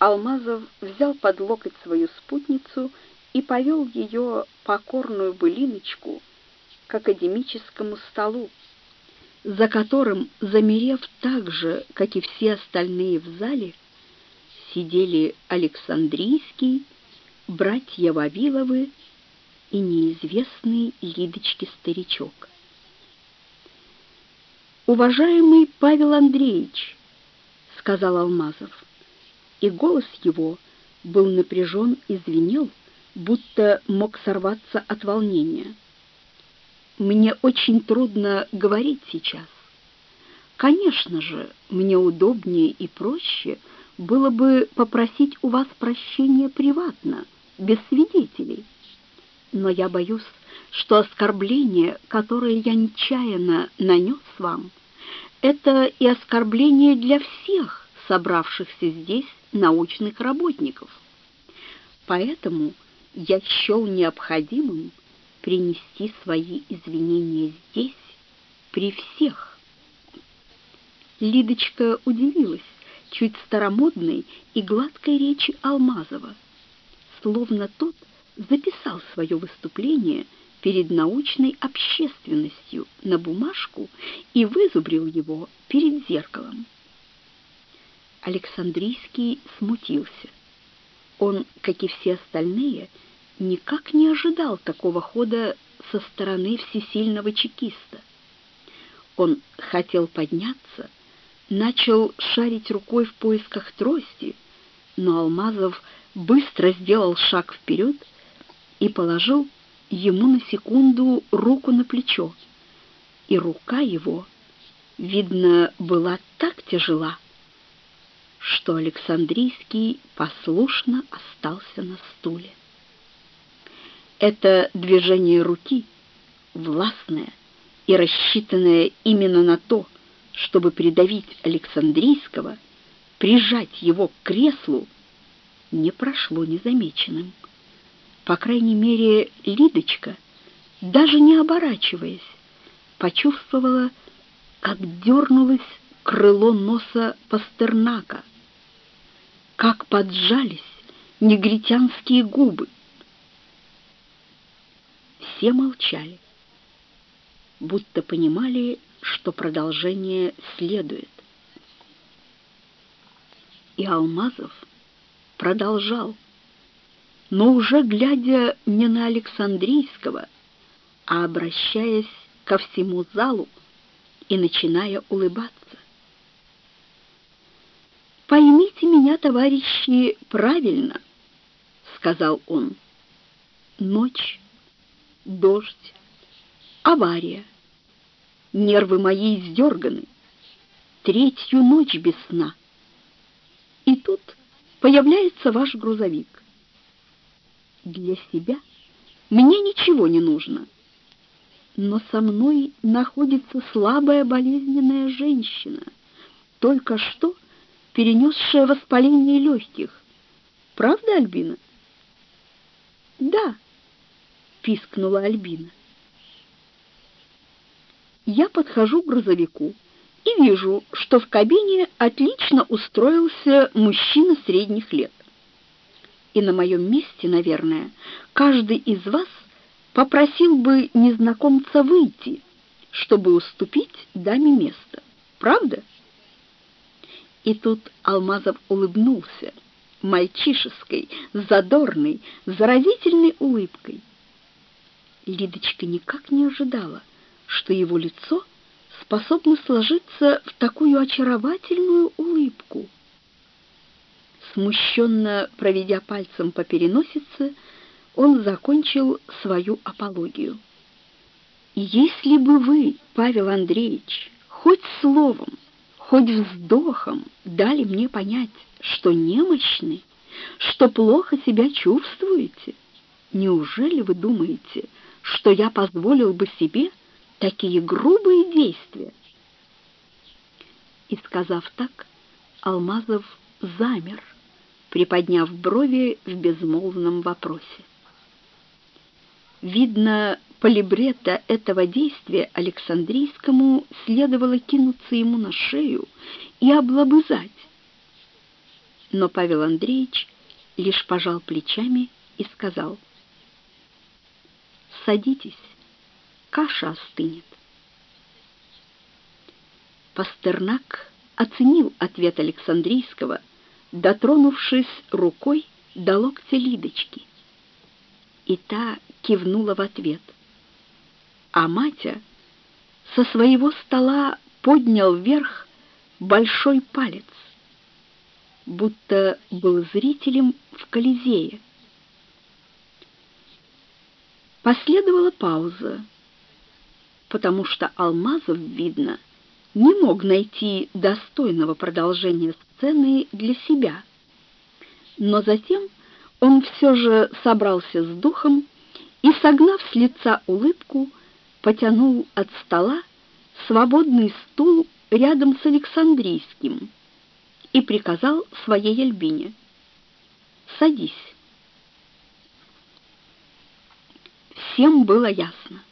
Алмазов взял под локоть свою спутницу и повел ее покорную былиночку к академическому столу, за которым, замерев так же, как и все остальные в зале, сидели Александрийский, братья Вавиловы и неизвестный Лидочке старичок. «Уважаемый Павел Андреевич», — сказал Алмазов, и голос его был напряжен и звенел, будто мог сорваться от волнения. «Мне очень трудно говорить сейчас. Конечно же, мне удобнее и проще было бы попросить у вас прощения приватно, без свидетелей. Но я боюсь, что оскорбление, которое я нечаянно нанес вам, это и оскорбление для всех собравшихся здесь научных работников. Поэтому я счел необходимым принести свои извинения здесь, при всех. Лидочка удивилась чуть старомодной и гладкой речи Алмазова, словно тот записал свое выступление перед научной общественностью на бумажку и вызубрил его перед зеркалом. Александрийский смутился. Он, как и все остальные, никак не ожидал такого хода со стороны всесильного чекиста. Он хотел подняться, начал шарить рукой в поисках трости, но Алмазов быстро сделал шаг вперед и положил ему на секунду руку на плечо, и рука его, видно, была так тяжела, что Александрийский послушно остался на стуле. Это движение руки, властное и рассчитанное именно на то, чтобы придавить Александрийского, прижать его к креслу, не прошло незамеченным. По крайней мере, Лидочка, даже не оборачиваясь, почувствовала, как дернулось крыло носа Пастернака, как поджались негритянские губы. Все молчали, будто понимали, что продолжение следует. И Алмазов продолжал но уже глядя не на Александрийского, а обращаясь ко всему залу и начиная улыбаться. «Поймите меня, товарищи, правильно», — сказал он. «Ночь, дождь, авария, нервы мои издерганы, третью ночь без сна. И тут появляется ваш грузовик для себя мне ничего не нужно. Но со мной находится слабая болезненная женщина, только что перенесшая воспаление легких. Правда, Альбина? Да, пискнула Альбина. Я подхожу к грузовику и вижу, что в кабине отлично устроился мужчина средних лет и на моем месте, наверное, каждый из вас попросил бы незнакомца выйти, чтобы уступить даме место. Правда? И тут Алмазов улыбнулся мальчишеской, задорной, заразительной улыбкой. Лидочка никак не ожидала, что его лицо способно сложиться в такую очаровательную улыбку. Смущенно проведя пальцем по переносице, он закончил свою апологию. «Если бы вы, Павел Андреевич, хоть словом, хоть вздохом дали мне понять, что немощны, что плохо себя чувствуете, неужели вы думаете, что я позволил бы себе такие грубые действия?» И, сказав так, Алмазов замер, приподняв брови в безмолвном вопросе. Видно, по этого действия Александрийскому следовало кинуться ему на шею и облобызать. Но Павел Андреевич лишь пожал плечами и сказал, «Садитесь, каша остынет». Пастернак оценил ответ Александрийского дотронувшись рукой до локтя Лидочки. И та кивнула в ответ. А Матя со своего стола поднял вверх большой палец, будто был зрителем в Колизее. Последовала пауза, потому что Алмазов, видно, не мог найти достойного продолжения сцены для себя. Но затем он все же собрался с духом и, согнав с лица улыбку, потянул от стола свободный стул рядом с Александрийским и приказал своей Альбине «Садись». Всем было ясно.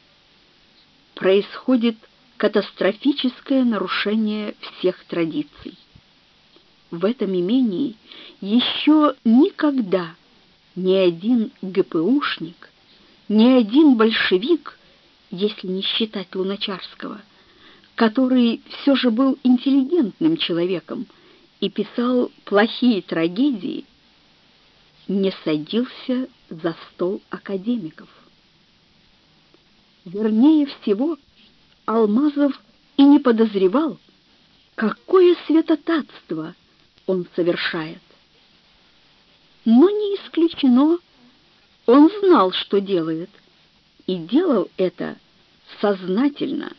Происходит катастрофическое нарушение всех традиций. В этом имении еще никогда ни один ГПУшник, ни один большевик, если не считать Луначарского, который все же был интеллигентным человеком и писал плохие трагедии, не садился за стол академиков. Вернее всего, Алмазов и не подозревал, какое святотатство он совершает. Но не исключено, он знал, что делает, и делал это сознательно,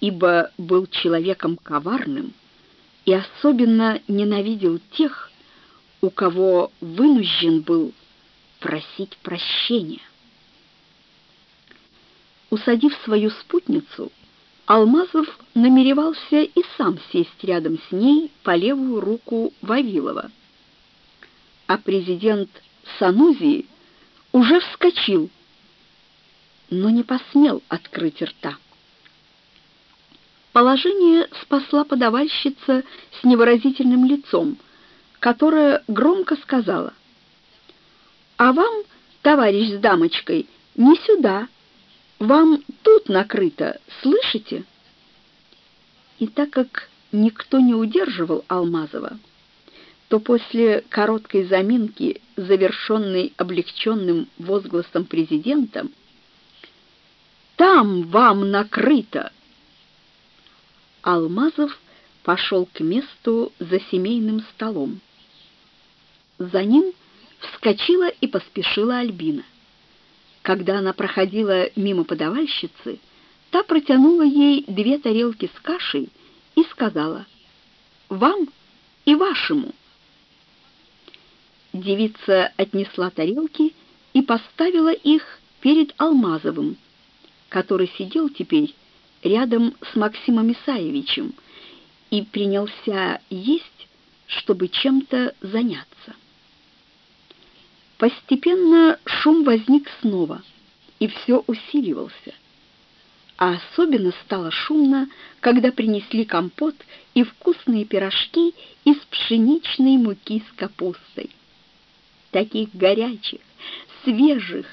ибо был человеком коварным и особенно ненавидел тех, у кого вынужден был просить прощения. Усадив свою спутницу, Алмазов намеревался и сам сесть рядом с ней по левую руку Вавилова. А президент Санузии уже вскочил, но не посмел открыть рта. Положение спасла подавальщица с невыразительным лицом, которая громко сказала, «А вам, товарищ с дамочкой, не сюда, вам тут накрыто, слышите? И так как никто не удерживал Алмазова, то после короткой заминки, завершенной облегченным возгласом президента, «Там вам накрыто!» Алмазов пошел к месту за семейным столом. За ним вскочила и поспешила Альбина. Когда она проходила мимо подавальщицы, та протянула ей две тарелки с кашей и сказала «Вам и вашему». Девица отнесла тарелки и поставила их перед Алмазовым, который сидел теперь рядом с Максимом Исаевичем и принялся есть, чтобы чем-то заняться. Постепенно шум возник снова, и все усиливался. А особенно стало шумно, когда принесли компот и вкусные пирожки из пшеничной муки с капустой. Таких горячих, свежих,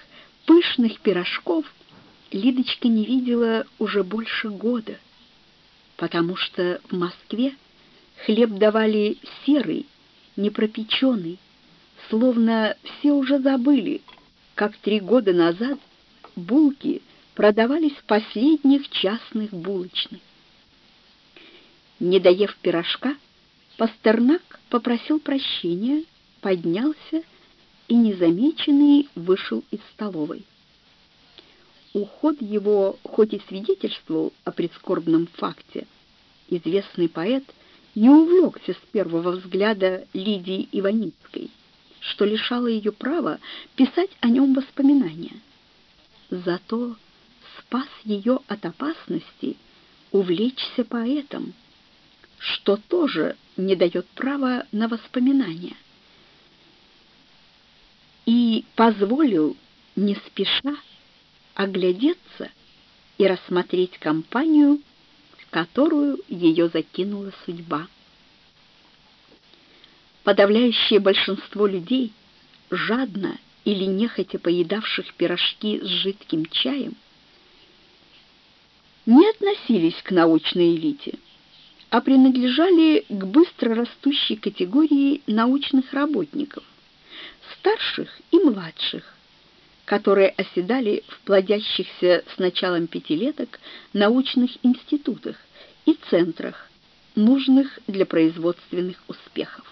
пышных пирожков Лидочка не видела уже больше года, потому что в Москве хлеб давали серый, непропеченный, словно все уже забыли, как три года назад булки продавались в последних частных булочных. Не доев пирожка, Пастернак попросил прощения, поднялся и незамеченный вышел из столовой. Уход его хоть и свидетельствовал о прискорбном факте, известный поэт не увлекся с первого взгляда Лидии Иваницкой что лишало ее права писать о нем воспоминания. Зато спас ее от опасности увлечься поэтом, что тоже не дает права на воспоминания. И позволил, не спеша, оглядеться и рассмотреть компанию, в которую ее закинула судьба. Подавляющее большинство людей, жадно или нехотя поедавших пирожки с жидким чаем, не относились к научной элите, а принадлежали к быстро растущей категории научных работников, старших и младших, которые оседали в плодящихся с началом пятилеток научных институтах и центрах, нужных для производственных успехов.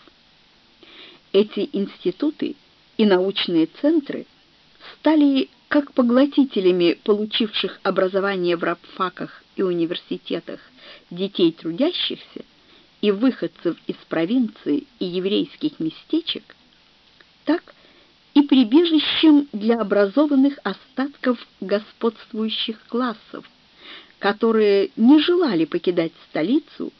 Эти институты и научные центры стали как поглотителями получивших образование в рабфаках и университетах детей трудящихся и выходцев из провинции и еврейских местечек, так и прибежищем для образованных остатков господствующих классов, которые не желали покидать столицу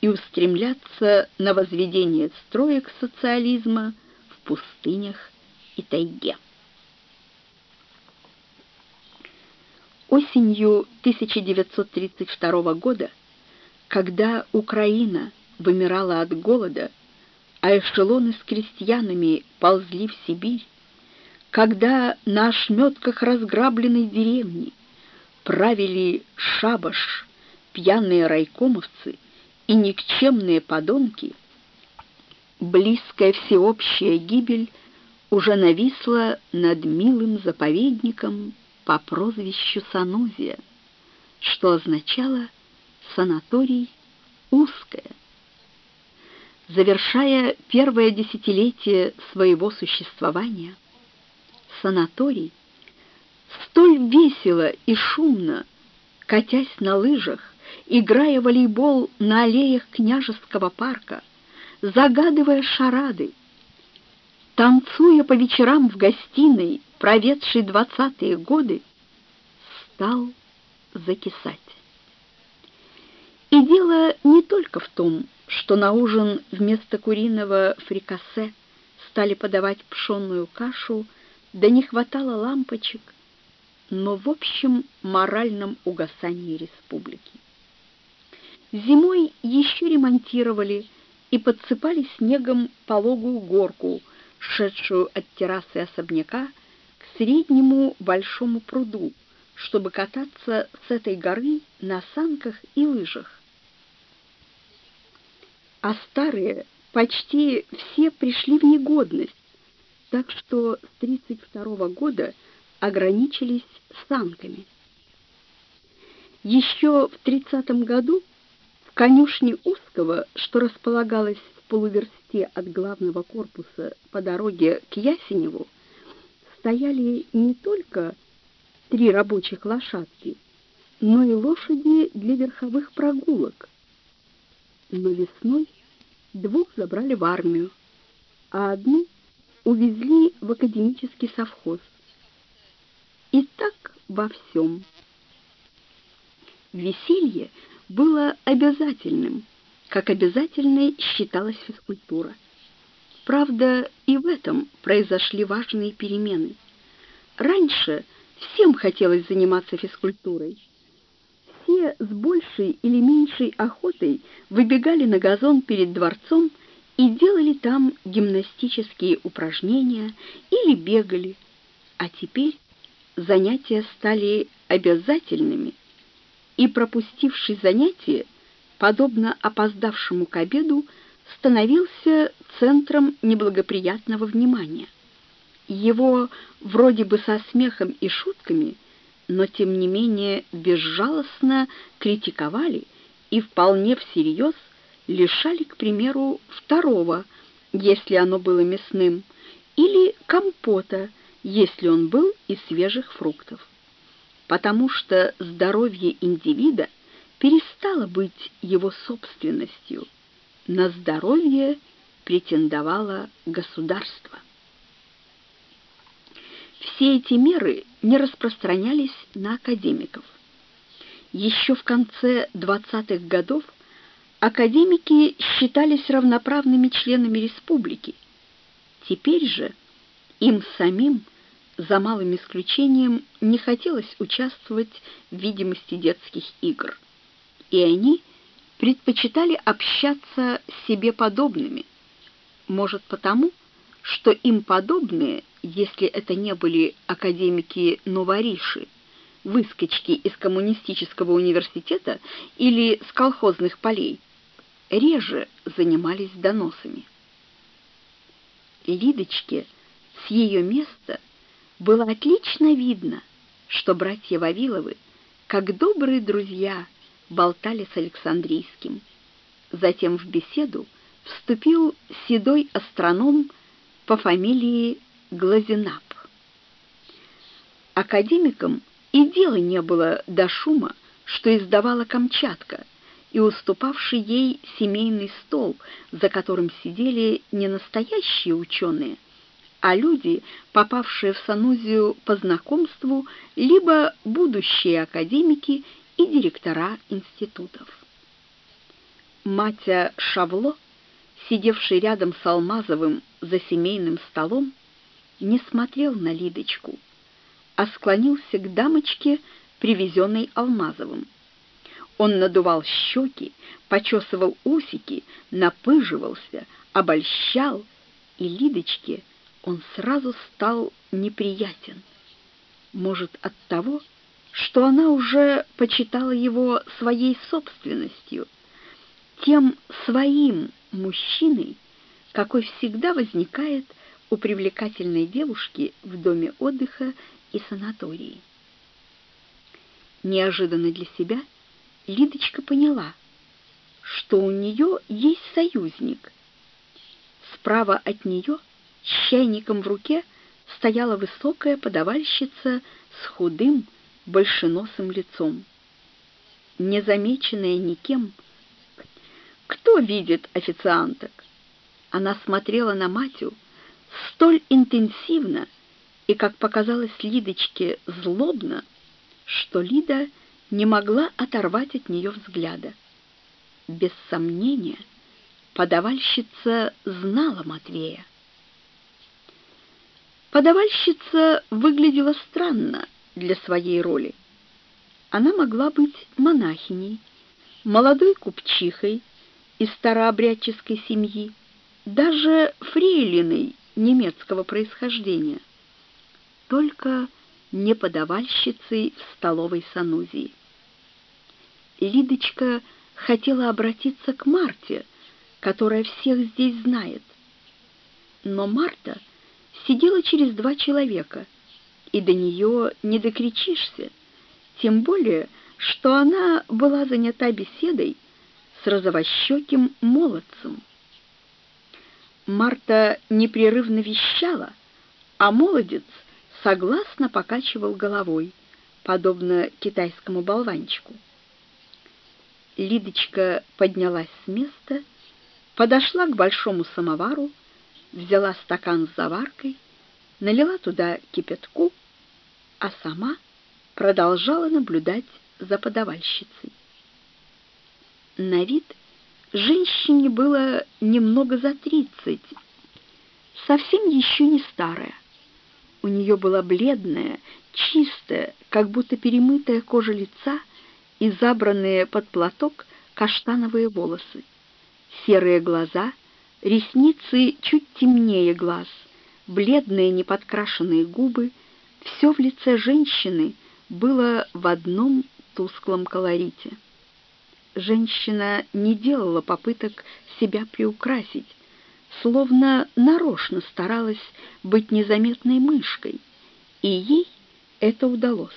и устремляться на возведение строек социализма в пустынях и тайге. Осенью 1932 года, когда Украина вымирала от голода, а эшелоны с крестьянами ползли в Сибирь, когда на ошметках разграбленной деревни правили шабаш, пьяные райкомовцы и никчемные подонки, близкая всеобщая гибель уже нависла над милым заповедником по прозвищу Санузия, что означало «санаторий узкое». Завершая первое десятилетие своего существования, санаторий столь весело и шумно, катясь на лыжах, играя волейбол на аллеях княжеского парка, загадывая шарады, танцуя по вечерам в гостиной, проведший двадцатые годы, стал закисать. И дело не только в том, что на ужин вместо куриного фрикасе стали подавать пшенную кашу, да не хватало лампочек, но в общем моральном угасании республики. Зимой еще ремонтировали и подсыпали снегом пологую горку, шедшую от террасы особняка к среднему большому пруду, чтобы кататься с этой горы на санках и лыжах. А старые почти все пришли в негодность, так что с 32 года ограничились санками. Еще в 30 году конюшне Узкого, что располагалась в полуверсте от главного корпуса по дороге к Ясеневу, стояли не только три рабочих лошадки, но и лошади для верховых прогулок. Но весной двух забрали в армию, а одну увезли в академический совхоз. И так во всем. Веселье было обязательным, как обязательной считалась физкультура. Правда, и в этом произошли важные перемены. Раньше всем хотелось заниматься физкультурой. Все с большей или меньшей охотой выбегали на газон перед дворцом и делали там гимнастические упражнения или бегали. А теперь занятия стали обязательными, и пропустивший занятие, подобно опоздавшему к обеду, становился центром неблагоприятного внимания. Его вроде бы со смехом и шутками, но тем не менее безжалостно критиковали и вполне всерьез лишали, к примеру, второго, если оно было мясным, или компота, если он был из свежих фруктов. Потому что здоровье индивида перестало быть его собственностью. На здоровье претендовало государство. Все эти меры не распространялись на академиков. Еще в конце 20-х годов академики считались равноправными членами республики. Теперь же им самим, за малым исключением, не хотелось участвовать в видимости детских игр. И они предпочитали общаться с себе подобными. Может потому, что им подобные, если это не были академики-новориши, выскочки из коммунистического университета или с колхозных полей, реже занимались доносами. Лидочке с ее места было отлично видно, что братья Вавиловы, как добрые друзья, болтали с Александрийским. Затем в беседу вступил седой астроном по фамилии Глазенап. Академикам и дела не было до шума, что издавала Камчатка, и уступавший ей семейный стол, за которым сидели не настоящие ученые, а люди, попавшие в Санузию по знакомству, либо будущие академики и директора институтов. Матя Шавло, сидевший рядом с Алмазовым за семейным столом, не смотрел на Лидочку, а склонился к дамочке, привезенной Алмазовым. Он надувал щеки, почесывал усики, напыживался, обольщал, и Лидочке он сразу стал неприятен. Может, от того, что она уже почитала его своей собственностью, тем своим мужчиной, какой всегда возникает у привлекательной девушки в доме отдыха и санатории. Неожиданно для себя Лидочка поняла, что у нее есть союзник. Справа от нее с чайником в руке стояла высокая подавальщица с худым, большеносым лицом. Незамеченная никем, кто видит официанток? Она смотрела на Матю столь интенсивно и, как показалось Лидочке, злобно, что Лида не могла оторвать от нее взгляда. Без сомнения, подавальщица знала Матвея. Подавальщица выглядела странно для своей роли. Она могла быть монахиней, молодой купчихой из старообрядческой семьи, даже фрейлиной немецкого происхождения, только не подавальщицей в столовой Санузии. Лидочка хотела обратиться к Марте, которая всех здесь знает. Но Марта сидела через два человека, и до нее не докричишься, тем более, что она была занята беседой с розовощеким молодцем. Марта непрерывно вещала, а молодец согласно покачивал головой, подобно китайскому болванчику. Лидочка поднялась с места, подошла к большому самовару, взяла стакан с заваркой, налила туда кипятку, а сама продолжала наблюдать за подавальщицей. На вид женщине было немного за тридцать, совсем еще не старая. У нее была бледная, чистая, как будто перемытая кожа лица и забранные под платок каштановые волосы. Серые глаза, ресницы чуть темнее глаз, бледные неподкрашенные губы, все в лице женщины было в одном тусклом колорите. Женщина не делала попыток себя приукрасить, словно нарочно старалась быть незаметной мышкой, и ей это удалось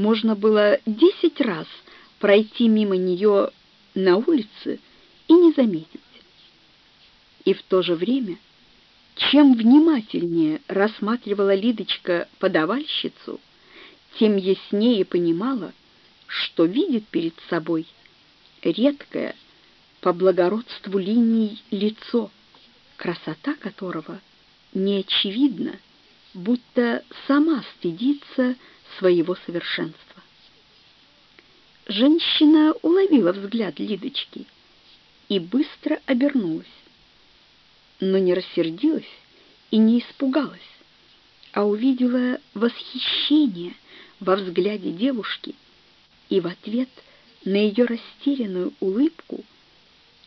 можно было десять раз пройти мимо нее на улице и не заметить. И в то же время, чем внимательнее рассматривала Лидочка подавальщицу, тем яснее понимала, что видит перед собой редкое по благородству линий лицо, красота которого не очевидна, будто сама стыдится своего совершенства. Женщина уловила взгляд Лидочки и быстро обернулась, но не рассердилась и не испугалась, а увидела восхищение во взгляде девушки и в ответ на ее растерянную улыбку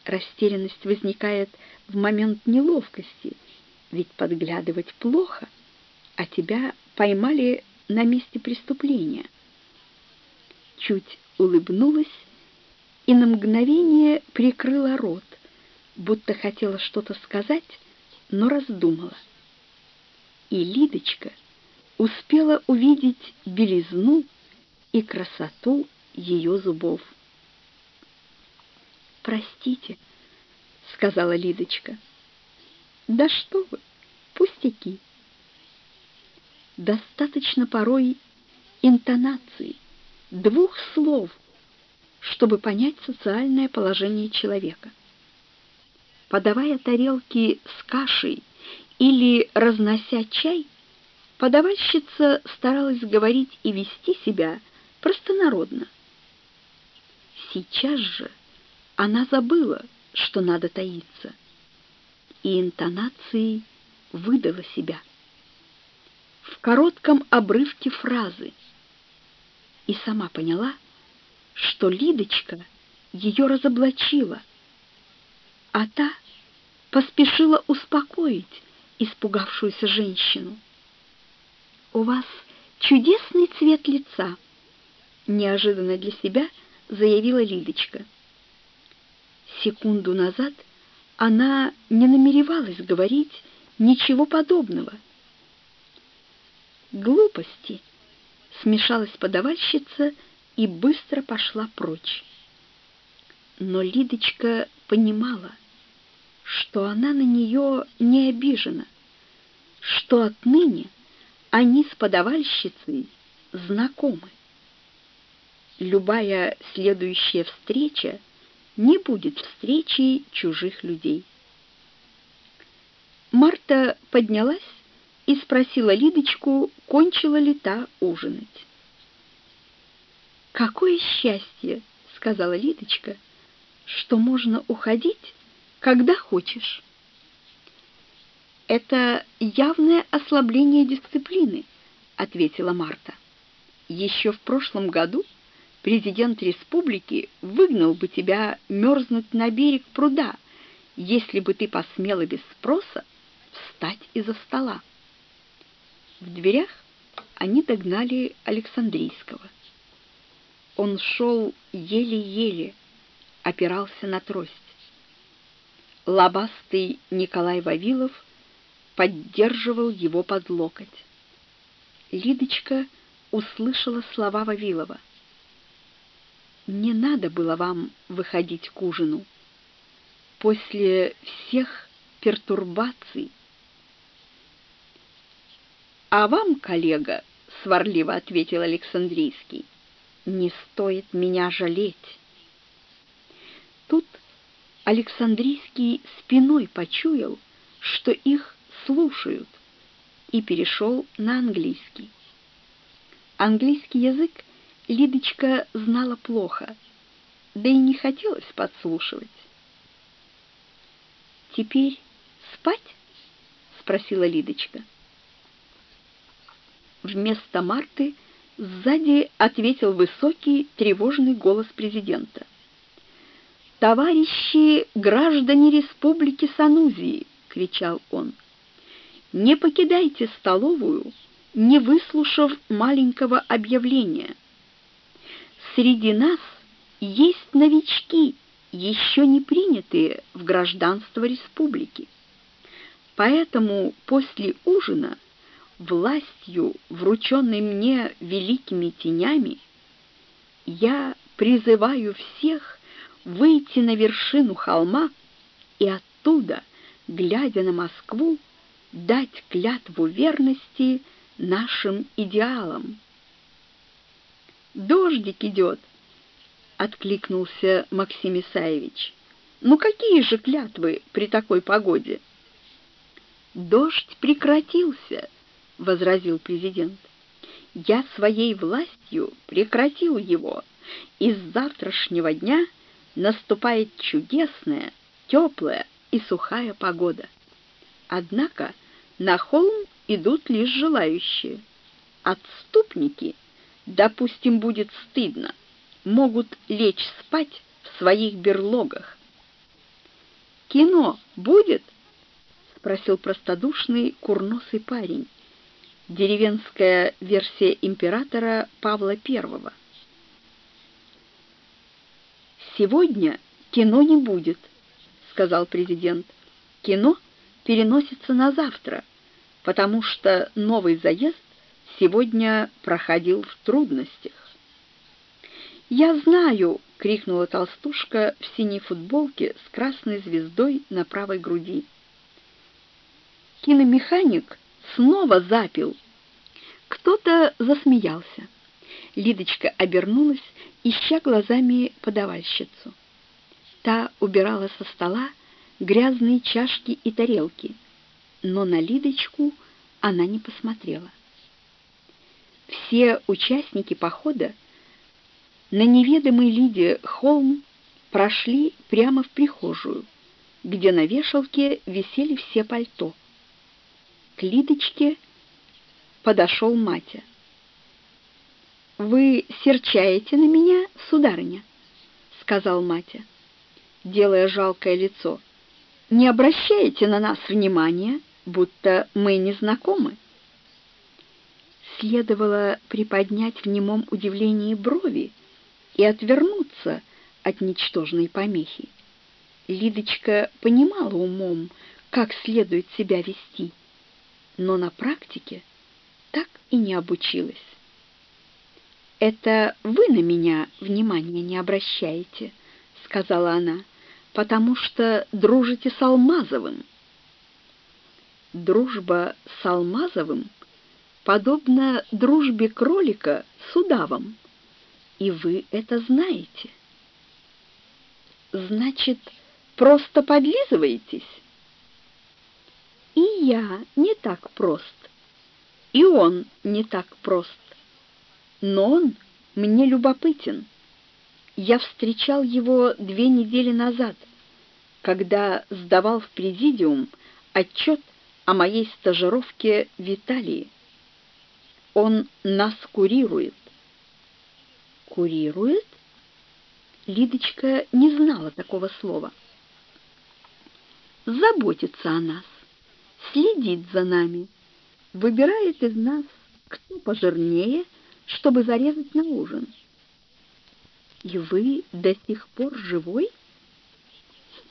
растерянность возникает в момент неловкости, ведь подглядывать плохо, а тебя поймали на месте преступления. Чуть улыбнулась и на мгновение прикрыла рот, будто хотела что-то сказать, но раздумала. И Лидочка успела увидеть белизну и красоту ее зубов. «Простите», — сказала Лидочка. «Да что вы, пустяки». Достаточно порой интонации, двух слов, чтобы понять социальное положение человека. Подавая тарелки с кашей или разнося чай, подавальщица старалась говорить и вести себя простонародно. Сейчас же она забыла, что надо таиться, и интонацией выдала себя. В коротком обрывке фразы и сама поняла, что Лидочка ее разоблачила, а та поспешила успокоить испугавшуюся женщину. «У вас чудесный цвет лица», — неожиданно для себя заявила Лидочка. Секунду назад она не намеревалась говорить ничего подобного. «Глупости!» — смешалась подавальщица и быстро пошла прочь. Но Лидочка понимала, что она на нее не обижена, что отныне они с подавальщицей знакомы. Любая следующая встреча не будет встречей чужих людей. Марта поднялась и спросила Лидочку, кончила ли та ужинать. «Какое счастье!» — сказала Лидочка, — «что можно уходить, когда хочешь». «Это явное ослабление дисциплины», — ответила Марта. «Еще в прошлом году президент республики выгнал бы тебя мерзнуть на берег пруда, если бы ты посмела без спроса встать из-за стола». В дверях они догнали Александрийского. Он шел еле-еле, опирался на трость. Лобастый Николай Вавилов поддерживал его под локоть. Лидочка услышала слова Вавилова. «Не надо было вам выходить к ужину. После всех пертурбаций...» «А вам, коллега, — сварливо ответил Александрийский, не стоит меня жалеть. Тут Александрийский спиной почуял, что их слушают, и перешел на английский. Английский язык Лидочка знала плохо, да и не хотелось подслушивать. «Теперь спать?» — спросила Лидочка. Вместо Марты Сзади ответил высокий, тревожный голос президента. «Товарищи граждане Республики Санузии!» — кричал он. «Не покидайте столовую, не выслушав маленького объявления. Среди нас есть новички, еще не принятые в гражданство республики. Поэтому после ужина властью, врученной мне великими тенями, я призываю всех выйти на вершину холма и оттуда, глядя на Москву, дать клятву верности нашим идеалам. «Дождик идет!» — откликнулся Максим Исаевич. «Ну какие же клятвы при такой погоде?» «Дождь прекратился!» — возразил президент. «Я своей властью прекратил его, и с завтрашнего дня наступает чудесная, теплая и сухая погода. Однако на холм идут лишь желающие. Отступники, допустим, будет стыдно, могут лечь спать в своих берлогах. «Кино будет?» — спросил простодушный курносый парень деревенская версия императора Павла I. «Сегодня кино не будет», — сказал президент. «Кино переносится на завтра, потому что новый заезд сегодня проходил в трудностях. «Я знаю!» — крикнула толстушка в синей футболке с красной звездой на правой груди. Киномеханик снова запил. Кто-то засмеялся. Лидочка обернулась, ища глазами подавальщицу. Та убирала со стола грязные чашки и тарелки, но на Лидочку она не посмотрела. Все участники похода на неведомый Лиде холм прошли прямо в прихожую, где на вешалке висели все пальто. К Лидочке подошел Матя. «Вы серчаете на меня, сударыня?» — сказал Матя, делая жалкое лицо. «Не обращаете на нас внимания, будто мы не знакомы?» Следовало приподнять в немом удивлении брови и отвернуться от ничтожной помехи. Лидочка понимала умом, как следует себя вести, но на практике так и не обучилась. «Это вы на меня внимания не обращаете», — сказала она, «потому что дружите с Алмазовым». Дружба с Алмазовым подобна дружбе кролика с удавом, и вы это знаете. Значит, просто подлизываетесь? И я не так прост, и он не так прост но он мне любопытен. Я встречал его две недели назад, когда сдавал в президиум отчет о моей стажировке в Италии. Он нас курирует. Курирует? Лидочка не знала такого слова. Заботится о нас, следит за нами, выбирает из нас, кто пожирнее, чтобы зарезать на ужин. И вы до сих пор живой?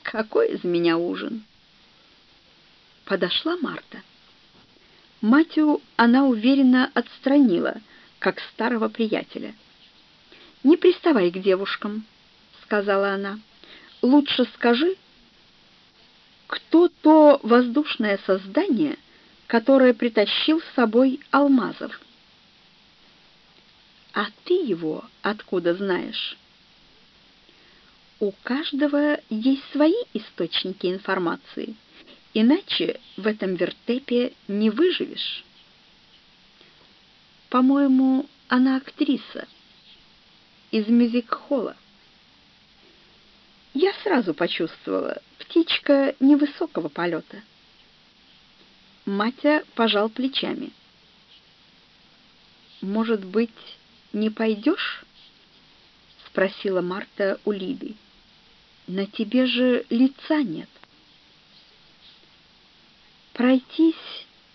Какой из меня ужин? Подошла Марта. Матю она уверенно отстранила, как старого приятеля. «Не приставай к девушкам», — сказала она. «Лучше скажи, кто то воздушное создание, которое притащил с собой Алмазов?» А ты его откуда знаешь? У каждого есть свои источники информации, иначе в этом вертепе не выживешь. По-моему, она актриса из мюзик-холла. Я сразу почувствовала, птичка невысокого полета. Матя пожал плечами. Может быть, не пойдешь?» — спросила Марта у Лиды. «На тебе же лица нет». «Пройтись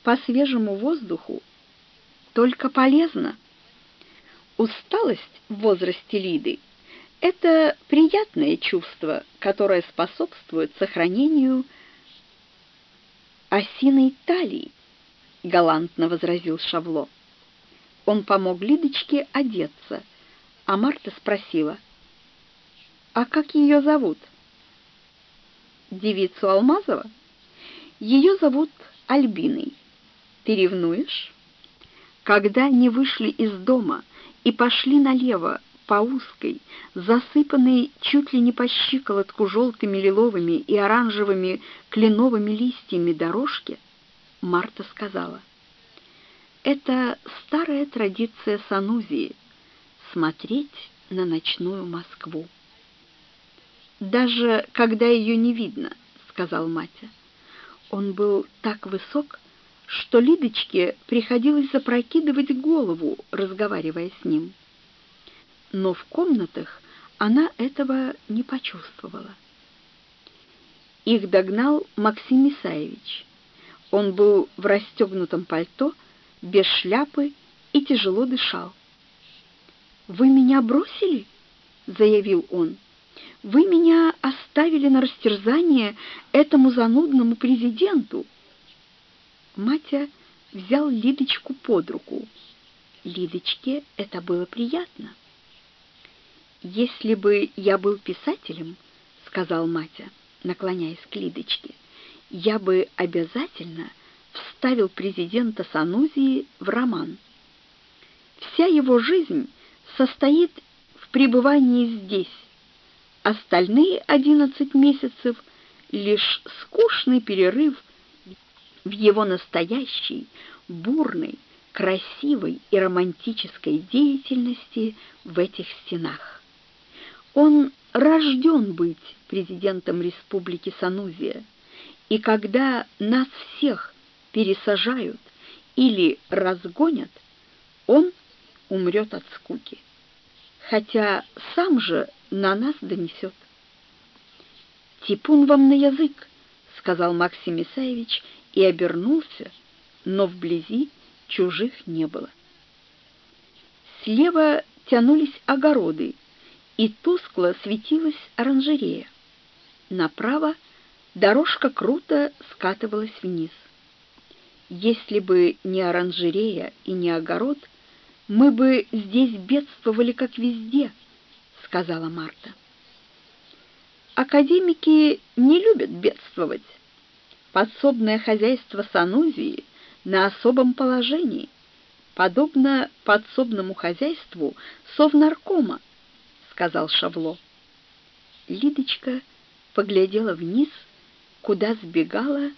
по свежему воздуху только полезно. Усталость в возрасте Лиды — это приятное чувство, которое способствует сохранению осиной талии», — галантно возразил Шавло. Он помог Лидочке одеться, а Марта спросила, «А как ее зовут?» «Девицу Алмазова?» «Ее зовут Альбиной. Ты ревнуешь?» Когда они вышли из дома и пошли налево по узкой, засыпанной чуть ли не по щиколотку желтыми лиловыми и оранжевыми кленовыми листьями дорожке, Марта сказала, это старая традиция Санузии — смотреть на ночную Москву. «Даже когда ее не видно», — сказал Матя. Он был так высок, что Лидочке приходилось запрокидывать голову, разговаривая с ним. Но в комнатах она этого не почувствовала. Их догнал Максим Исаевич. Он был в расстегнутом пальто, без шляпы и тяжело дышал. «Вы меня бросили?» — заявил он. «Вы меня оставили на растерзание этому занудному президенту». Матя взял Лидочку под руку. Лидочке это было приятно. «Если бы я был писателем, — сказал Матя, наклоняясь к Лидочке, — я бы обязательно вставил президента Санузии в роман. Вся его жизнь состоит в пребывании здесь. Остальные одиннадцать месяцев — лишь скучный перерыв в его настоящей, бурной, красивой и романтической деятельности в этих стенах. Он рожден быть президентом Республики Санузия, и когда нас всех пересажают или разгонят, он умрет от скуки, хотя сам же на нас донесет. «Типун вам на язык», — сказал Максим Исаевич и обернулся, но вблизи чужих не было. Слева тянулись огороды, и тускло светилась оранжерея. Направо дорожка круто скатывалась вниз. Если бы не оранжерея и не огород, мы бы здесь бедствовали, как везде, сказала Марта. Академики не любят бедствовать. Подсобное хозяйство Санузии на особом положении, подобно подсобному хозяйству совнаркома, сказал Шавло. Лидочка поглядела вниз, куда сбегала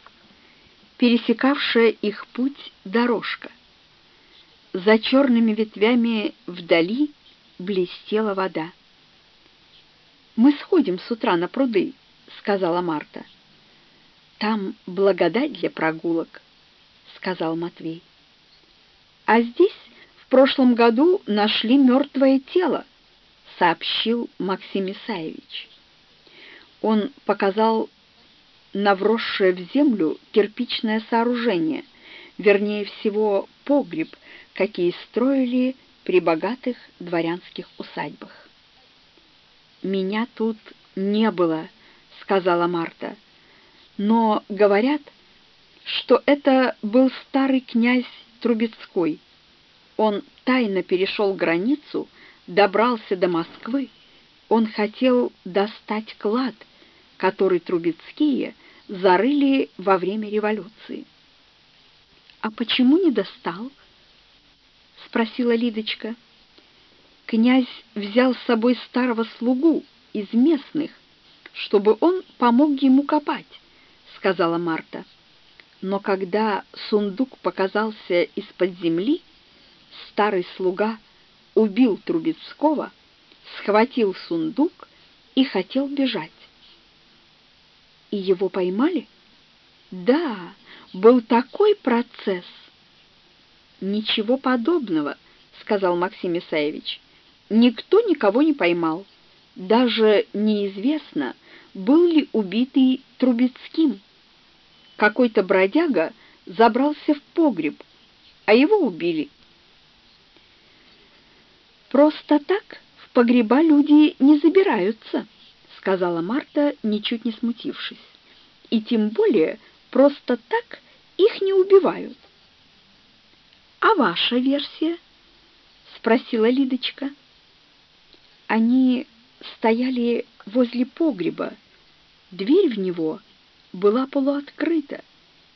пересекавшая их путь дорожка. За черными ветвями вдали блестела вода. «Мы сходим с утра на пруды», — сказала Марта. «Там благодать для прогулок», — сказал Матвей. «А здесь в прошлом году нашли мертвое тело», — сообщил Максим Исаевич. Он показал на вросшее в землю кирпичное сооружение, вернее всего погреб, какие строили при богатых дворянских усадьбах. «Меня тут не было», — сказала Марта, — но говорят, что это был старый князь Трубецкой. Он тайно перешел границу, добрался до Москвы. Он хотел достать клад, который Трубецкие зарыли во время революции. «А почему не достал?» — спросила Лидочка. Князь взял с собой старого слугу из местных, чтобы он помог ему копать сказала Марта. Но когда сундук показался из-под земли, старый слуга убил Трубецкого, схватил сундук и хотел бежать. И его поймали? Да, был такой процесс. Ничего подобного, сказал Максим Исаевич. Никто никого не поймал. Даже неизвестно, был ли убитый Трубецким какой-то бродяга забрался в погреб, а его убили. «Просто так в погреба люди не забираются», — сказала Марта, ничуть не смутившись. «И тем более просто так их не убивают». «А ваша версия?» — спросила Лидочка. Они стояли возле погреба. Дверь в него была полуоткрыта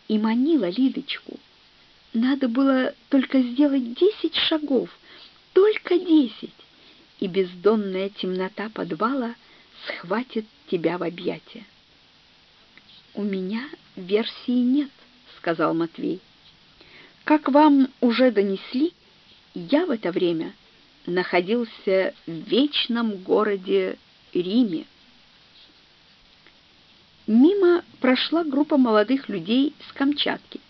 и манила Лидочку. Надо было только сделать десять шагов, только десять, и бездонная темнота подвала схватит тебя в объятия. «У меня версии нет», — сказал Матвей. «Как вам уже донесли, я в это время находился в вечном городе Риме. Мимо прошла группа молодых людей с Камчатки.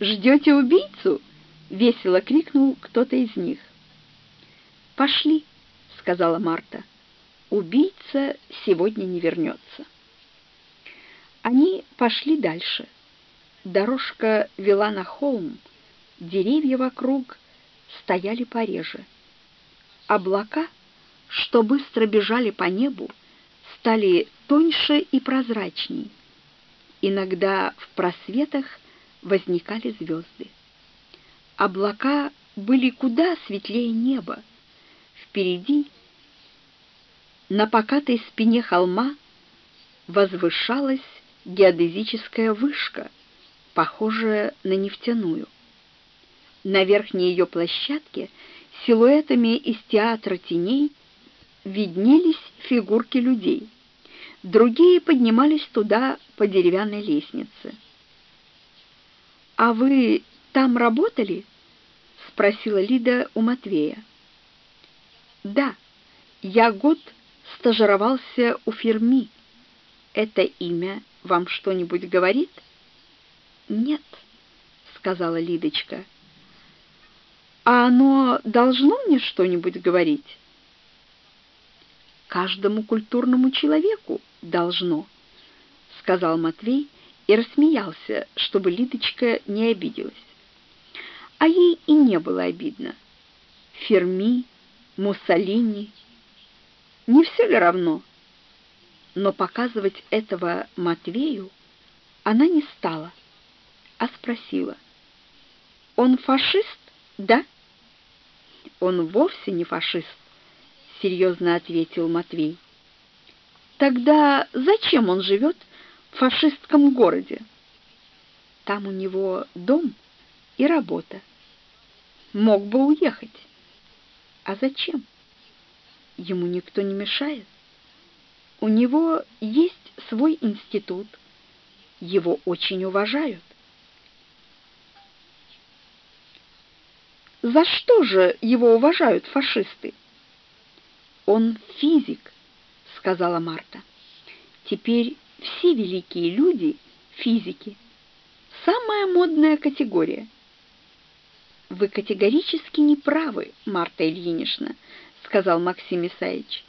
«Ждете убийцу?» — весело крикнул кто-то из них. «Пошли», — сказала Марта. «Убийца сегодня не вернется». Они пошли дальше. Дорожка вела на холм, деревья вокруг стояли пореже. Облака, что быстро бежали по небу, стали тоньше и прозрачней. Иногда в просветах возникали звезды. Облака были куда светлее неба. Впереди На покатой спине холма возвышалась геодезическая вышка, похожая на нефтяную. На верхней ее площадке силуэтами из театра теней виднелись фигурки людей. Другие поднимались туда по деревянной лестнице. «А вы там работали?» — спросила Лида у Матвея. «Да, я год стажировался у Ферми. Это имя вам что-нибудь говорит?» «Нет», — сказала Лидочка. «А оно должно мне что-нибудь говорить?» «Каждому культурному человеку должно», — сказал Матвей и рассмеялся, чтобы Лидочка не обиделась. А ей и не было обидно. Ферми, Муссолини. Не все ли равно? Но показывать этого Матвею она не стала, а спросила. «Он фашист, да?» «Он вовсе не фашист», — серьезно ответил Матвей. «Тогда зачем он живет в фашистском городе? Там у него дом и работа. Мог бы уехать. А зачем? Ему никто не мешает. У него есть свой институт. Его очень уважают. За что же его уважают фашисты? Он физик, сказала Марта. Теперь все великие люди физики. Самая модная категория. Вы категорически не правы, Марта Ильинична, сказал Максим Исаевич.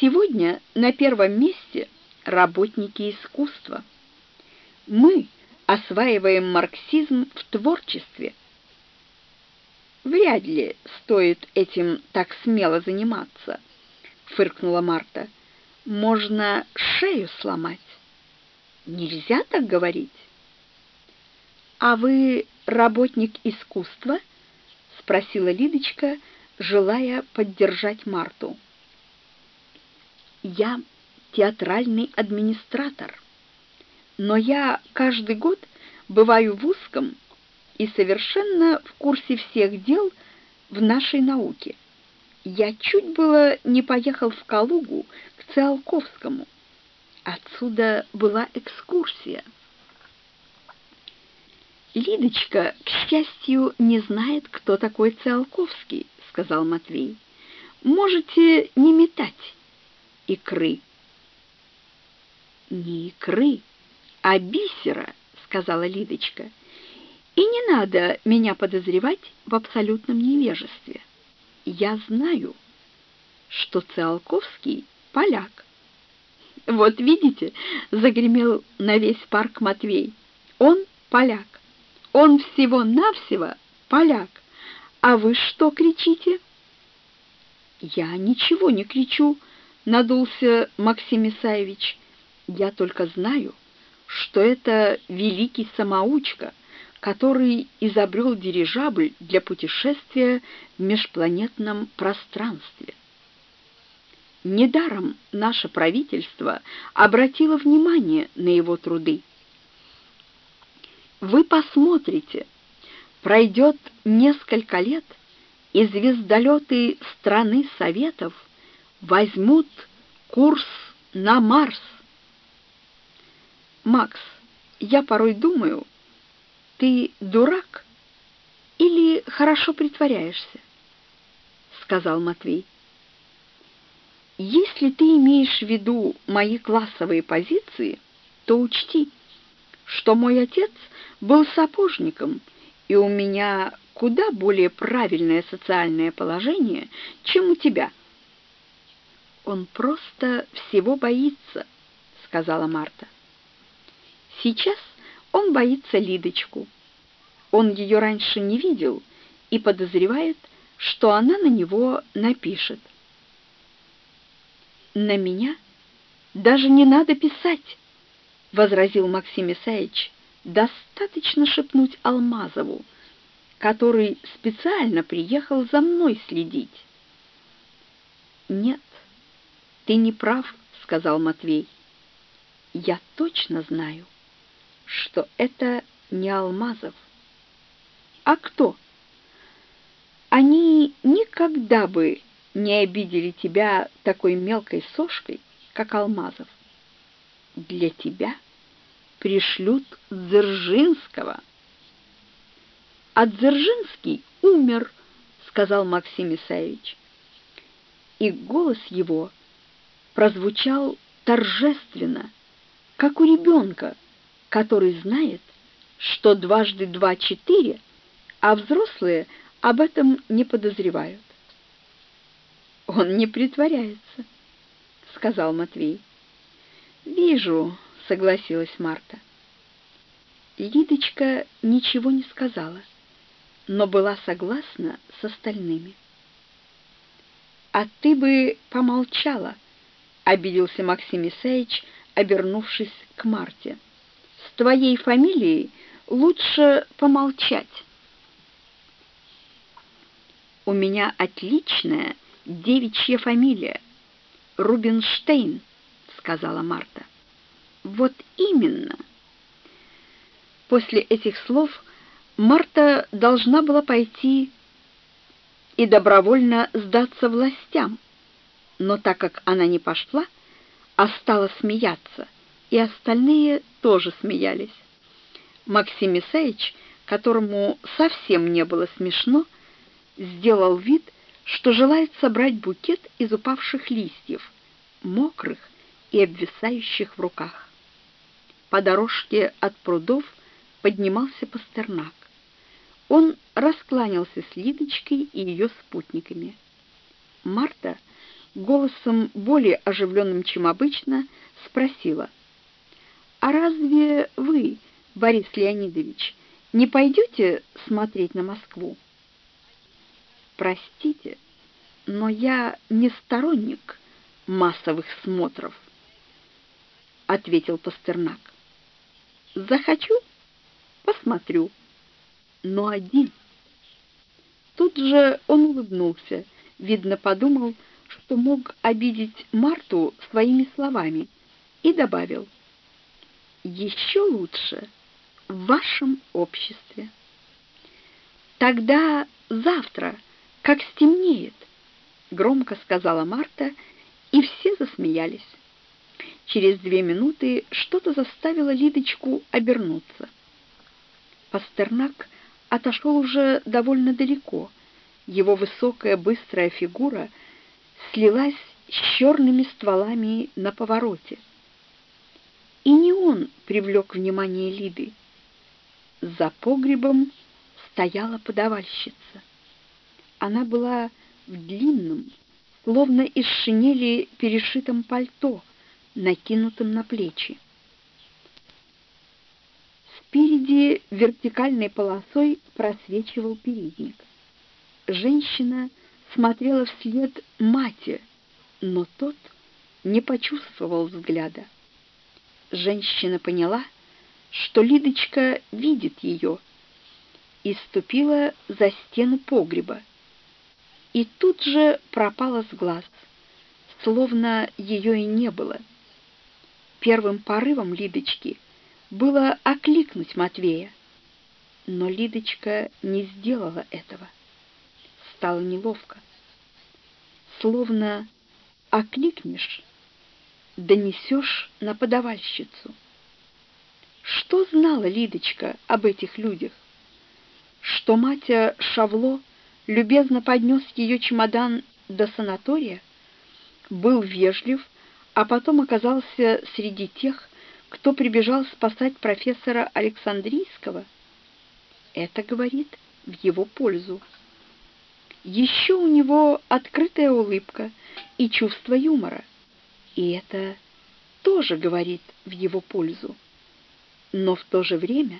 Сегодня на первом месте работники искусства. Мы осваиваем марксизм в творчестве. Вряд ли стоит этим так смело заниматься, фыркнула Марта. Можно шею сломать. Нельзя так говорить. А вы работник искусства? спросила Лидочка, желая поддержать Марту. Я театральный администратор. Но я каждый год бываю в узком и совершенно в курсе всех дел в нашей науке. Я чуть было не поехал в Калугу к Циолковскому. Отсюда была экскурсия. Лидочка, к счастью, не знает, кто такой Циолковский, сказал Матвей. Можете не метать икры. Не икры, а бисера, сказала Лидочка. И не надо меня подозревать в абсолютном невежестве. Я знаю, что Циолковский поляк. Вот видите, загремел на весь парк Матвей. Он поляк. Он всего-навсего поляк. А вы что кричите? Я ничего не кричу, надулся Максим Исаевич. Я только знаю, что это великий самоучка, который изобрел дирижабль для путешествия в межпланетном пространстве. Недаром наше правительство обратило внимание на его труды. Вы посмотрите, пройдет несколько лет, и звездолеты страны Советов возьмут курс на Марс. Макс, я порой думаю, ты дурак или хорошо притворяешься, сказал Матвей. Если ты имеешь в виду мои классовые позиции, то учти, что мой отец был сапожником, и у меня куда более правильное социальное положение, чем у тебя. Он просто всего боится, сказала Марта. Сейчас он боится Лидочку. Он ее раньше не видел и подозревает, что она на него напишет. На меня даже не надо писать, возразил Максим Исаевич. Достаточно шепнуть Алмазову, который специально приехал за мной следить. Нет, «Ты не прав», — сказал Матвей. «Я точно знаю, что это не Алмазов. А кто? Они никогда бы не обидели тебя такой мелкой сошкой, как Алмазов. Для тебя пришлют Дзержинского. А Дзержинский умер, сказал Максим Исаевич. И голос его прозвучал торжественно, как у ребенка, который знает, что дважды два — четыре, а взрослые об этом не подозревают. «Он не притворяется», — сказал Матвей. «Вижу», — согласилась Марта. Лидочка ничего не сказала, но была согласна с остальными. «А ты бы помолчала», — обиделся Максим Исаевич, обернувшись к Марте. «С твоей фамилией лучше помолчать». «У меня отличная девичья фамилия. Рубинштейн», — сказала Марта. «Вот именно». После этих слов Марта должна была пойти и добровольно сдаться властям, но так как она не пошла, а стала смеяться, и остальные тоже смеялись. Максим Исаевич, которому совсем не было смешно, сделал вид, что желает собрать букет из упавших листьев, мокрых и обвисающих в руках. По дорожке от прудов поднимался Пастернак. Он раскланялся с Лидочкой и ее спутниками. Марта голосом более оживленным, чем обычно, спросила: "А разве вы, Борис Леонидович, не пойдете смотреть на Москву?" Простите, но я не сторонник массовых смотров, ответил Пастернак. Захочу посмотрю, но один. Тут же он улыбнулся, видно, подумал, что мог обидеть Марту своими словами, и добавил: «Еще лучше в вашем обществе. Тогда завтра как стемнеет, громко сказала Марта, и все засмеялись. Через две минуты что-то заставило Лидочку обернуться. Пастернак отошел уже довольно далеко. Его высокая быстрая фигура слилась с черными стволами на повороте. И не он привлек внимание Лиды. За погребом стояла подавальщица. Она была в длинном, словно из шинели перешитом пальто, накинутом на плечи. Спереди вертикальной полосой просвечивал передник. Женщина смотрела вслед мате, но тот не почувствовал взгляда. Женщина поняла, что Лидочка видит ее, и ступила за стену погреба и тут же пропала с глаз, словно ее и не было. Первым порывом Лидочки было окликнуть Матвея, но Лидочка не сделала этого. Стало неловко. Словно окликнешь, донесешь на подавальщицу. Что знала Лидочка об этих людях? Что мать Шавло любезно поднес ее чемодан до санатория, был вежлив, а потом оказался среди тех, кто прибежал спасать профессора Александрийского, это говорит в его пользу. Еще у него открытая улыбка и чувство юмора, и это тоже говорит в его пользу. Но в то же время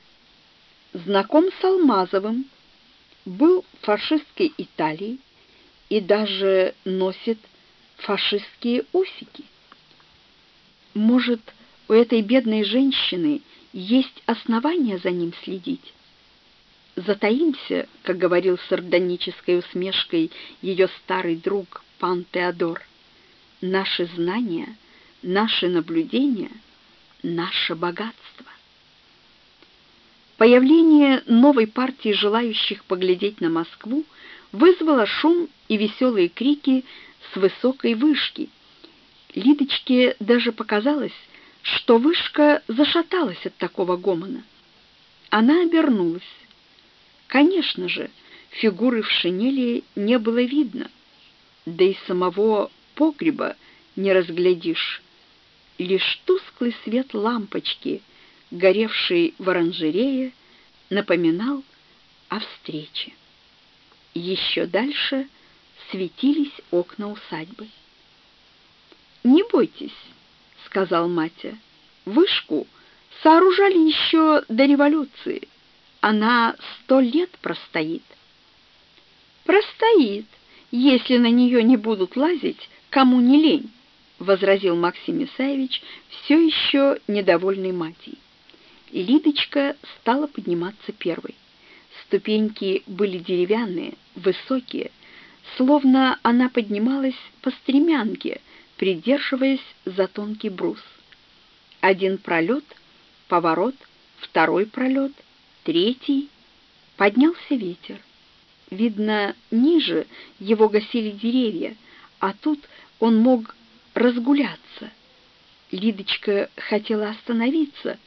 знаком с Алмазовым, был в фашистской Италии и даже носит фашистские усики. Может, у этой бедной женщины есть основания за ним следить? Затаимся, как говорил с сардонической усмешкой ее старый друг пан Теодор. наши знания, наши наблюдения, наше богатство. Появление новой партии желающих поглядеть на Москву вызвало шум и веселые крики с высокой вышки. Лидочке даже показалось, что вышка зашаталась от такого гомона. Она обернулась. Конечно же, фигуры в шинели не было видно, да и самого погреба не разглядишь. Лишь тусклый свет лампочки, горевший в оранжерее, напоминал о встрече. Еще дальше светились окна усадьбы. «Не бойтесь», — сказал Матя, — «вышку сооружали еще до революции. Она сто лет простоит». «Простоит, если на нее не будут лазить, кому не лень», — возразил Максим Исаевич, все еще недовольный матей. Лидочка стала подниматься первой. Ступеньки были деревянные, высокие, словно она поднималась по стремянке, придерживаясь за тонкий брус. Один пролет, поворот, второй пролет, третий. Поднялся ветер. Видно, ниже его гасили деревья, а тут он мог разгуляться. Лидочка хотела остановиться,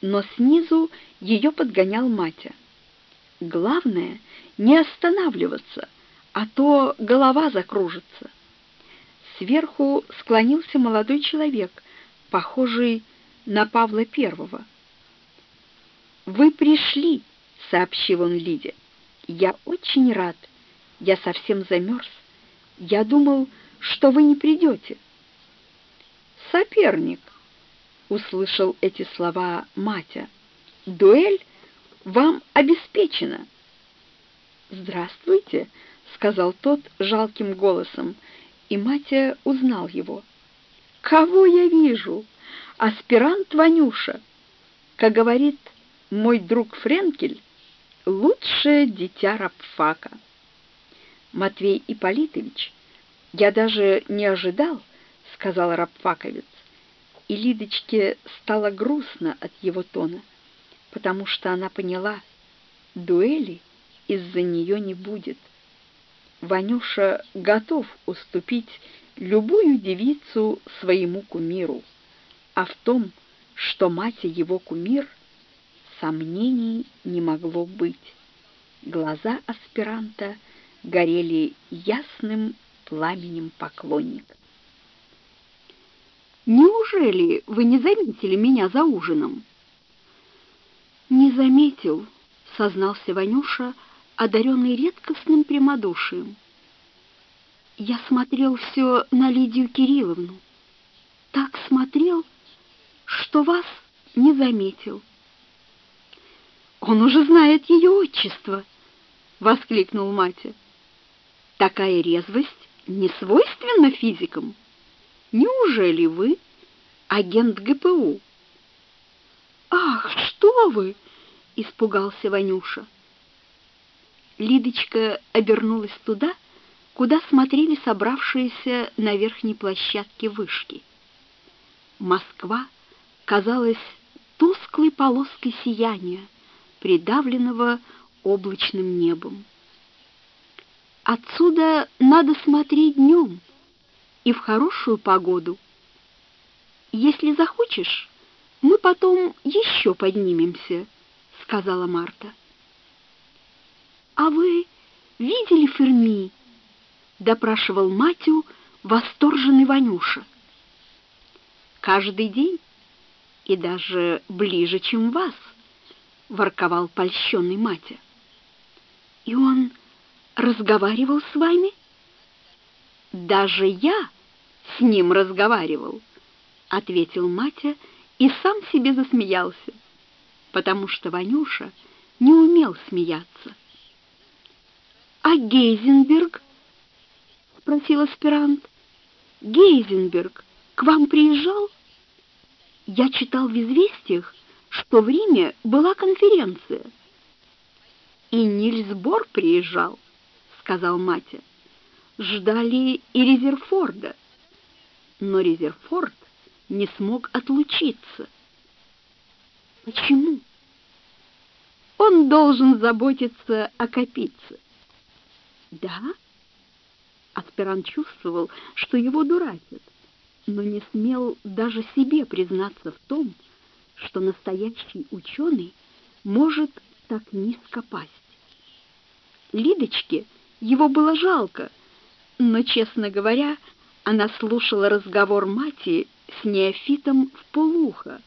но снизу ее подгонял Матя. Главное не останавливаться, а то голова закружится. Сверху склонился молодой человек, похожий на Павла Первого. «Вы пришли», — сообщил он Лиде. «Я очень рад. Я совсем замерз. Я думал, что вы не придете». «Соперник», — услышал эти слова Матя. «Дуэль вам обеспечено». «Здравствуйте», — сказал тот жалким голосом, и Матя узнал его. «Кого я вижу? Аспирант Ванюша. Как говорит мой друг Френкель, лучшее дитя рабфака». «Матвей Ипполитович, я даже не ожидал», — сказал рабфаковец, и Лидочке стало грустно от его тона потому что она поняла, дуэли из-за нее не будет. Ванюша готов уступить любую девицу своему кумиру, а в том, что мать его кумир, сомнений не могло быть. Глаза аспиранта горели ясным пламенем поклонника. «Неужели вы не заметили меня за ужином?» «Не заметил», — сознался Ванюша, одаренный редкостным прямодушием. «Я смотрел все на Лидию Кирилловну. Так смотрел, что вас не заметил». «Он уже знает ее отчество!» — воскликнул Матя. «Такая резвость не свойственна физикам. Неужели вы агент ГПУ?» «Ах, что вы!» — испугался Ванюша. Лидочка обернулась туда, куда смотрели собравшиеся на верхней площадке вышки. Москва казалась тусклой полоской сияния, придавленного облачным небом. Отсюда надо смотреть днем и в хорошую погоду. Если захочешь, мы потом еще поднимемся, сказала Марта. А вы видели Ферми? допрашивал Матю восторженный Ванюша. Каждый день и даже ближе, чем вас, ворковал польщенный Матя. И он разговаривал с вами? Даже я с ним разговаривал, ответил Матя и сам себе засмеялся, потому что Ванюша не умел смеяться. «А Гейзенберг?» — спросил аспирант. «Гейзенберг к вам приезжал?» «Я читал в известиях, что в Риме была конференция». «И Нильс Бор приезжал», — сказал Матя. «Ждали и Резерфорда». но Резерфорд не смог отлучиться. Почему? Он должен заботиться о Капице. Да? Аспирант чувствовал, что его дурачат, но не смел даже себе признаться в том, что настоящий ученый может так низко пасть. Лидочке его было жалко, но, честно говоря, она слушала разговор мати с неофитом в полухо,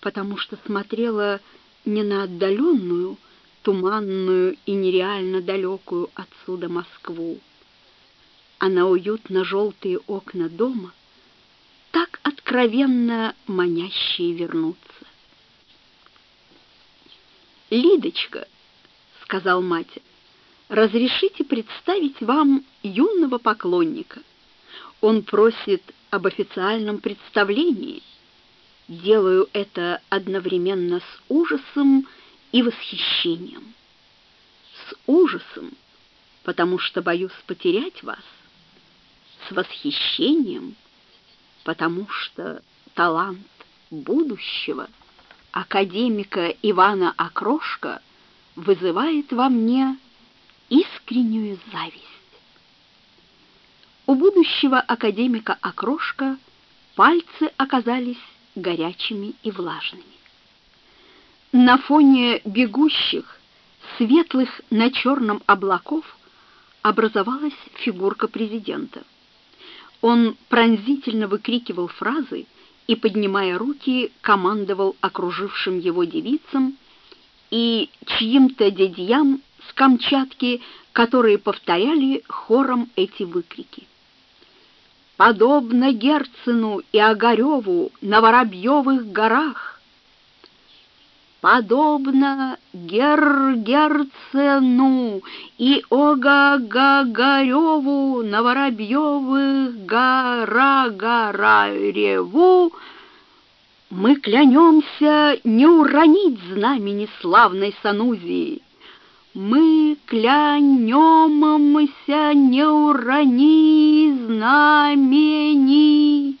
потому что смотрела не на отдаленную, туманную и нереально далекую отсюда Москву, а на уютно-желтые окна дома, так откровенно манящие вернуться. «Лидочка», — сказал мать, — «разрешите представить вам юного поклонника. Он просит об официальном представлении. Делаю это одновременно с ужасом и восхищением. С ужасом, потому что боюсь потерять вас. С восхищением, потому что талант будущего академика Ивана Окрошка вызывает во мне искреннюю зависть. У будущего академика Окрошка пальцы оказались горячими и влажными. На фоне бегущих, светлых на черном облаков образовалась фигурка президента. Он пронзительно выкрикивал фразы и, поднимая руки, командовал окружившим его девицам и чьим-то дядьям с Камчатки, которые повторяли хором эти выкрики подобно Герцену и Огареву на Воробьевых горах, подобно Гер-Герцену и Ога-Гагареву на Воробьевых гора-гора-реву, мы клянемся не уронить знамени славной Санузии, мы клянемся не урони знамени.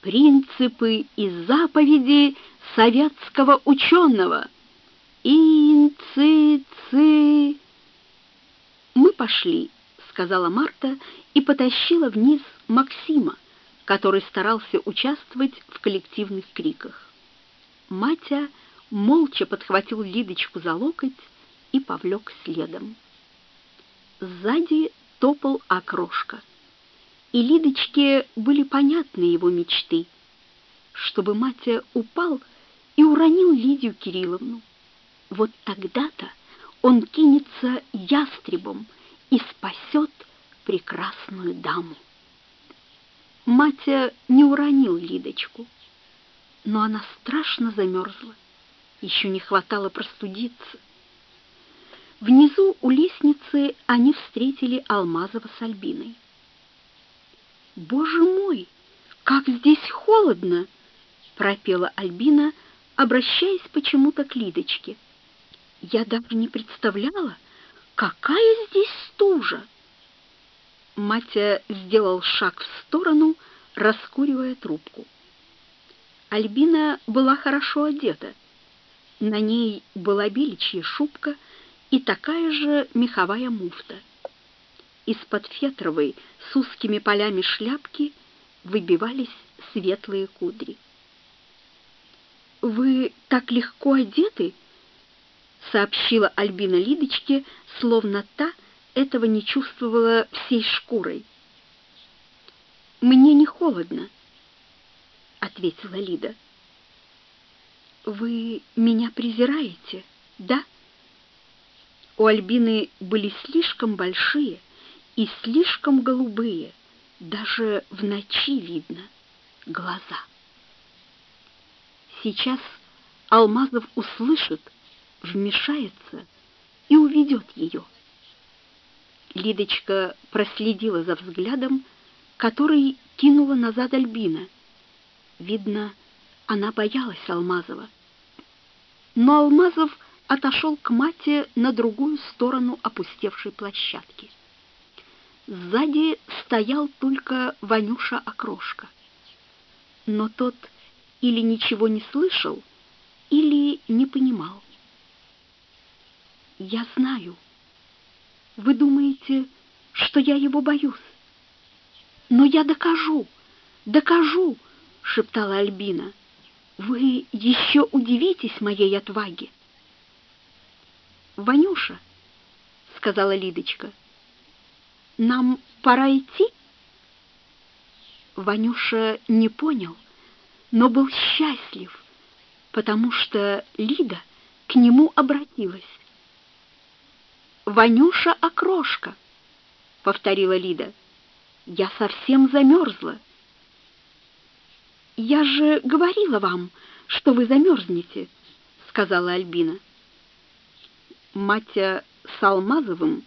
Принципы и заповеди советского ученого. Инци-ци. Мы пошли, сказала Марта и потащила вниз Максима, который старался участвовать в коллективных криках. Матя молча подхватил Лидочку за локоть и повлек следом. Сзади топал окрошка, и Лидочке были понятны его мечты, чтобы Матя упал и уронил Лидию Кирилловну. Вот тогда-то он кинется ястребом и спасет прекрасную даму. Матя не уронил Лидочку, но она страшно замерзла. Еще не хватало простудиться. Внизу у лестницы они встретили Алмазова с Альбиной. «Боже мой, как здесь холодно!» — пропела Альбина, обращаясь почему-то к Лидочке. «Я даже не представляла, какая здесь стужа!» Матя сделал шаг в сторону, раскуривая трубку. Альбина была хорошо одета. На ней была беличья шубка — и такая же меховая муфта. Из-под фетровой с узкими полями шляпки выбивались светлые кудри. «Вы так легко одеты?» — сообщила Альбина Лидочке, словно та этого не чувствовала всей шкурой. «Мне не холодно», — ответила Лида. «Вы меня презираете, да?» У Альбины были слишком большие и слишком голубые, даже в ночи видно, глаза. Сейчас Алмазов услышит, вмешается и уведет ее. Лидочка проследила за взглядом, который кинула назад Альбина. Видно, она боялась Алмазова. Но Алмазов отошел к мате на другую сторону опустевшей площадки. Сзади стоял только Ванюша Окрошка — но тот или ничего не слышал, или не понимал. «Я знаю. Вы думаете, что я его боюсь? Но я докажу, докажу!» — шептала Альбина. «Вы еще удивитесь моей отваге!» «Ванюша!» — сказала Лидочка. «Нам пора идти?» Ванюша не понял, но был счастлив, потому что Лида к нему обратилась. «Ванюша окрошка», — повторила Лида. «Я совсем замерзла». «Я же говорила вам, что вы замерзнете», — сказала Альбина. Матя с Алмазовым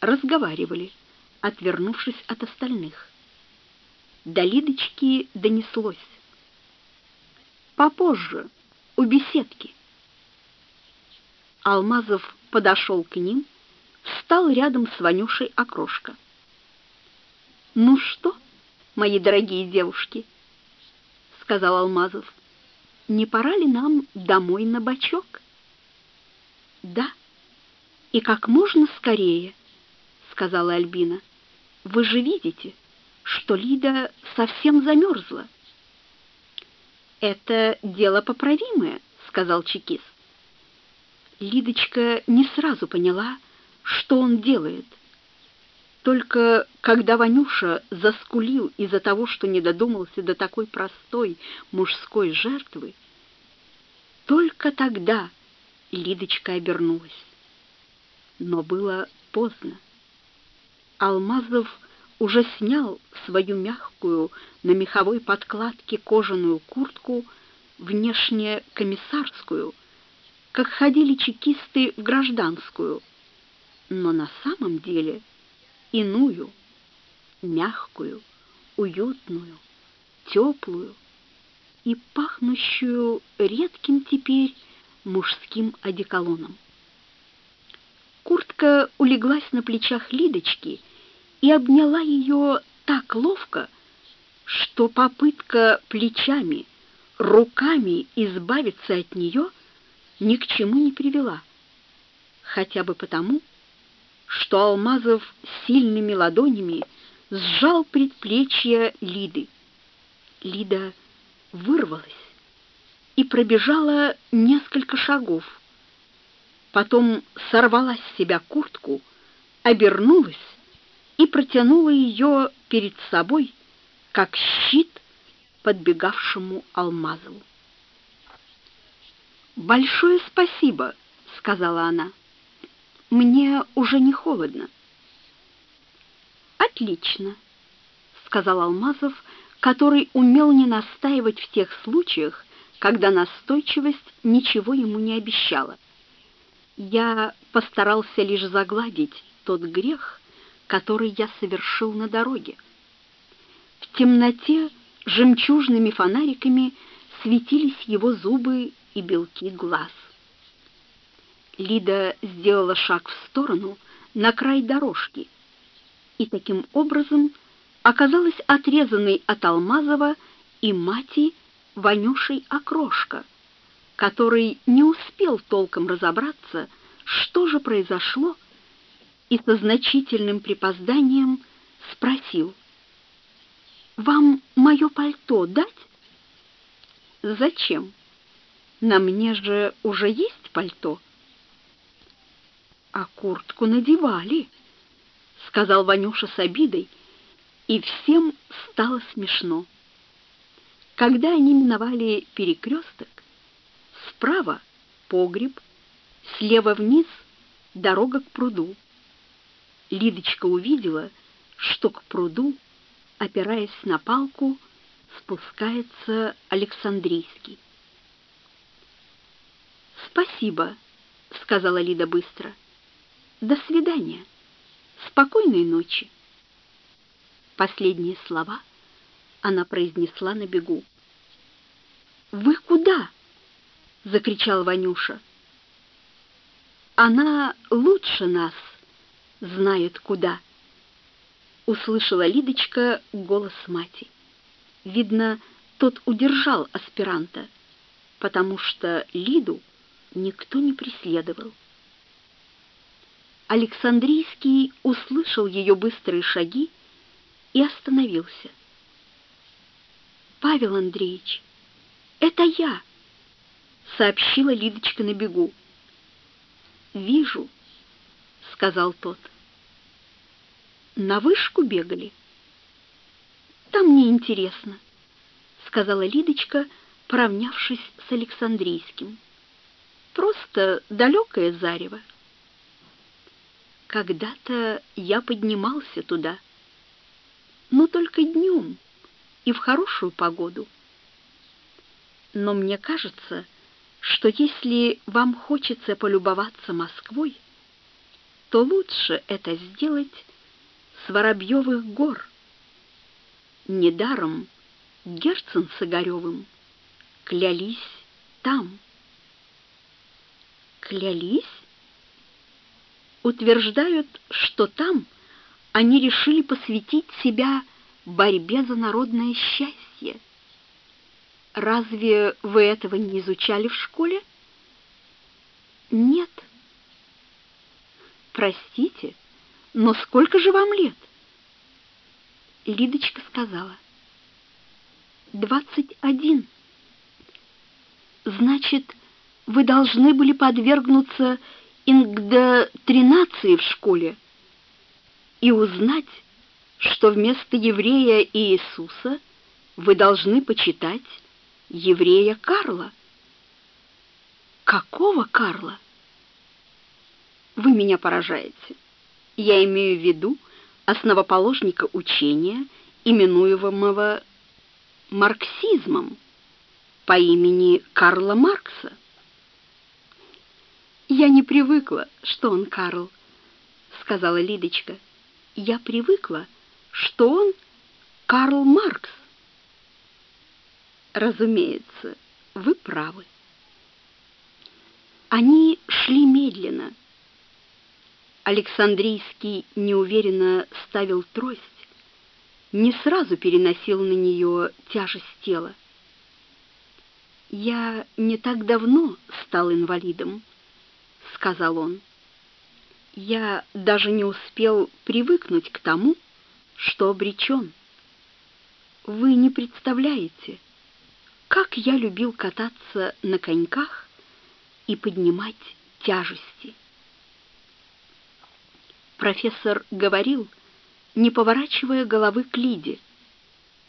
разговаривали, отвернувшись от остальных. До Лидочки донеслось. «Попозже, у беседки». Алмазов подошел к ним, встал рядом с Ванюшей окрошка. «Ну что, мои дорогие девушки?» — сказал Алмазов. «Не пора ли нам домой на бочок?» «Да, и как можно скорее», — сказала Альбина. «Вы же видите, что Лида совсем замерзла». «Это дело поправимое», — сказал чекист. Лидочка не сразу поняла, что он делает. Только когда Ванюша заскулил из-за того, что не додумался до такой простой мужской жертвы, только тогда Лидочка обернулась. Но было поздно. Алмазов уже снял свою мягкую на меховой подкладке кожаную куртку, внешне комиссарскую, как ходили чекисты в гражданскую, но на самом деле иную, мягкую, уютную, теплую и пахнущую редким теперь мужским одеколоном. Куртка улеглась на плечах Лидочки и обняла ее так ловко, что попытка плечами, руками избавиться от нее ни к чему не привела, хотя бы потому, что Алмазов сильными ладонями сжал предплечье Лиды. Лида вырвалась и пробежала несколько шагов. Потом сорвала с себя куртку, обернулась и протянула ее перед собой, как щит подбегавшему Алмазову. «Большое спасибо», — сказала она. «Мне уже не холодно». «Отлично», — сказал Алмазов, который умел не настаивать в тех случаях, когда настойчивость ничего ему не обещала. «Я постарался лишь загладить тот грех, который я совершил на дороге. В темноте жемчужными фонариками светились его зубы и белки глаз. Лида сделала шаг в сторону, на край дорожки, и таким образом оказалась отрезанной от Алмазова и мати Ванюшей Окрошка, который не успел толком разобраться, что же произошло, и со значительным припозданием спросил, «Вам мое пальто дать?» «Зачем? На мне же уже есть пальто». «А куртку надевали», — сказал Ванюша с обидой, и всем стало смешно. Когда они миновали перекресток, справа — погреб, слева вниз — дорога к пруду. Лидочка увидела, что к пруду, опираясь на палку, спускается Александрийский. «Спасибо», — сказала Лида быстро. «До свидания. Спокойной ночи». Последние слова она произнесла на бегу. «Вы куда?» — закричал Ванюша. «Она лучше нас знает куда», — услышала Лидочка голос мати. Видно, тот удержал аспиранта, потому что Лиду никто не преследовал. Александрийский услышал ее быстрые шаги и остановился. «Павел Андреевич, это я!» — сообщила Лидочка на бегу. «Вижу», — сказал тот. «На вышку бегали?» «Там неинтересно», — сказала Лидочка, поравнявшись с Александрийским. «Просто далекое зарево». Когда-то я поднимался туда, но только днем и в хорошую погоду. Но мне кажется, что если вам хочется полюбоваться Москвой, то лучше это сделать с Воробьевых гор. Недаром Герцен с Огаревым клялись там. Клялись? утверждают, что там они решили посвятить себя борьбе за народное счастье. Разве вы этого не изучали в школе? Нет. Простите, но сколько же вам лет? Лидочка сказала. «Двадцать один». «Значит, вы должны были подвергнуться индоктринации в школе и узнать, что вместо еврея Иисуса вы должны почитать еврея Карла. Какого Карла? Вы меня поражаете. Я имею в виду основоположника учения, именуемого марксизмом по имени Карла Маркса. «Я не привыкла, что он Карл», — сказала Лидочка. «Я привыкла, что он Карл Маркс». «Разумеется, вы правы». Они шли медленно. Александрийский неуверенно ставил трость, не сразу переносил на нее тяжесть тела. «Я не так давно стал инвалидом», — сказал он. «Я даже не успел привыкнуть к тому, что обречен. Вы не представляете, как я любил кататься на коньках и поднимать тяжести». Профессор говорил, не поворачивая головы к Лиде,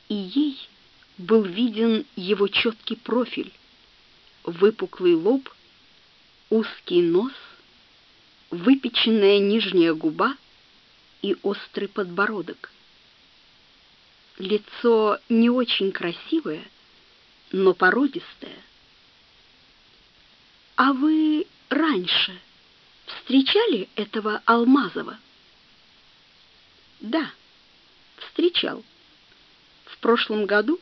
и ей был виден его четкий профиль, выпуклый лоб — узкий нос, выпеченная нижняя губа и острый подбородок. Лицо не очень красивое, но породистое. А вы раньше встречали этого Алмазова? Да, встречал. В прошлом году,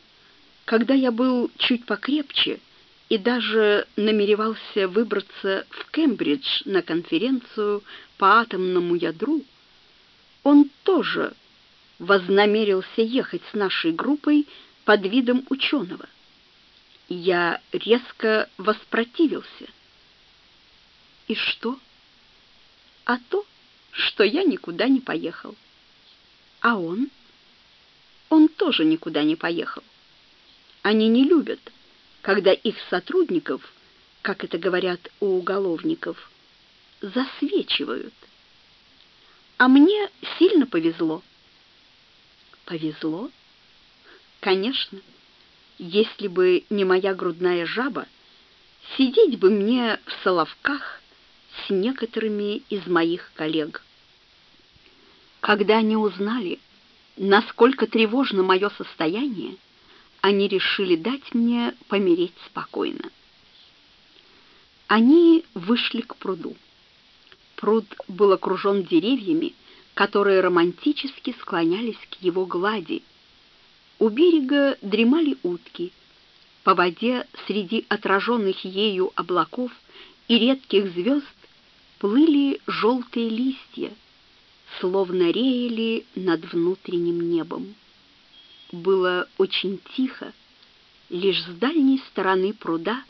когда я был чуть покрепче, и даже намеревался выбраться в Кембридж на конференцию по атомному ядру, он тоже вознамерился ехать с нашей группой под видом ученого. Я резко воспротивился. И что? А то, что я никуда не поехал. А он? Он тоже никуда не поехал. Они не любят когда их сотрудников, как это говорят у уголовников, засвечивают. А мне сильно повезло. Повезло? Конечно. Если бы не моя грудная жаба, сидеть бы мне в соловках с некоторыми из моих коллег. Когда они узнали, насколько тревожно мое состояние, они решили дать мне помереть спокойно. Они вышли к пруду. Пруд был окружен деревьями, которые романтически склонялись к его глади. У берега дремали утки. По воде среди отраженных ею облаков и редких звезд плыли желтые листья, словно реяли над внутренним небом было очень тихо, Лишь с дальней стороны пруда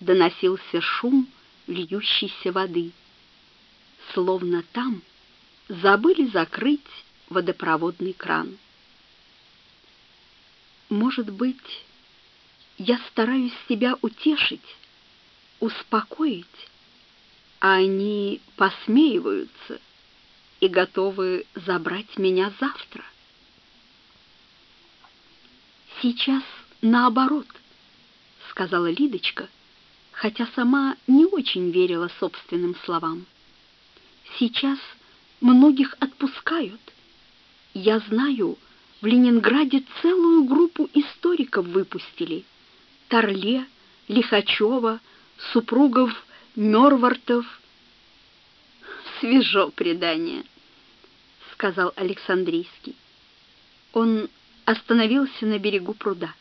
доносился шум льющейся воды. Словно там забыли закрыть водопроводный кран. Может быть, я стараюсь себя утешить, успокоить, они посмеиваются и готовы забрать меня завтра. Сейчас наоборот, сказала Лидочка, хотя сама не очень верила собственным словам. Сейчас многих отпускают. Я знаю, в Ленинграде целую группу историков выпустили. Торле, Лихачева, супругов Мёрвартов. Свежо предание, сказал Александрийский. Он остановился на берегу пруда.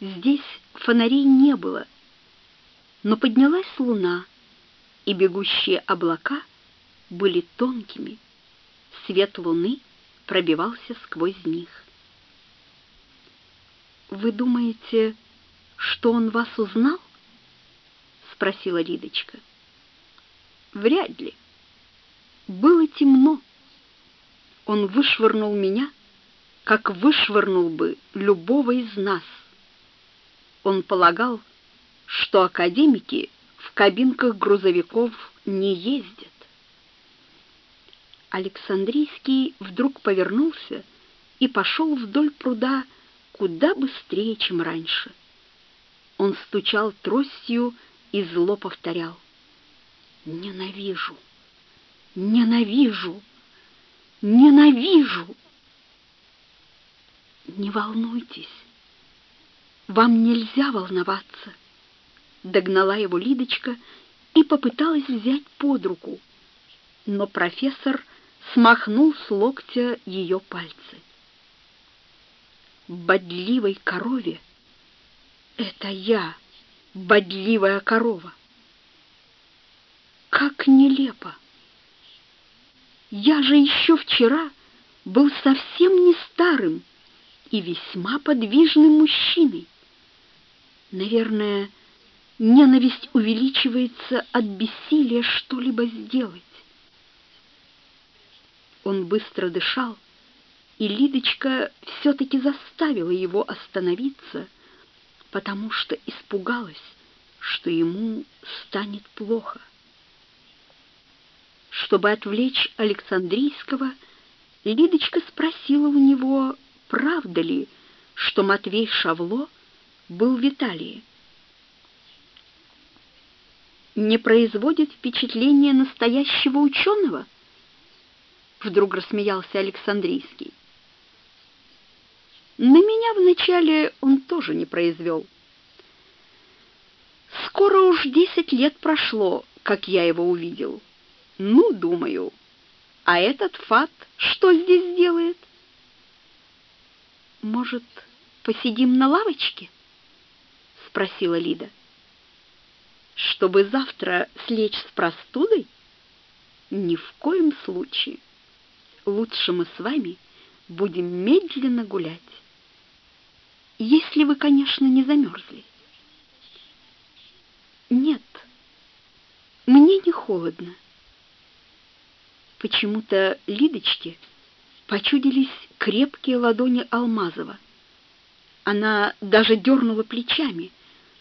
Здесь фонарей не было, но поднялась луна, и бегущие облака были тонкими. Свет луны пробивался сквозь них. «Вы думаете, что он вас узнал?» — спросила Лидочка. «Вряд ли. Было темно. Он вышвырнул меня, как вышвырнул бы любого из нас. Он полагал, что академики в кабинках грузовиков не ездят. Александрийский вдруг повернулся и пошел вдоль пруда куда быстрее, чем раньше. Он стучал тростью и зло повторял. «Ненавижу! Ненавижу! Ненавижу!» «Не волнуйтесь, вам нельзя волноваться!» Догнала его Лидочка и попыталась взять под руку, но профессор смахнул с локтя ее пальцы. «Бодливой корове! Это я, бодливая корова!» Как нелепо! Я же еще вчера был совсем не старым и весьма подвижным мужчиной. Наверное, ненависть увеличивается от бессилия что-либо сделать. Он быстро дышал, и Лидочка все-таки заставила его остановиться, потому что испугалась, что ему станет плохо. Чтобы отвлечь Александрийского, Лидочка спросила у него, правда ли, что Матвей Шавло был в Италии. Не производит впечатления настоящего ученого? Вдруг рассмеялся Александрийский. На меня вначале он тоже не произвел. Скоро уж десять лет прошло, как я его увидел. Ну, думаю, а этот фат что здесь делает? Может, посидим на лавочке? спросила Лида. Чтобы завтра слечь с простудой? Ни в коем случае. Лучше мы с вами будем медленно гулять. Если вы, конечно, не замерзли. Нет, мне не холодно. Почему-то Лидочке почудились крепкие ладони Алмазова. Она даже дернула плечами,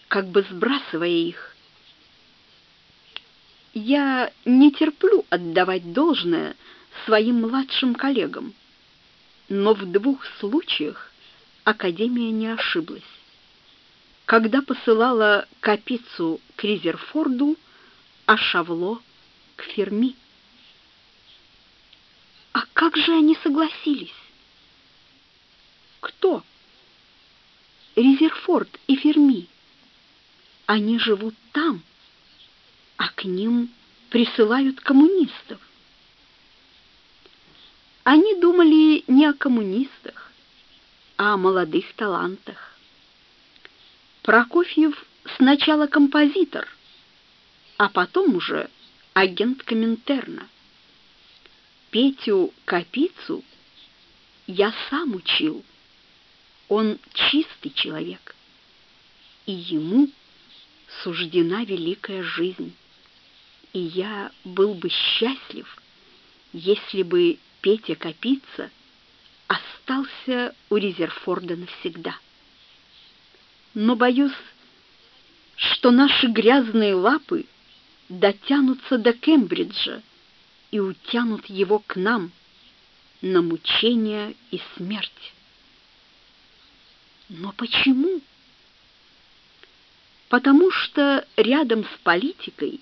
как бы сбрасывая их. Я не терплю отдавать должное своим младшим коллегам, но в двух случаях Академия не ошиблась. Когда посылала Капицу к Ризерфорду, а Шавло к Ферми. А как же они согласились? Кто? Резерфорд и Ферми. Они живут там, а к ним присылают коммунистов. Они думали не о коммунистах, о молодых талантах. Прокофьев сначала композитор, а потом уже агент Коминтерна. Петю Капицу я сам учил. Он чистый человек, и ему суждена великая жизнь. И я был бы счастлив, если бы Петя Капица остался у Резерфорда навсегда. Но боюсь, что наши грязные лапы дотянутся до Кембриджа и утянут его к нам на мучение и смерть. Но почему? Потому что рядом с политикой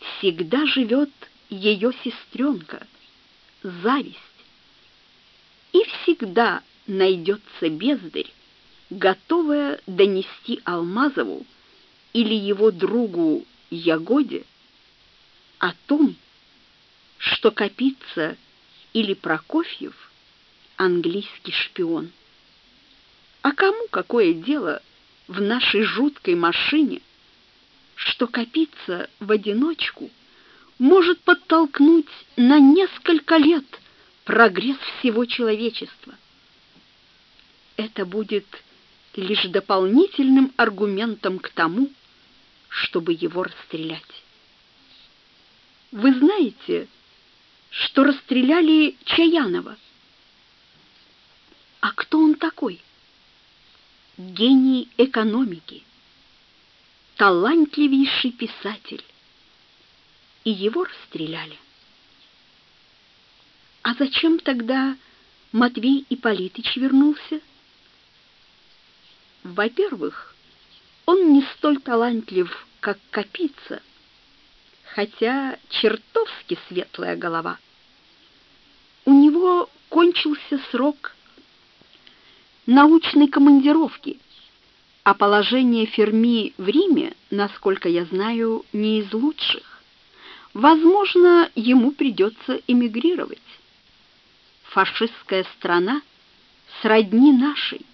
всегда живет ее сестренка, зависть. И всегда найдется бездарь, готовая донести Алмазову или его другу Ягоде о том, что Капица или Прокофьев — английский шпион. А кому какое дело в нашей жуткой машине, что Капица в одиночку может подтолкнуть на несколько лет прогресс всего человечества? Это будет лишь дополнительным аргументом к тому, чтобы его расстрелять. Вы знаете, что расстреляли Чаянова? А кто он такой? Гений экономики, талантливейший писатель. И его расстреляли. А зачем тогда Матвей Ипполитыч вернулся? Во-первых, он не столь талантлив, как Капица, хотя чертовски светлая голова. У него кончился срок научной командировки, а положение Ферми в Риме, насколько я знаю, не из лучших. Возможно, ему придется эмигрировать. Фашистская страна сродни нашей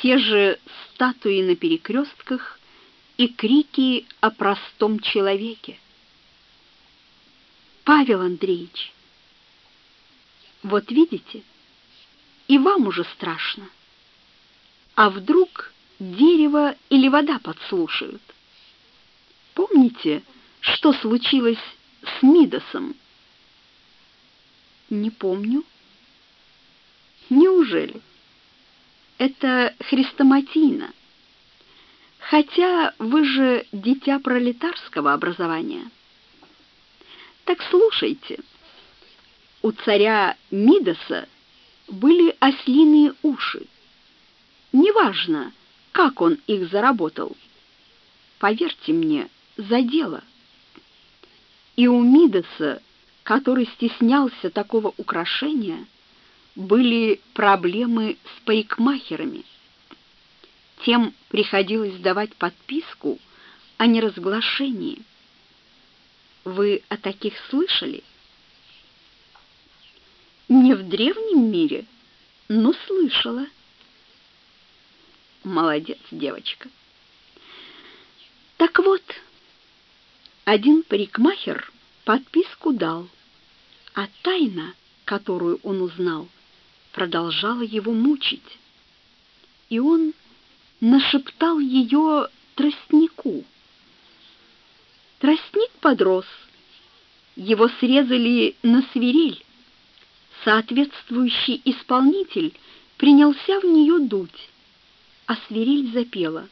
те же статуи на перекрестках и крики о простом человеке. Павел Андреевич, вот видите, и вам уже страшно. А вдруг дерево или вода подслушают? Помните, что случилось с Мидосом? Не помню. Неужели? это хрестоматийно. Хотя вы же дитя пролетарского образования. Так слушайте. У царя Мидаса были ослиные уши. Неважно, как он их заработал. Поверьте мне, за дело. И у Мидаса, который стеснялся такого украшения, были проблемы с парикмахерами. Тем приходилось давать подписку о неразглашении. Вы о таких слышали? Не в древнем мире, но слышала. Молодец, девочка. Так вот, один парикмахер подписку дал, а тайна, которую он узнал, продолжала его мучить. И он нашептал ее тростнику. Тростник подрос. Его срезали на свирель. Соответствующий исполнитель принялся в нее дуть, а свирель запела.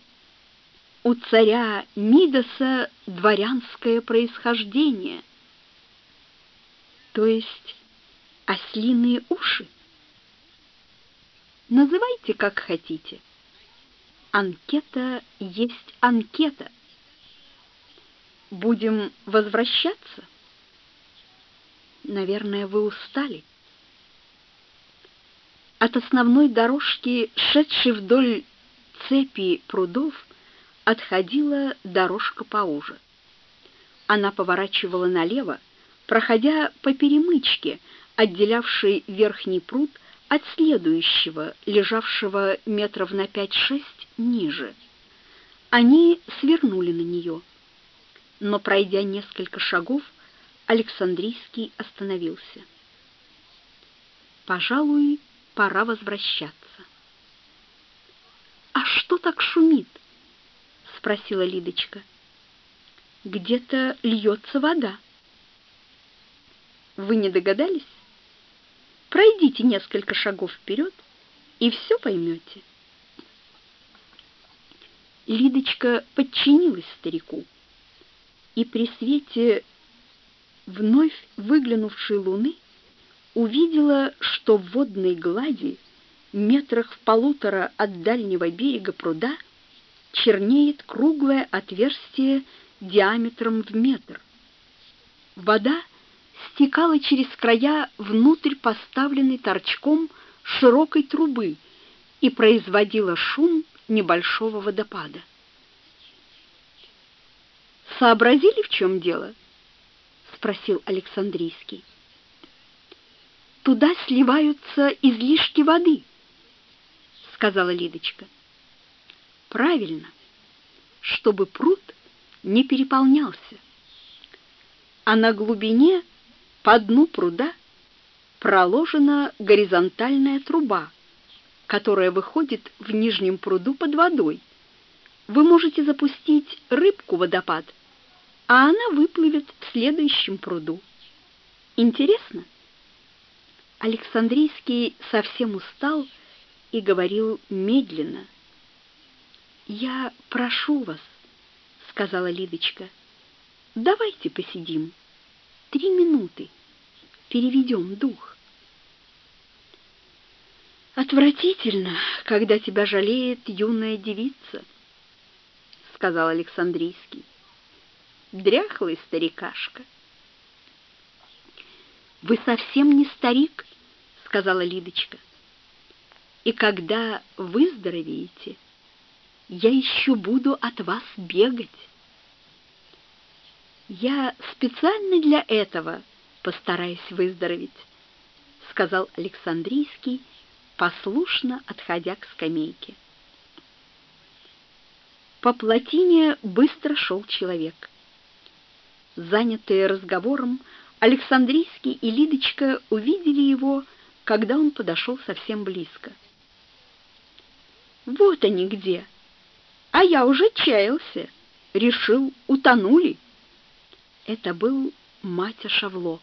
У царя Мидаса дворянское происхождение, то есть ослиные уши. Называйте как хотите. Анкета есть анкета. Будем возвращаться? Наверное, вы устали. От основной дорожки, шедшей вдоль цепи прудов, отходила дорожка поуже. Она поворачивала налево, проходя по перемычке, отделявшей верхний пруд от следующего, лежавшего метров на пять-шесть ниже. Они свернули на нее. Но, пройдя несколько шагов, Александрийский остановился. «Пожалуй, пора возвращаться». «А что так шумит?» — спросила Лидочка. «Где-то льется вода». «Вы не догадались? Пройдите несколько шагов вперед, и все поймете». Лидочка подчинилась старику, и при свете вновь выглянувшей луны увидела, что в водной глади, метрах в полутора от дальнего берега пруда, чернеет круглое отверстие диаметром в метр. Вода стекала через края внутрь поставленной торчком широкой трубы и производила шум небольшого водопада. «Сообразили, в чем дело?» — спросил Александрийский. «Туда сливаются излишки воды», — сказала Лидочка. «Правильно, чтобы пруд не переполнялся. А на глубине по дну пруда проложена горизонтальная труба, которая выходит в нижнем пруду под водой. Вы можете запустить рыбку в водопад, а она выплывет в следующем пруду. Интересно? Александрийский совсем устал и говорил медленно. «Я прошу вас», — сказала Лидочка, — «давайте посидим. Три минуты. Переведем дух». «Отвратительно, когда тебя жалеет юная девица», — сказал Александрийский. «Дряхлый старикашка». «Вы совсем не старик», — сказала Лидочка. «И когда выздоровеете, я еще буду от вас бегать». «Я специально для этого постараюсь выздороветь», — сказал Александрийский, — послушно отходя к скамейке. По плотине быстро шел человек. Занятые разговором, Александрийский и Лидочка увидели его, когда он подошел совсем близко. «Вот они где! А я уже чаялся, решил, утонули!» Это был Матя Шавло.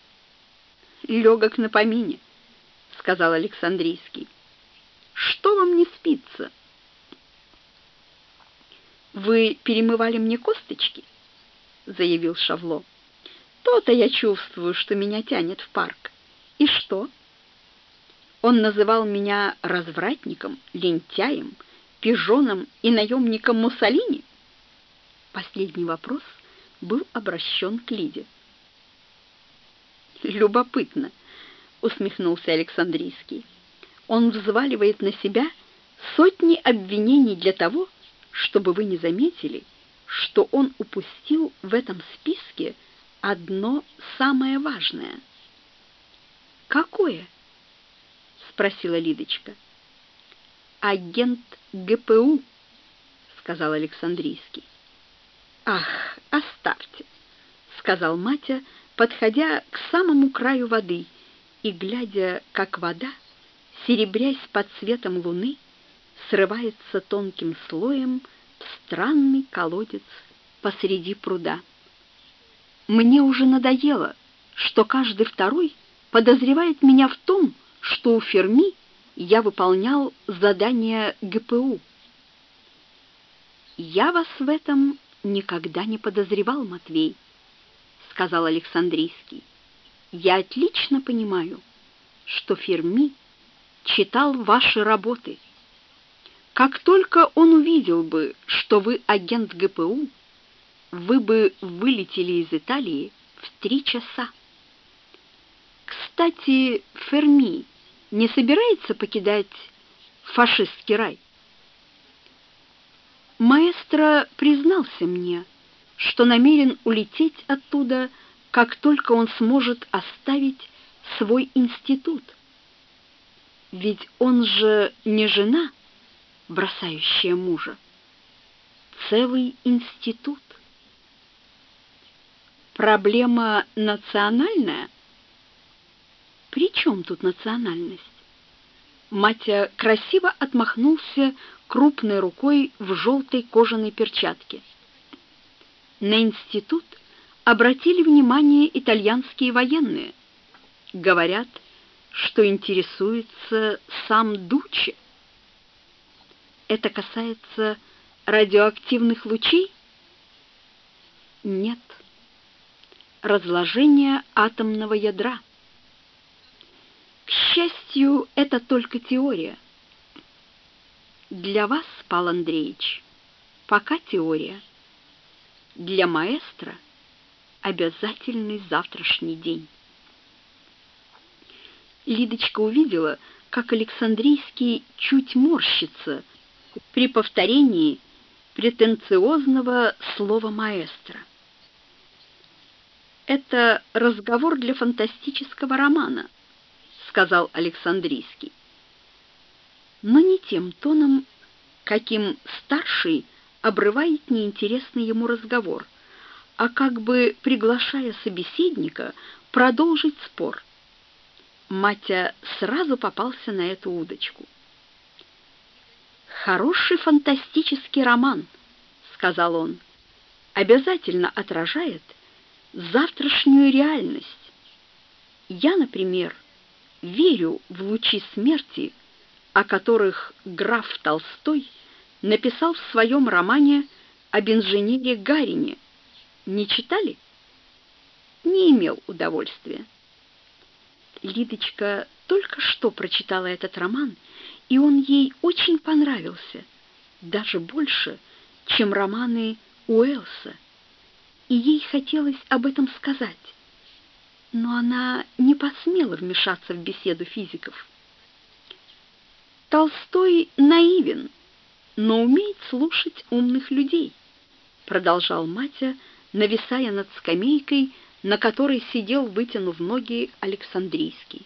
«Легок на помине», — сказал Александрийский. Что вам не спится? Вы перемывали мне косточки, заявил Шавло. То-то я чувствую, что меня тянет в парк. И что? Он называл меня развратником, лентяем, пижоном и наемником Муссолини? Последний вопрос был обращен к Лиде. Любопытно, усмехнулся Александрийский он взваливает на себя сотни обвинений для того, чтобы вы не заметили, что он упустил в этом списке одно самое важное. «Какое?» — спросила Лидочка. «Агент ГПУ», — сказал Александрийский. «Ах, оставьте», — сказал Матя, подходя к самому краю воды и глядя, как вода серебрясь под светом луны, срывается тонким слоем в странный колодец посреди пруда. Мне уже надоело, что каждый второй подозревает меня в том, что у Ферми я выполнял задание ГПУ. «Я вас в этом никогда не подозревал, Матвей», — сказал Александрийский. «Я отлично понимаю, что Ферми — читал ваши работы. Как только он увидел бы, что вы агент ГПУ, вы бы вылетели из Италии в три часа. Кстати, Ферми не собирается покидать фашистский рай? Маэстро признался мне, что намерен улететь оттуда, как только он сможет оставить свой институт. Ведь он же не жена, бросающая мужа. Целый институт. Проблема национальная? При чем тут национальность? Матя красиво отмахнулся крупной рукой в желтой кожаной перчатке. На институт обратили внимание итальянские военные. Говорят, что интересуется сам Дуччи. Это касается радиоактивных лучей? Нет. Разложение атомного ядра. К счастью, это только теория. Для вас, Пал Андреевич, пока теория. Для маэстро обязательный завтрашний день. Лидочка увидела, как Александрийский чуть морщится при повторении претенциозного слова маэстро. «Это разговор для фантастического романа», — сказал Александрийский. Но не тем тоном, каким старший обрывает неинтересный ему разговор, а как бы приглашая собеседника продолжить спор. Матя сразу попался на эту удочку. «Хороший фантастический роман», — сказал он, — «обязательно отражает завтрашнюю реальность. Я, например, верю в лучи смерти, о которых граф Толстой написал в своем романе об инженере Гарине. Не читали? Не имел удовольствия. Лидочка только что прочитала этот роман, и он ей очень понравился, даже больше, чем романы Уэлса. И ей хотелось об этом сказать, но она не посмела вмешаться в беседу физиков. Толстой наивен, но умеет слушать умных людей, продолжал Матя, нависая над скамейкой, на которой сидел, вытянув ноги, Александрийский.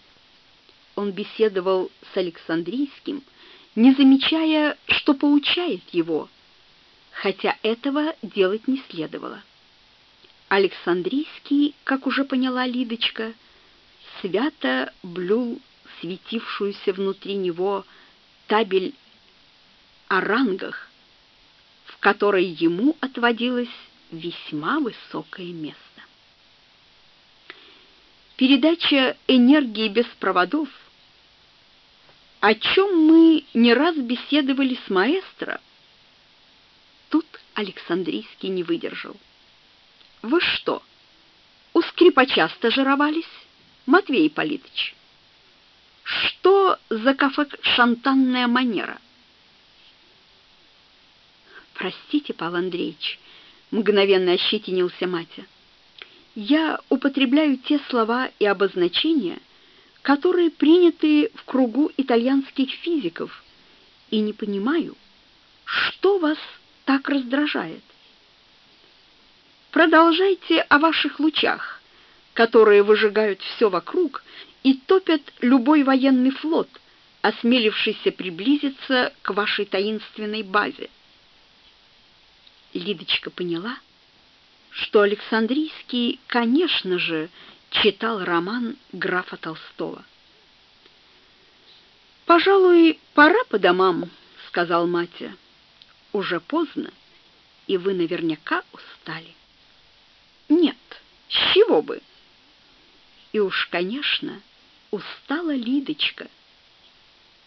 Он беседовал с Александрийским, не замечая, что получает его, хотя этого делать не следовало. Александрийский, как уже поняла Лидочка, свято блюл светившуюся внутри него табель о рангах, в которой ему отводилось весьма высокое место. Передача энергии без проводов, о чем мы не раз беседовали с маэстро, тут Александрийский не выдержал. Вы что, у скрипача стажировались, Матвей Ипполитович? Что за кафе-шантанная манера? Простите, Павел Андреевич, мгновенно ощетинился Матя я употребляю те слова и обозначения, которые приняты в кругу итальянских физиков, и не понимаю, что вас так раздражает. Продолжайте о ваших лучах, которые выжигают все вокруг и топят любой военный флот, осмелившийся приблизиться к вашей таинственной базе. Лидочка поняла, что Александрийский, конечно же, читал роман графа Толстого. «Пожалуй, пора по домам», — сказал Матя. «Уже поздно, и вы наверняка устали». «Нет, с чего бы?» И уж, конечно, устала Лидочка.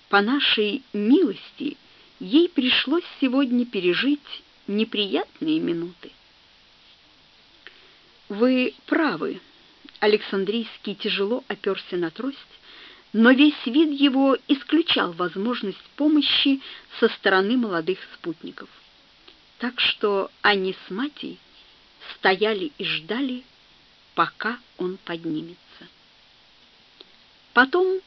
По нашей милости ей пришлось сегодня пережить неприятные минуты. Вы правы. Александрийский тяжело оперся на трость, но весь вид его исключал возможность помощи со стороны молодых спутников. Так что они с Матей стояли и ждали, пока он поднимется. Потом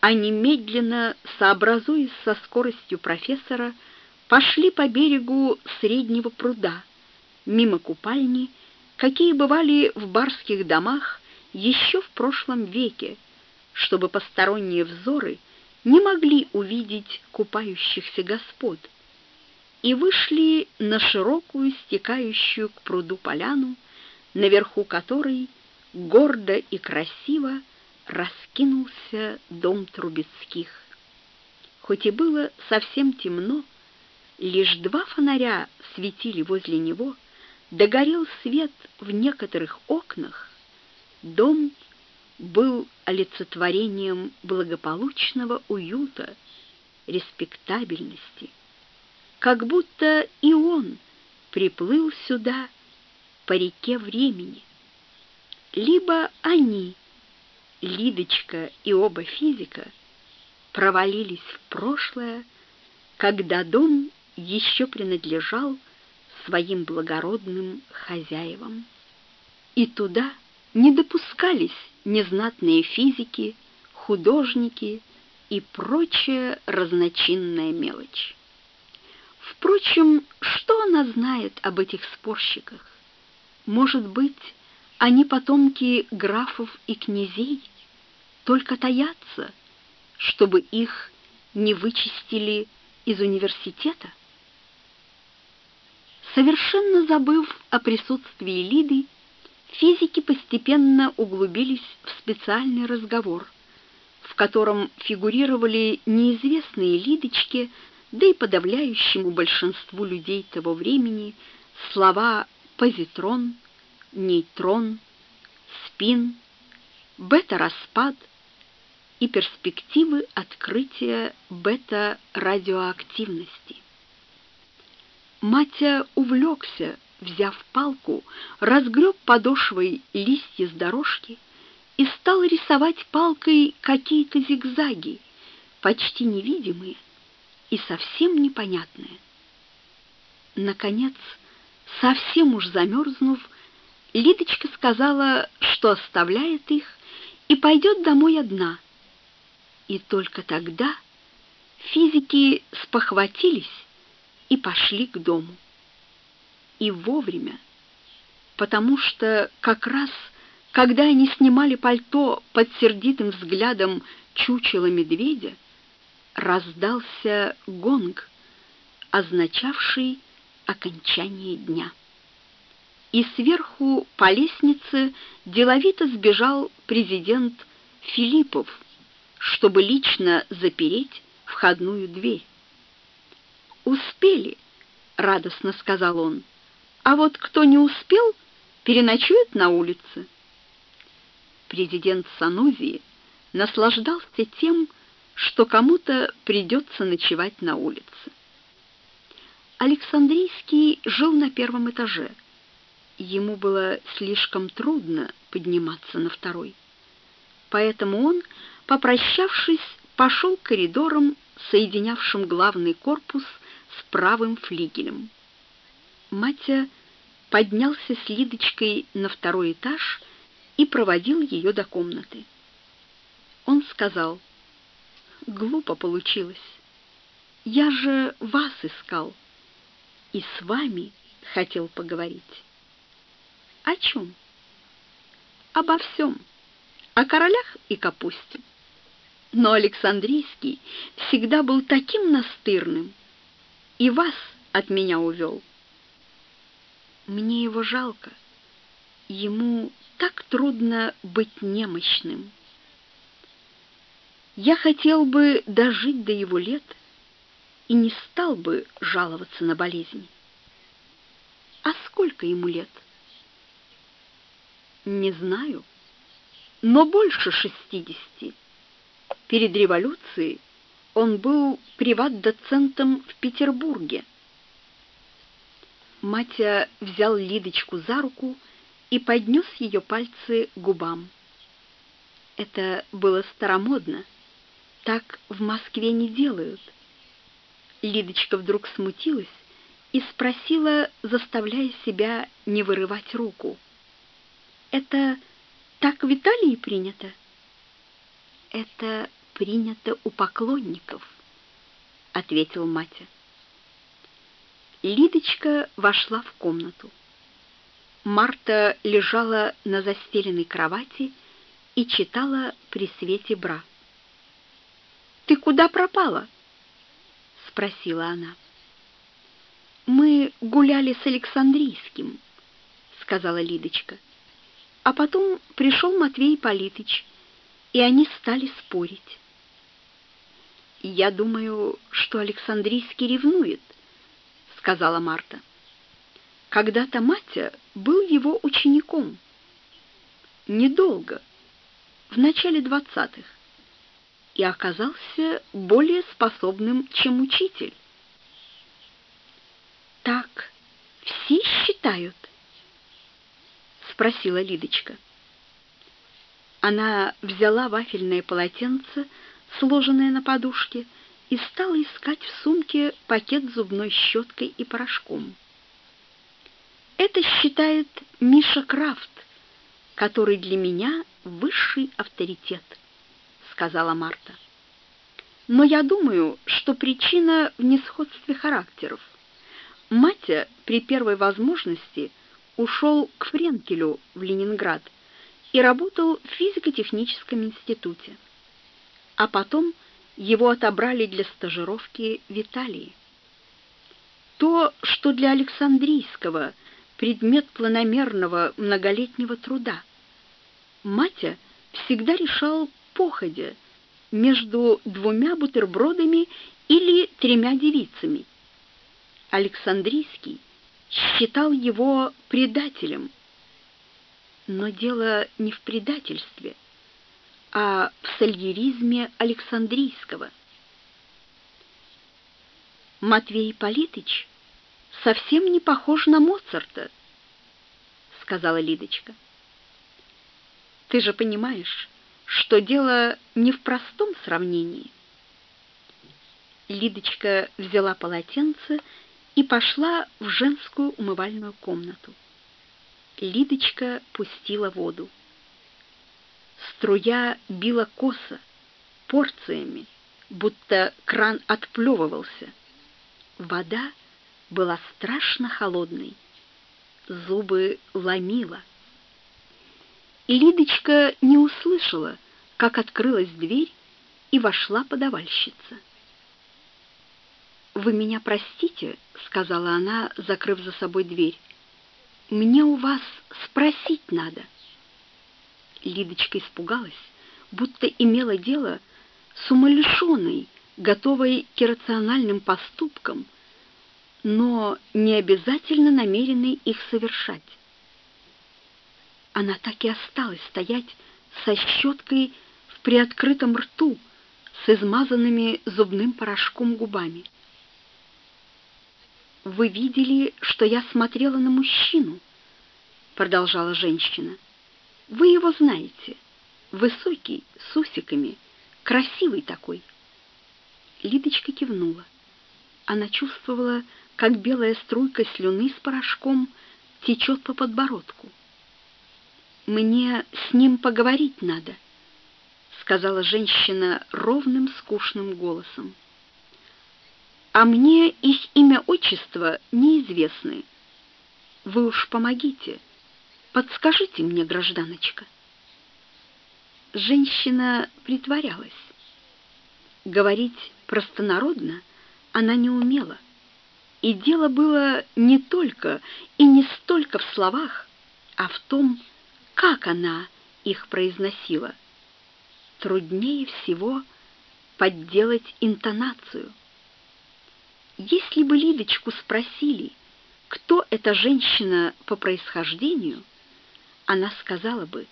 они медленно, сообразуясь со скоростью профессора, пошли по берегу среднего пруда, мимо купальни, какие бывали в барских домах еще в прошлом веке, чтобы посторонние взоры не могли увидеть купающихся господ, и вышли на широкую стекающую к пруду поляну, наверху которой гордо и красиво раскинулся дом Трубецких. Хоть и было совсем темно, лишь два фонаря светили возле него, догорел свет в некоторых окнах. Дом был олицетворением благополучного уюта, респектабельности, как будто и он приплыл сюда по реке времени. Либо они, Лидочка и оба физика, провалились в прошлое, когда дом еще принадлежал своим благородным хозяевам. И туда не допускались незнатные физики, художники и прочая разночинная мелочь. Впрочем, что она знает об этих спорщиках? Может быть, они потомки графов и князей, только таятся, чтобы их не вычистили из университета? Совершенно забыв о присутствии Лиды, физики постепенно углубились в специальный разговор, в котором фигурировали неизвестные Лидочке, да и подавляющему большинству людей того времени слова «позитрон», «нейтрон», «спин», «бета-распад» и перспективы открытия бета-радиоактивности. Матя увлекся взяв палку, разгреб подошвой листья с дорожки и стал рисовать палкой какие-то зигзаги, почти невидимые и совсем непонятные. Наконец, совсем уж замерзнув, Лидочка сказала, что оставляет их и пойдет домой одна. И только тогда физики спохватились и пошли к дому и вовремя, потому что как раз когда они снимали пальто под сердитым взглядом чучела медведя, раздался гонг, означавший окончание дня. И сверху по лестнице деловито сбежал президент Филиппов, чтобы лично запереть входную дверь. «Успели», — радостно сказал он а вот кто не успел, переночует на улице. Президент Санузии наслаждался тем, что кому-то придется ночевать на улице. Александрийский жил на первом этаже. Ему было слишком трудно подниматься на второй. Поэтому он, попрощавшись, пошел коридором, соединявшим главный корпус с правым флигелем. Матя поднялся с Лидочкой на второй этаж и проводил ее до комнаты. Он сказал, «Глупо получилось. Я же вас искал и с вами хотел поговорить». «О чем?» «Обо всем. О королях и капусте». Но Александрийский всегда был таким настырным и вас от меня увел. Мне его жалко. Ему так трудно быть немощным. Я хотел бы дожить до его лет и не стал бы жаловаться на болезнь. А сколько ему лет? Не знаю, но больше шестидесяти. Перед революцией он был приват-доцентом в Петербурге. Матя взял Лидочку за руку и поднес ее пальцы губам. Это было старомодно. Так в Москве не делают. Лидочка вдруг смутилась и спросила, заставляя себя не вырывать руку. «Это так в Италии принято?» «Это принято у поклонников», — ответил Матя. Лидочка вошла в комнату. Марта лежала на застеленной кровати и читала при свете бра. «Ты куда пропала?» — спросила она. «Мы гуляли с Александрийским», — сказала Лидочка. А потом пришел Матвей Политыч, и они стали спорить. Я думаю, что Александрийский ревнует, сказала Марта. Когда-то Матя был его учеником. Недолго, в начале двадцатых, и оказался более способным, чем учитель. Так все считают? спросила Лидочка. Она взяла вафельное полотенце, сложенное на подушке, и стала искать в сумке пакет с зубной щеткой и порошком. Это считает Миша Крафт, который для меня высший авторитет, сказала Марта. Но я думаю, что причина в несходстве характеров. Матя при первой возможности ушел к Френкелю в Ленинград и работал в физико-техническом институте. А потом его отобрали для стажировки в Италии. То, что для Александрийского предмет планомерного многолетнего труда, Матя всегда решал походя между двумя бутербродами или тремя девицами. Александрийский считал его предателем. Но дело не в предательстве, а в сальеризме Александрийского. Матвей Политыч совсем не похож на Моцарта, сказала Лидочка. Ты же понимаешь, что дело не в простом сравнении. Лидочка взяла полотенце и пошла в женскую умывальную комнату. Лидочка пустила воду. Струя била косо, порциями, будто кран отплевывался. Вода была страшно холодной. Зубы ломила. Лидочка не услышала, как открылась дверь, и вошла подавальщица. «Вы меня простите», — сказала она, закрыв за собой дверь. «Мне у вас спросить надо». Лидочка испугалась, будто имела дело с умалишенной, готовой к иррациональным поступкам, но не обязательно намеренной их совершать. Она так и осталась стоять со щеткой в приоткрытом рту, с измазанными зубным порошком губами. «Вы видели, что я смотрела на мужчину?» — продолжала женщина. «Вы его знаете. Высокий, с усиками, красивый такой». Лидочка кивнула. Она чувствовала, как белая струйка слюны с порошком течет по подбородку. «Мне с ним поговорить надо», — сказала женщина ровным, скучным голосом а мне их имя-отчество неизвестны. Вы уж помогите, подскажите мне, гражданочка. Женщина притворялась. Говорить простонародно она не умела. И дело было не только и не столько в словах, а в том, как она их произносила. Труднее всего подделать интонацию — если бы Лидочку спросили, кто эта женщина по происхождению, она сказала бы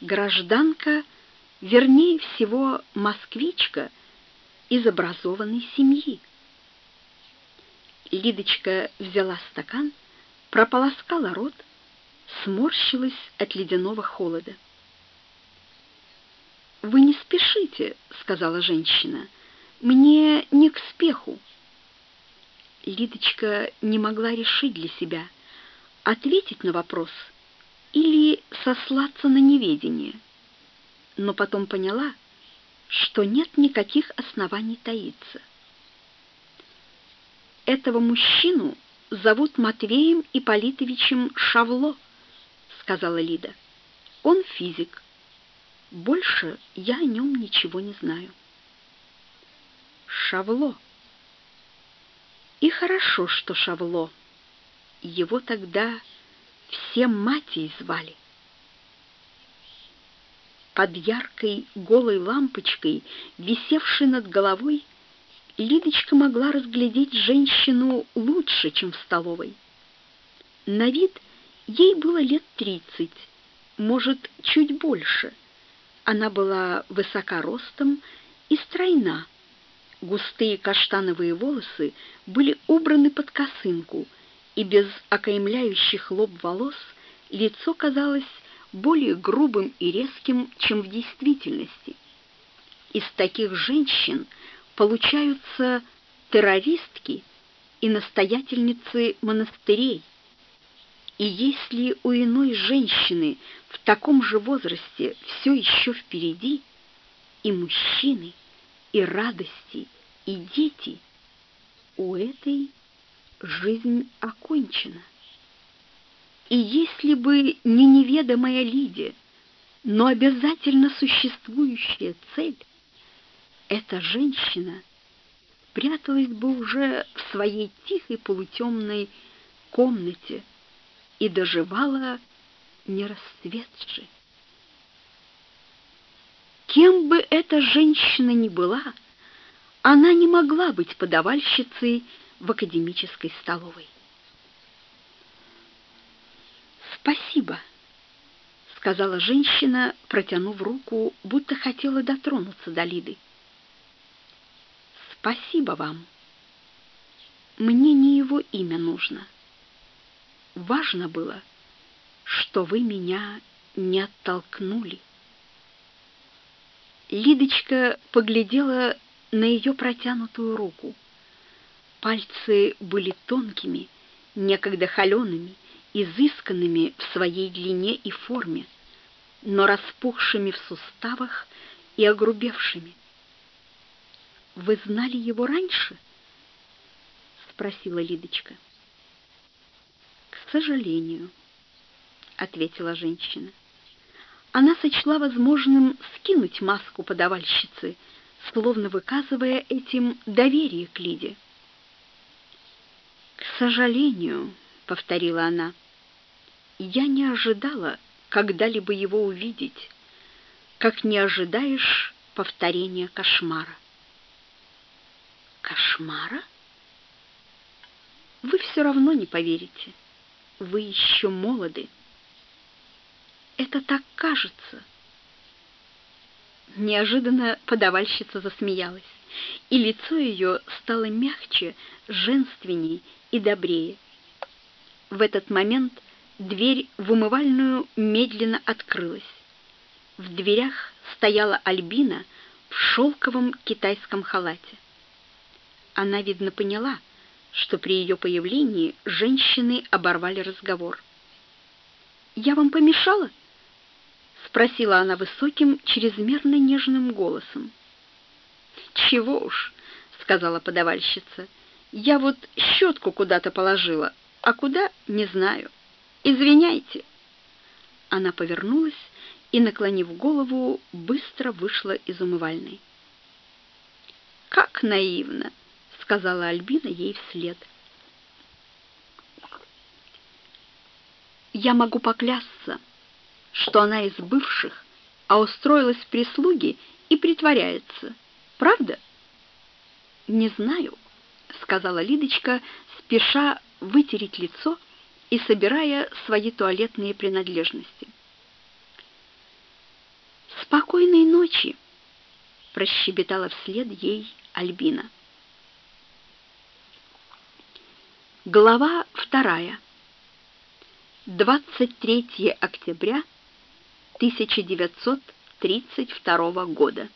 «гражданка, вернее всего москвичка из образованной семьи». Лидочка взяла стакан, прополоскала рот, сморщилась от ледяного холода. «Вы не спешите», — сказала женщина, — «мне не к спеху». Лидочка не могла решить для себя, ответить на вопрос или сослаться на неведение. Но потом поняла, что нет никаких оснований таиться. Этого мужчину зовут Матвеем Ипполитовичем Шавло, сказала Лида. Он физик. Больше я о нем ничего не знаю. Шавло и хорошо, что Шавло. Его тогда все матей звали. Под яркой голой лампочкой, висевшей над головой, Лидочка могла разглядеть женщину лучше, чем в столовой. На вид ей было лет тридцать, может, чуть больше. Она была высока ростом и стройна. Густые каштановые волосы были убраны под косынку, и без окаймляющих лоб волос лицо казалось более грубым и резким, чем в действительности. Из таких женщин получаются террористки и настоятельницы монастырей. И если у иной женщины в таком же возрасте все еще впереди, и мужчины, и радости, и дети, у этой жизнь окончена. И если бы не неведомая Лидия, но обязательно существующая цель, эта женщина пряталась бы уже в своей тихой полутемной комнате и доживала не расцветши. Кем бы эта женщина ни была, она не могла быть подавальщицей в академической столовой. «Спасибо», — сказала женщина, протянув руку, будто хотела дотронуться до Лиды. «Спасибо вам. Мне не его имя нужно. Важно было, что вы меня не оттолкнули». Лидочка поглядела на ее протянутую руку. Пальцы были тонкими, некогда холеными, изысканными в своей длине и форме, но распухшими в суставах и огрубевшими. «Вы знали его раньше?» — спросила Лидочка. «К сожалению», — ответила женщина. Она сочла возможным скинуть маску подавальщицы, словно выказывая этим доверие к Лиде. «К сожалению», — повторила она, — я не ожидала когда-либо его увидеть, как не ожидаешь повторения кошмара. Кошмара? Вы все равно не поверите. Вы еще молоды. Это так кажется. Неожиданно подавальщица засмеялась, и лицо ее стало мягче, женственней и добрее. В этот момент Дверь в умывальную медленно открылась. В дверях стояла Альбина в шелковом китайском халате. Она, видно, поняла, что при ее появлении женщины оборвали разговор. «Я вам помешала?» — спросила она высоким, чрезмерно нежным голосом. «Чего уж», — сказала подавальщица, — «я вот щетку куда-то положила, а куда — не знаю». Извиняйте. Она повернулась и, наклонив голову, быстро вышла из умывальной. Как наивно, сказала Альбина ей вслед. Я могу поклясться, что она из бывших, а устроилась в прислуги и притворяется. Правда? Не знаю, сказала Лидочка, спеша вытереть лицо и собирая свои туалетные принадлежности. «Спокойной ночи!» — прощебетала вслед ей Альбина. Глава вторая. 23 октября 1932 года.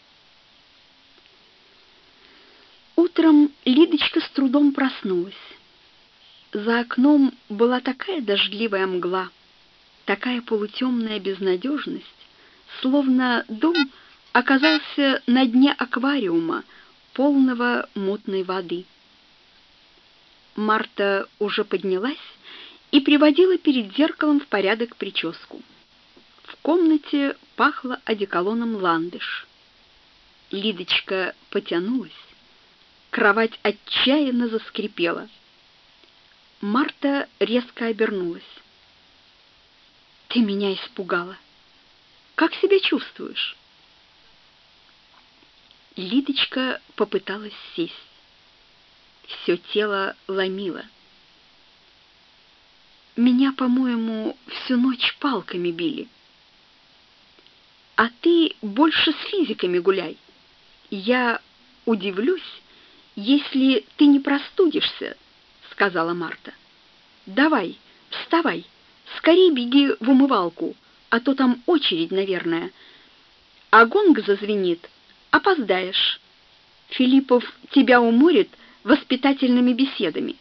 Утром Лидочка с трудом проснулась. За окном была такая дождливая мгла, такая полутемная безнадежность, словно дом оказался на дне аквариума, полного мутной воды. Марта уже поднялась и приводила перед зеркалом в порядок прическу. В комнате пахло одеколоном ландыш. Лидочка потянулась, кровать отчаянно заскрипела — Марта резко обернулась. «Ты меня испугала!» Как себя чувствуешь?» Лидочка попыталась сесть. Все тело ломило. Меня, по-моему, всю ночь палками били. А ты больше с физиками гуляй. Я удивлюсь, если ты не простудишься, сказала Марта. Давай, вставай, скорей беги в умывалку, а то там очередь, наверное. А гонг зазвенит, опоздаешь. Филиппов тебя уморит воспитательными беседами,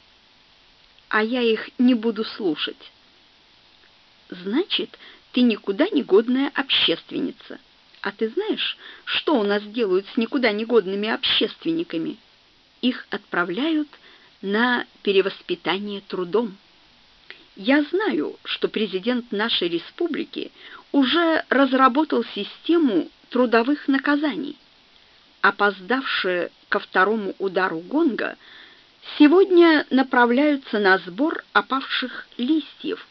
а я их не буду слушать. Значит, ты никуда не годная общественница. А ты знаешь, что у нас делают с никуда не годными общественниками? Их отправляют на перевоспитание трудом. Я знаю, что президент нашей республики уже разработал систему трудовых наказаний. Опоздавшие ко второму удару гонга сегодня направляются на сбор опавших листьев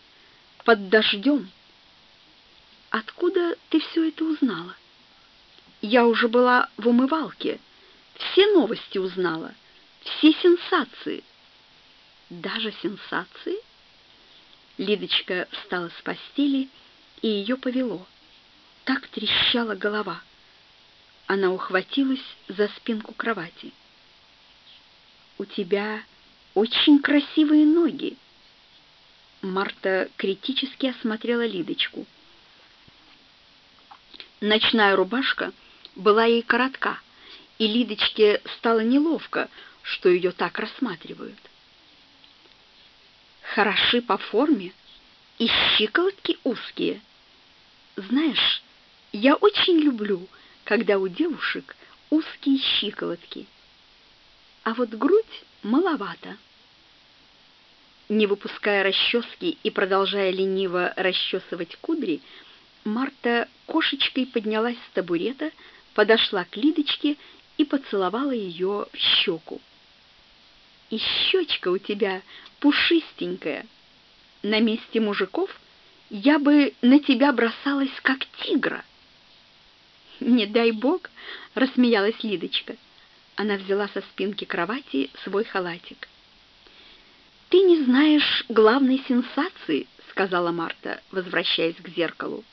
под дождем. Откуда ты все это узнала? Я уже была в умывалке, все новости узнала, все сенсации. Даже сенсации? Лидочка встала с постели, и ее повело. Так трещала голова. Она ухватилась за спинку кровати. «У тебя очень красивые ноги!» Марта критически осмотрела Лидочку. Ночная рубашка была ей коротка, и Лидочке стало неловко, что ее так рассматривают хороши по форме и щиколотки узкие. Знаешь, я очень люблю, когда у девушек узкие щиколотки. А вот грудь маловато. Не выпуская расчески и продолжая лениво расчесывать кудри, Марта кошечкой поднялась с табурета, подошла к Лидочке и поцеловала ее в щеку. «И щечка у тебя пушистенькая. На месте мужиков я бы на тебя бросалась, как тигра. Не дай бог, рассмеялась Лидочка. Она взяла со спинки кровати свой халатик. Ты не знаешь главной сенсации, сказала Марта, возвращаясь к зеркалу.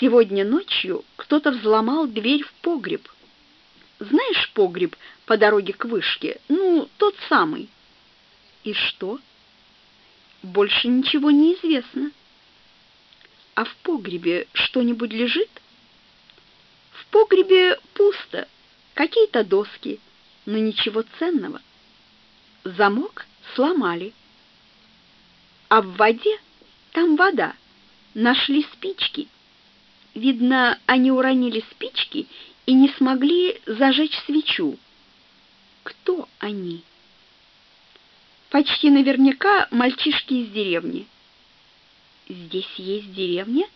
Сегодня ночью кто-то взломал дверь в погреб. Знаешь погреб по дороге к вышке? Ну, тот самый. И что? Больше ничего не известно. А в погребе что-нибудь лежит? В погребе пусто, какие-то доски, но ничего ценного. Замок сломали. А в воде, там вода, нашли спички. Видно, они уронили спички и не смогли зажечь свечу. Кто они? Почти наверняка мальчишки из деревни. Здесь есть деревня?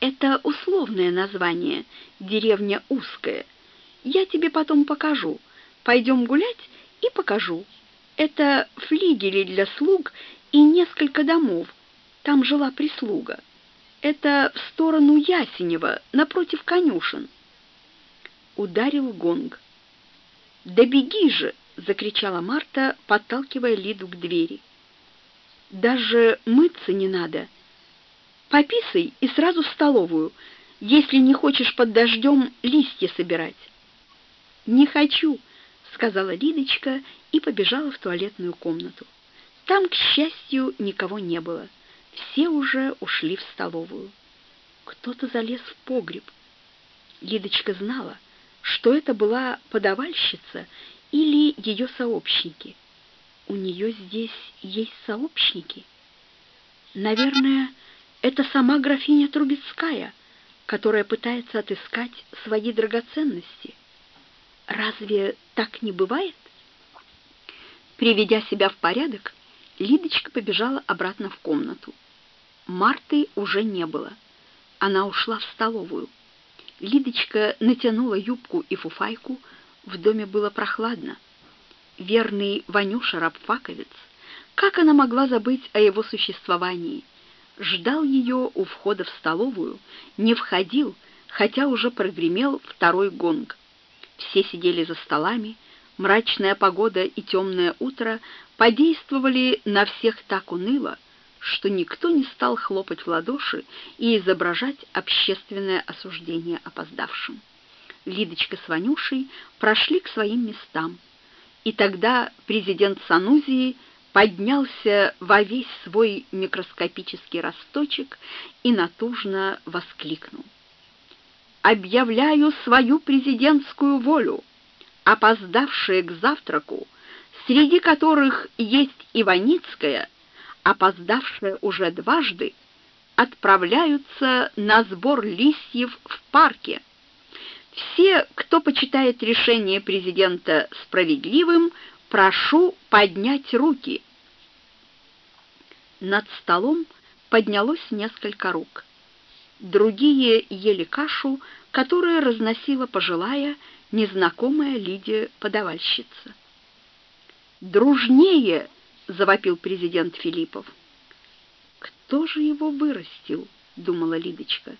Это условное название, деревня узкая. Я тебе потом покажу. Пойдем гулять и покажу. Это флигели для слуг и несколько домов. Там жила прислуга. Это в сторону Ясенева, напротив конюшен. Ударил гонг. «Да беги же!» — закричала Марта, подталкивая Лиду к двери. «Даже мыться не надо. Пописай и сразу в столовую, если не хочешь под дождем листья собирать». «Не хочу», — сказала Лидочка и побежала в туалетную комнату. Там, к счастью, никого не было. Все уже ушли в столовую. Кто-то залез в погреб. Лидочка знала, что это была подавальщица или ее сообщники. У нее здесь есть сообщники. Наверное, это сама графиня Трубецкая, которая пытается отыскать свои драгоценности. Разве так не бывает? Приведя себя в порядок, Лидочка побежала обратно в комнату. Марты уже не было. Она ушла в столовую. Лидочка натянула юбку и фуфайку, в доме было прохладно. Верный Ванюша Рабфаковец, как она могла забыть о его существовании? ждал ее у входа в столовую, не входил, хотя уже прогремел второй гонг. Все сидели за столами, мрачная погода и темное утро подействовали на всех так уныло, что никто не стал хлопать в ладоши и изображать общественное осуждение опоздавшим. Лидочка с Ванюшей прошли к своим местам, и тогда президент Санузии поднялся во весь свой микроскопический росточек и натужно воскликнул. «Объявляю свою президентскую волю! Опоздавшие к завтраку, среди которых есть Иваницкая, опоздавшая уже дважды, отправляются на сбор листьев в парке. Все, кто почитает решение президента справедливым, Прошу поднять руки. Над столом поднялось несколько рук. Другие ели кашу, которую разносила пожилая, незнакомая Лидия подавальщица. «Дружнее!» — завопил президент Филиппов. «Кто же его вырастил?» — думала Лидочка.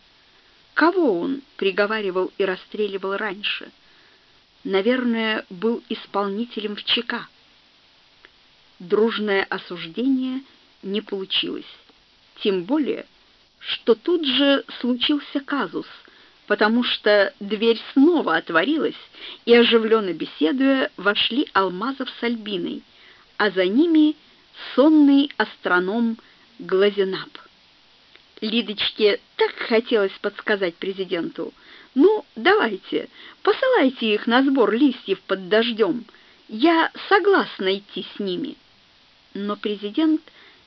«Кого он приговаривал и расстреливал раньше?» наверное, был исполнителем в ЧК. Дружное осуждение не получилось. Тем более, что тут же случился казус, потому что дверь снова отворилась, и, оживленно беседуя, вошли Алмазов с Альбиной, а за ними сонный астроном Глазенап. Лидочке так хотелось подсказать президенту — ну, давайте, посылайте их на сбор листьев под дождем. Я согласна идти с ними. Но президент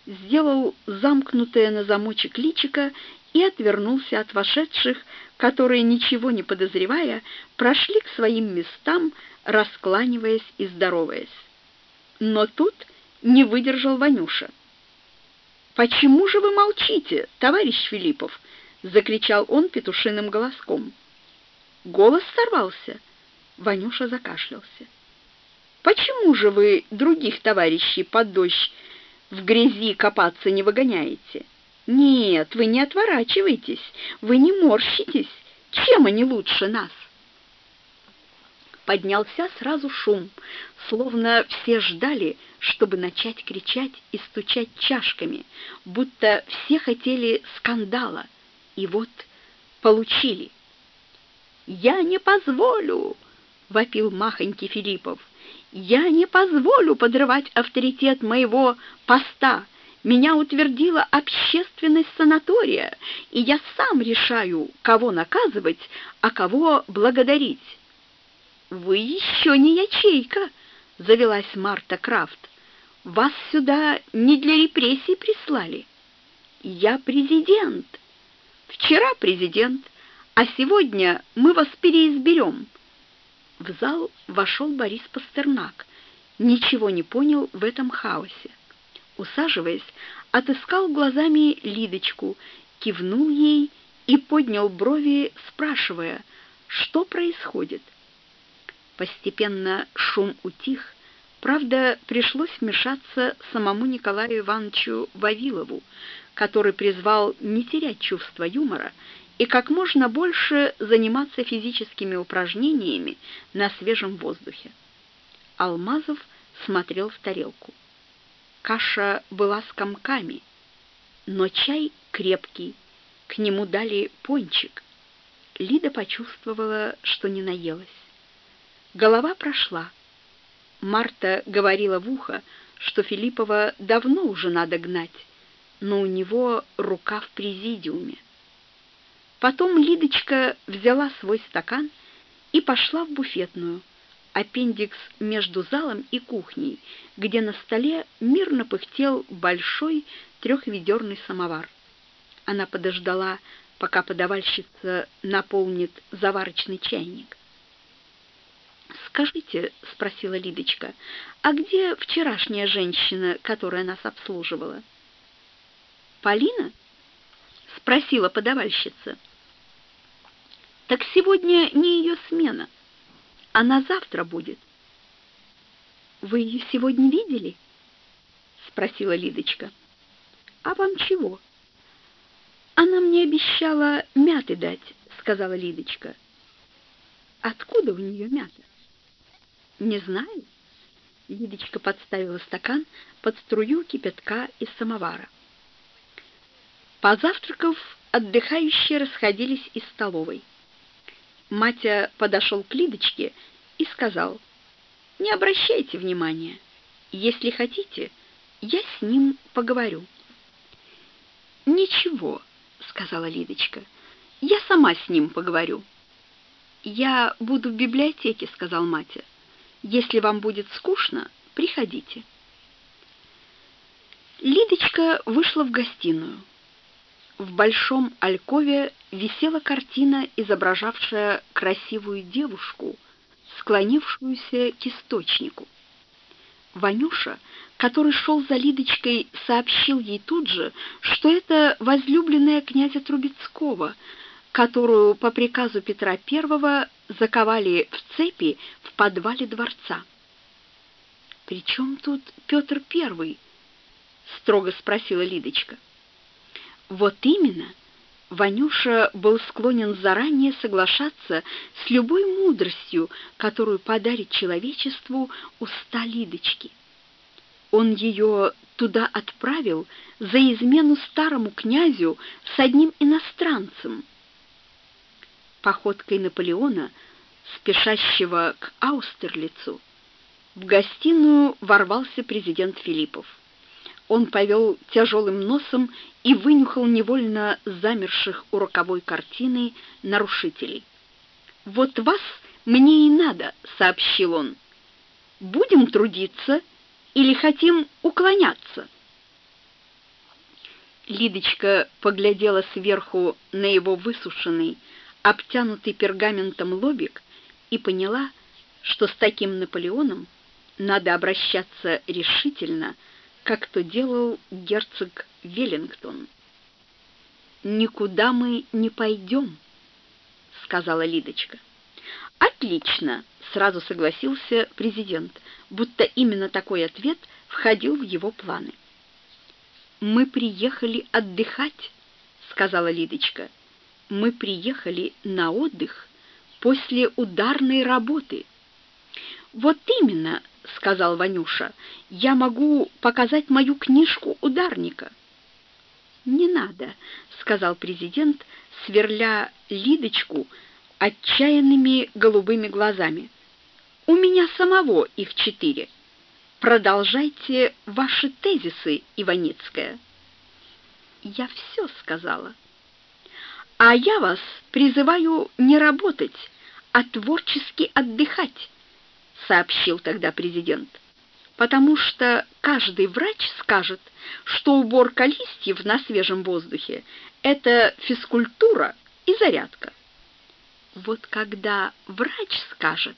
сделал замкнутое на замочек личико и отвернулся от вошедших, которые, ничего не подозревая, прошли к своим местам, раскланиваясь и здороваясь. Но тут не выдержал Ванюша. «Почему же вы молчите, товарищ Филиппов?» — закричал он петушиным голоском. Голос сорвался. Ванюша закашлялся. «Почему же вы других товарищей под дождь в грязи копаться не выгоняете? Нет, вы не отворачивайтесь, вы не морщитесь. Чем они лучше нас?» Поднялся сразу шум, словно все ждали, чтобы начать кричать и стучать чашками, будто все хотели скандала, и вот получили. «Я не позволю!» — вопил махонький Филиппов. «Я не позволю подрывать авторитет моего поста. Меня утвердила общественность санатория, и я сам решаю, кого наказывать, а кого благодарить». «Вы еще не ячейка!» — завелась Марта Крафт. «Вас сюда не для репрессий прислали. Я президент. Вчера президент, а сегодня мы вас переизберем». В зал вошел Борис Пастернак. Ничего не понял в этом хаосе. Усаживаясь, отыскал глазами Лидочку, кивнул ей и поднял брови, спрашивая, что происходит. Постепенно шум утих, правда, пришлось вмешаться самому Николаю Ивановичу Вавилову, который призвал не терять чувство юмора и как можно больше заниматься физическими упражнениями на свежем воздухе. Алмазов смотрел в тарелку. Каша была с комками, но чай крепкий, к нему дали пончик. Лида почувствовала, что не наелась. Голова прошла. Марта говорила в ухо, что Филиппова давно уже надо гнать, но у него рука в президиуме. Потом Лидочка взяла свой стакан и пошла в буфетную, аппендикс между залом и кухней, где на столе мирно пыхтел большой трехведерный самовар. Она подождала, пока подавальщица наполнит заварочный чайник. «Скажите», — спросила Лидочка, — «а где вчерашняя женщина, которая нас обслуживала?» «Полина?» — спросила подавальщица. Так сегодня не ее смена. Она завтра будет. Вы ее сегодня видели? спросила Лидочка. А вам чего? Она мне обещала мяты дать, сказала Лидочка. Откуда у нее мята? Не знаю. Лидочка подставила стакан под струю кипятка из самовара. Позавтракав, отдыхающие расходились из столовой. Матя подошел к Лидочке и сказал, «Не обращайте внимания. Если хотите, я с ним поговорю». «Ничего», — сказала Лидочка, — «я сама с ним поговорю». «Я буду в библиотеке», — сказал Матя. «Если вам будет скучно, приходите». Лидочка вышла в гостиную. В большом алькове висела картина, изображавшая красивую девушку, склонившуюся к источнику. Ванюша, который шел за Лидочкой, сообщил ей тут же, что это возлюбленная князя Трубецкого, которую по приказу Петра I заковали в цепи в подвале дворца. «При чем тут Петр I?» — строго спросила Лидочка. Вот именно. Ванюша был склонен заранее соглашаться с любой мудростью, которую подарит человечеству уста Лидочки. Он ее туда отправил за измену старому князю с одним иностранцем. Походкой Наполеона, спешащего к Аустерлицу, в гостиную ворвался президент Филиппов. Он повел тяжелым носом и вынюхал невольно замерших у роковой картины нарушителей. «Вот вас мне и надо», — сообщил он. «Будем трудиться или хотим уклоняться?» Лидочка поглядела сверху на его высушенный, обтянутый пергаментом лобик и поняла, что с таким Наполеоном надо обращаться решительно, как то делал герцог Веллингтон. «Никуда мы не пойдем», — сказала Лидочка. «Отлично», — сразу согласился президент, будто именно такой ответ входил в его планы. «Мы приехали отдыхать», — сказала Лидочка. «Мы приехали на отдых после ударной работы». «Вот именно», — сказал Ванюша, — «я могу показать мою книжку ударника». «Не надо», — сказал президент, сверля Лидочку отчаянными голубыми глазами. «У меня самого их четыре. Продолжайте ваши тезисы, Иваницкая». «Я все сказала». «А я вас призываю не работать, а творчески отдыхать», — сообщил тогда президент. «Потому что каждый врач скажет, что уборка листьев на свежем воздухе — это физкультура и зарядка. Вот когда врач скажет,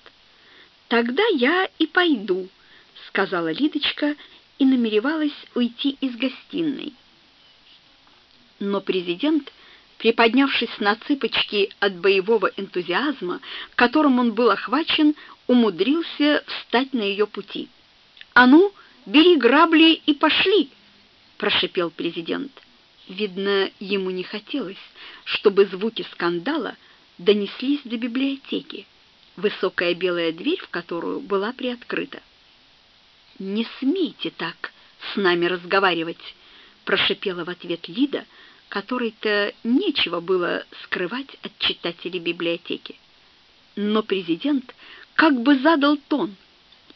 тогда я и пойду», — сказала Лидочка и намеревалась уйти из гостиной. Но президент приподнявшись на цыпочки от боевого энтузиазма, которым он был охвачен, умудрился встать на ее пути. «А ну, бери грабли и пошли!» — прошипел президент. Видно, ему не хотелось, чтобы звуки скандала донеслись до библиотеки, высокая белая дверь в которую была приоткрыта. «Не смейте так с нами разговаривать!» — прошипела в ответ Лида, которой-то нечего было скрывать от читателей библиотеки. Но президент как бы задал тон,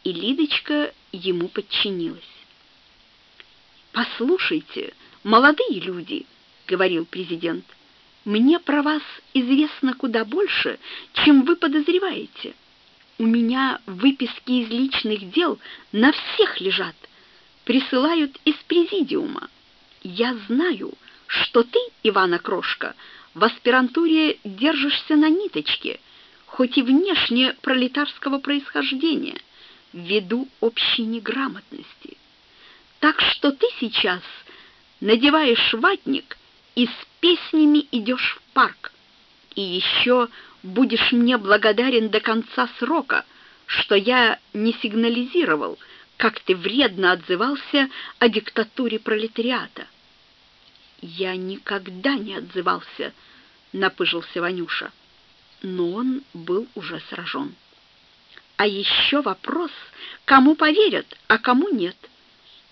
и Лидочка ему подчинилась. «Послушайте, молодые люди», — говорил президент, — «мне про вас известно куда больше, чем вы подозреваете. У меня выписки из личных дел на всех лежат, присылают из президиума. Я знаю, что ты, Ивана Крошка, в аспирантуре держишься на ниточке, хоть и внешне пролетарского происхождения, ввиду общей неграмотности. Так что ты сейчас надеваешь ватник и с песнями идешь в парк. И еще будешь мне благодарен до конца срока, что я не сигнализировал, как ты вредно отзывался о диктатуре пролетариата. Я никогда не отзывался, напыжился Ванюша. Но он был уже сражен. А еще вопрос, кому поверят, а кому нет.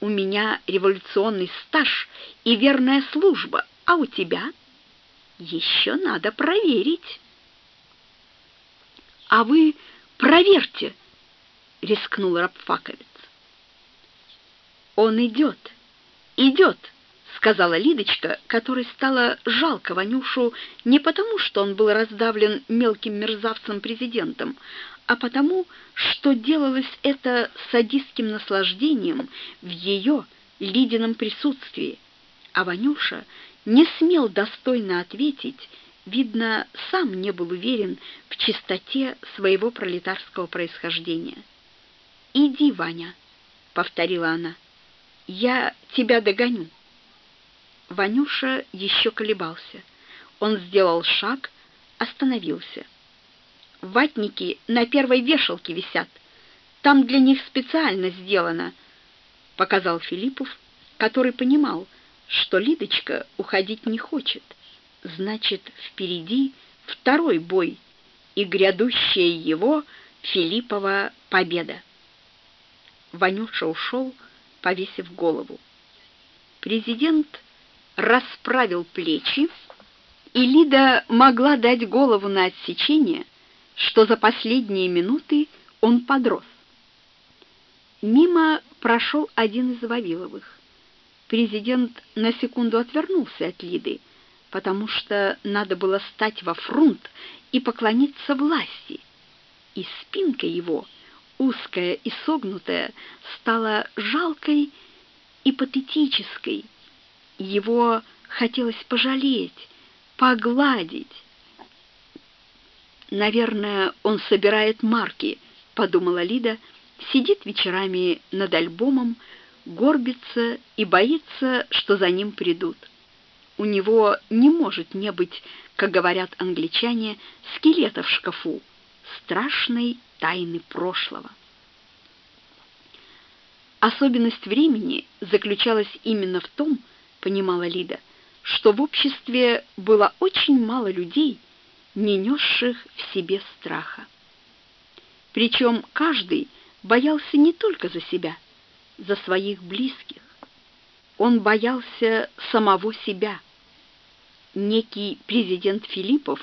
У меня революционный стаж и верная служба, а у тебя еще надо проверить. А вы проверьте, рискнул Рабфаковец. Он идет, идет, сказала Лидочка, которой стало жалко Ванюшу не потому, что он был раздавлен мелким мерзавцем-президентом, а потому, что делалось это садистским наслаждением в ее Лидином присутствии, а Ванюша не смел достойно ответить, видно, сам не был уверен в чистоте своего пролетарского происхождения. «Иди, Ваня», — повторила она, — «я тебя догоню». Ванюша еще колебался. Он сделал шаг, остановился — Ватники на первой вешалке висят. Там для них специально сделано, показал Филиппов, который понимал, что Лидочка уходить не хочет. Значит, впереди второй бой и грядущая его Филиппова победа. Ванюша ушел, повесив голову. Президент расправил плечи, и Лида могла дать голову на отсечение, что за последние минуты он подрос. Мимо прошел один из Вавиловых. Президент на секунду отвернулся от Лиды, потому что надо было стать во фронт и поклониться власти. И спинка его, узкая и согнутая, стала жалкой и патетической. Его хотелось пожалеть, погладить, Наверное, он собирает марки, подумала Лида, сидит вечерами над альбомом, горбится и боится, что за ним придут. У него не может не быть, как говорят англичане, скелета в шкафу, страшной тайны прошлого. Особенность времени заключалась именно в том, понимала Лида, что в обществе было очень мало людей, не несших в себе страха. Причем каждый боялся не только за себя, за своих близких. Он боялся самого себя. Некий президент Филиппов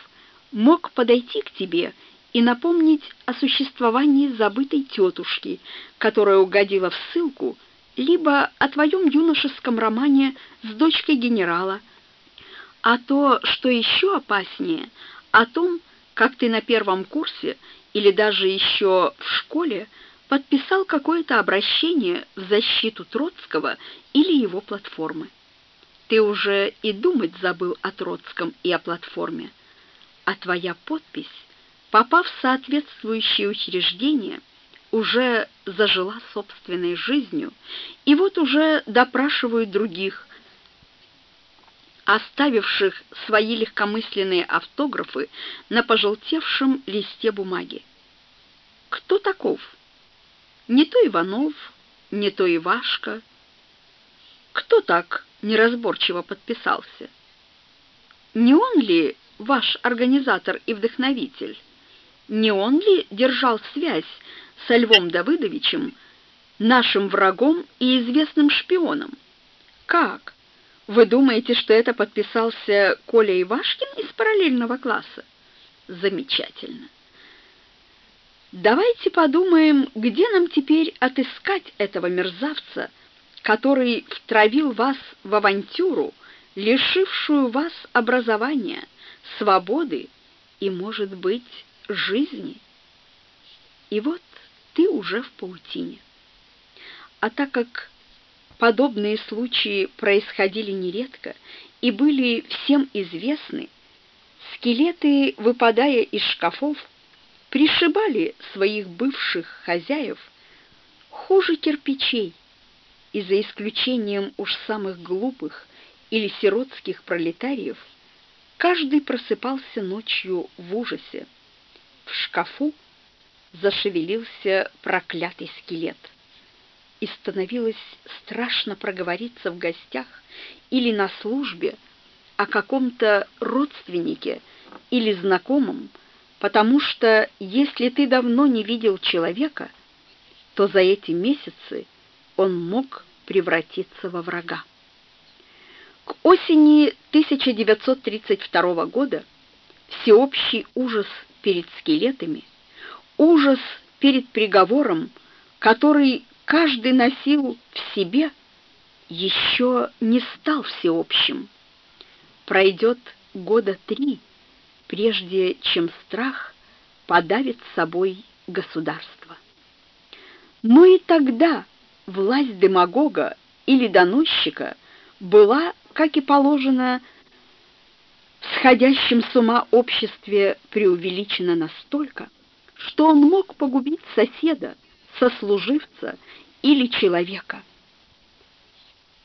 мог подойти к тебе и напомнить о существовании забытой тетушки, которая угодила в ссылку, либо о твоем юношеском романе с дочкой генерала, а то, что еще опаснее, о том, как ты на первом курсе или даже еще в школе подписал какое-то обращение в защиту Троцкого или его платформы. Ты уже и думать забыл о Троцком и о платформе, а твоя подпись, попав в соответствующее учреждение, уже зажила собственной жизнью, и вот уже допрашивают других, оставивших свои легкомысленные автографы на пожелтевшем листе бумаги. Кто таков? Не то Иванов, не то Ивашка. Кто так неразборчиво подписался? Не он ли ваш организатор и вдохновитель? Не он ли держал связь со Львом Давыдовичем, нашим врагом и известным шпионом? Как? Вы думаете, что это подписался Коля Ивашкин из параллельного класса? Замечательно. Давайте подумаем, где нам теперь отыскать этого мерзавца, который втравил вас в авантюру, лишившую вас образования, свободы и, может быть, жизни. И вот ты уже в паутине. А так как Подобные случаи происходили нередко и были всем известны. Скелеты, выпадая из шкафов, пришибали своих бывших хозяев хуже кирпичей, и за исключением уж самых глупых или сиротских пролетариев, каждый просыпался ночью в ужасе. В шкафу зашевелился проклятый скелет. и становилось страшно проговориться в гостях или на службе о каком-то родственнике или знакомом, потому что если ты давно не видел человека, то за эти месяцы он мог превратиться во врага. К осени 1932 года всеобщий ужас перед скелетами, ужас перед приговором, который каждый носил в себе, еще не стал всеобщим. Пройдет года три, прежде чем страх подавит собой государство. Но и тогда власть демагога или доносчика была, как и положено, сходящем с ума обществе преувеличена настолько, что он мог погубить соседа, сослуживца или человека –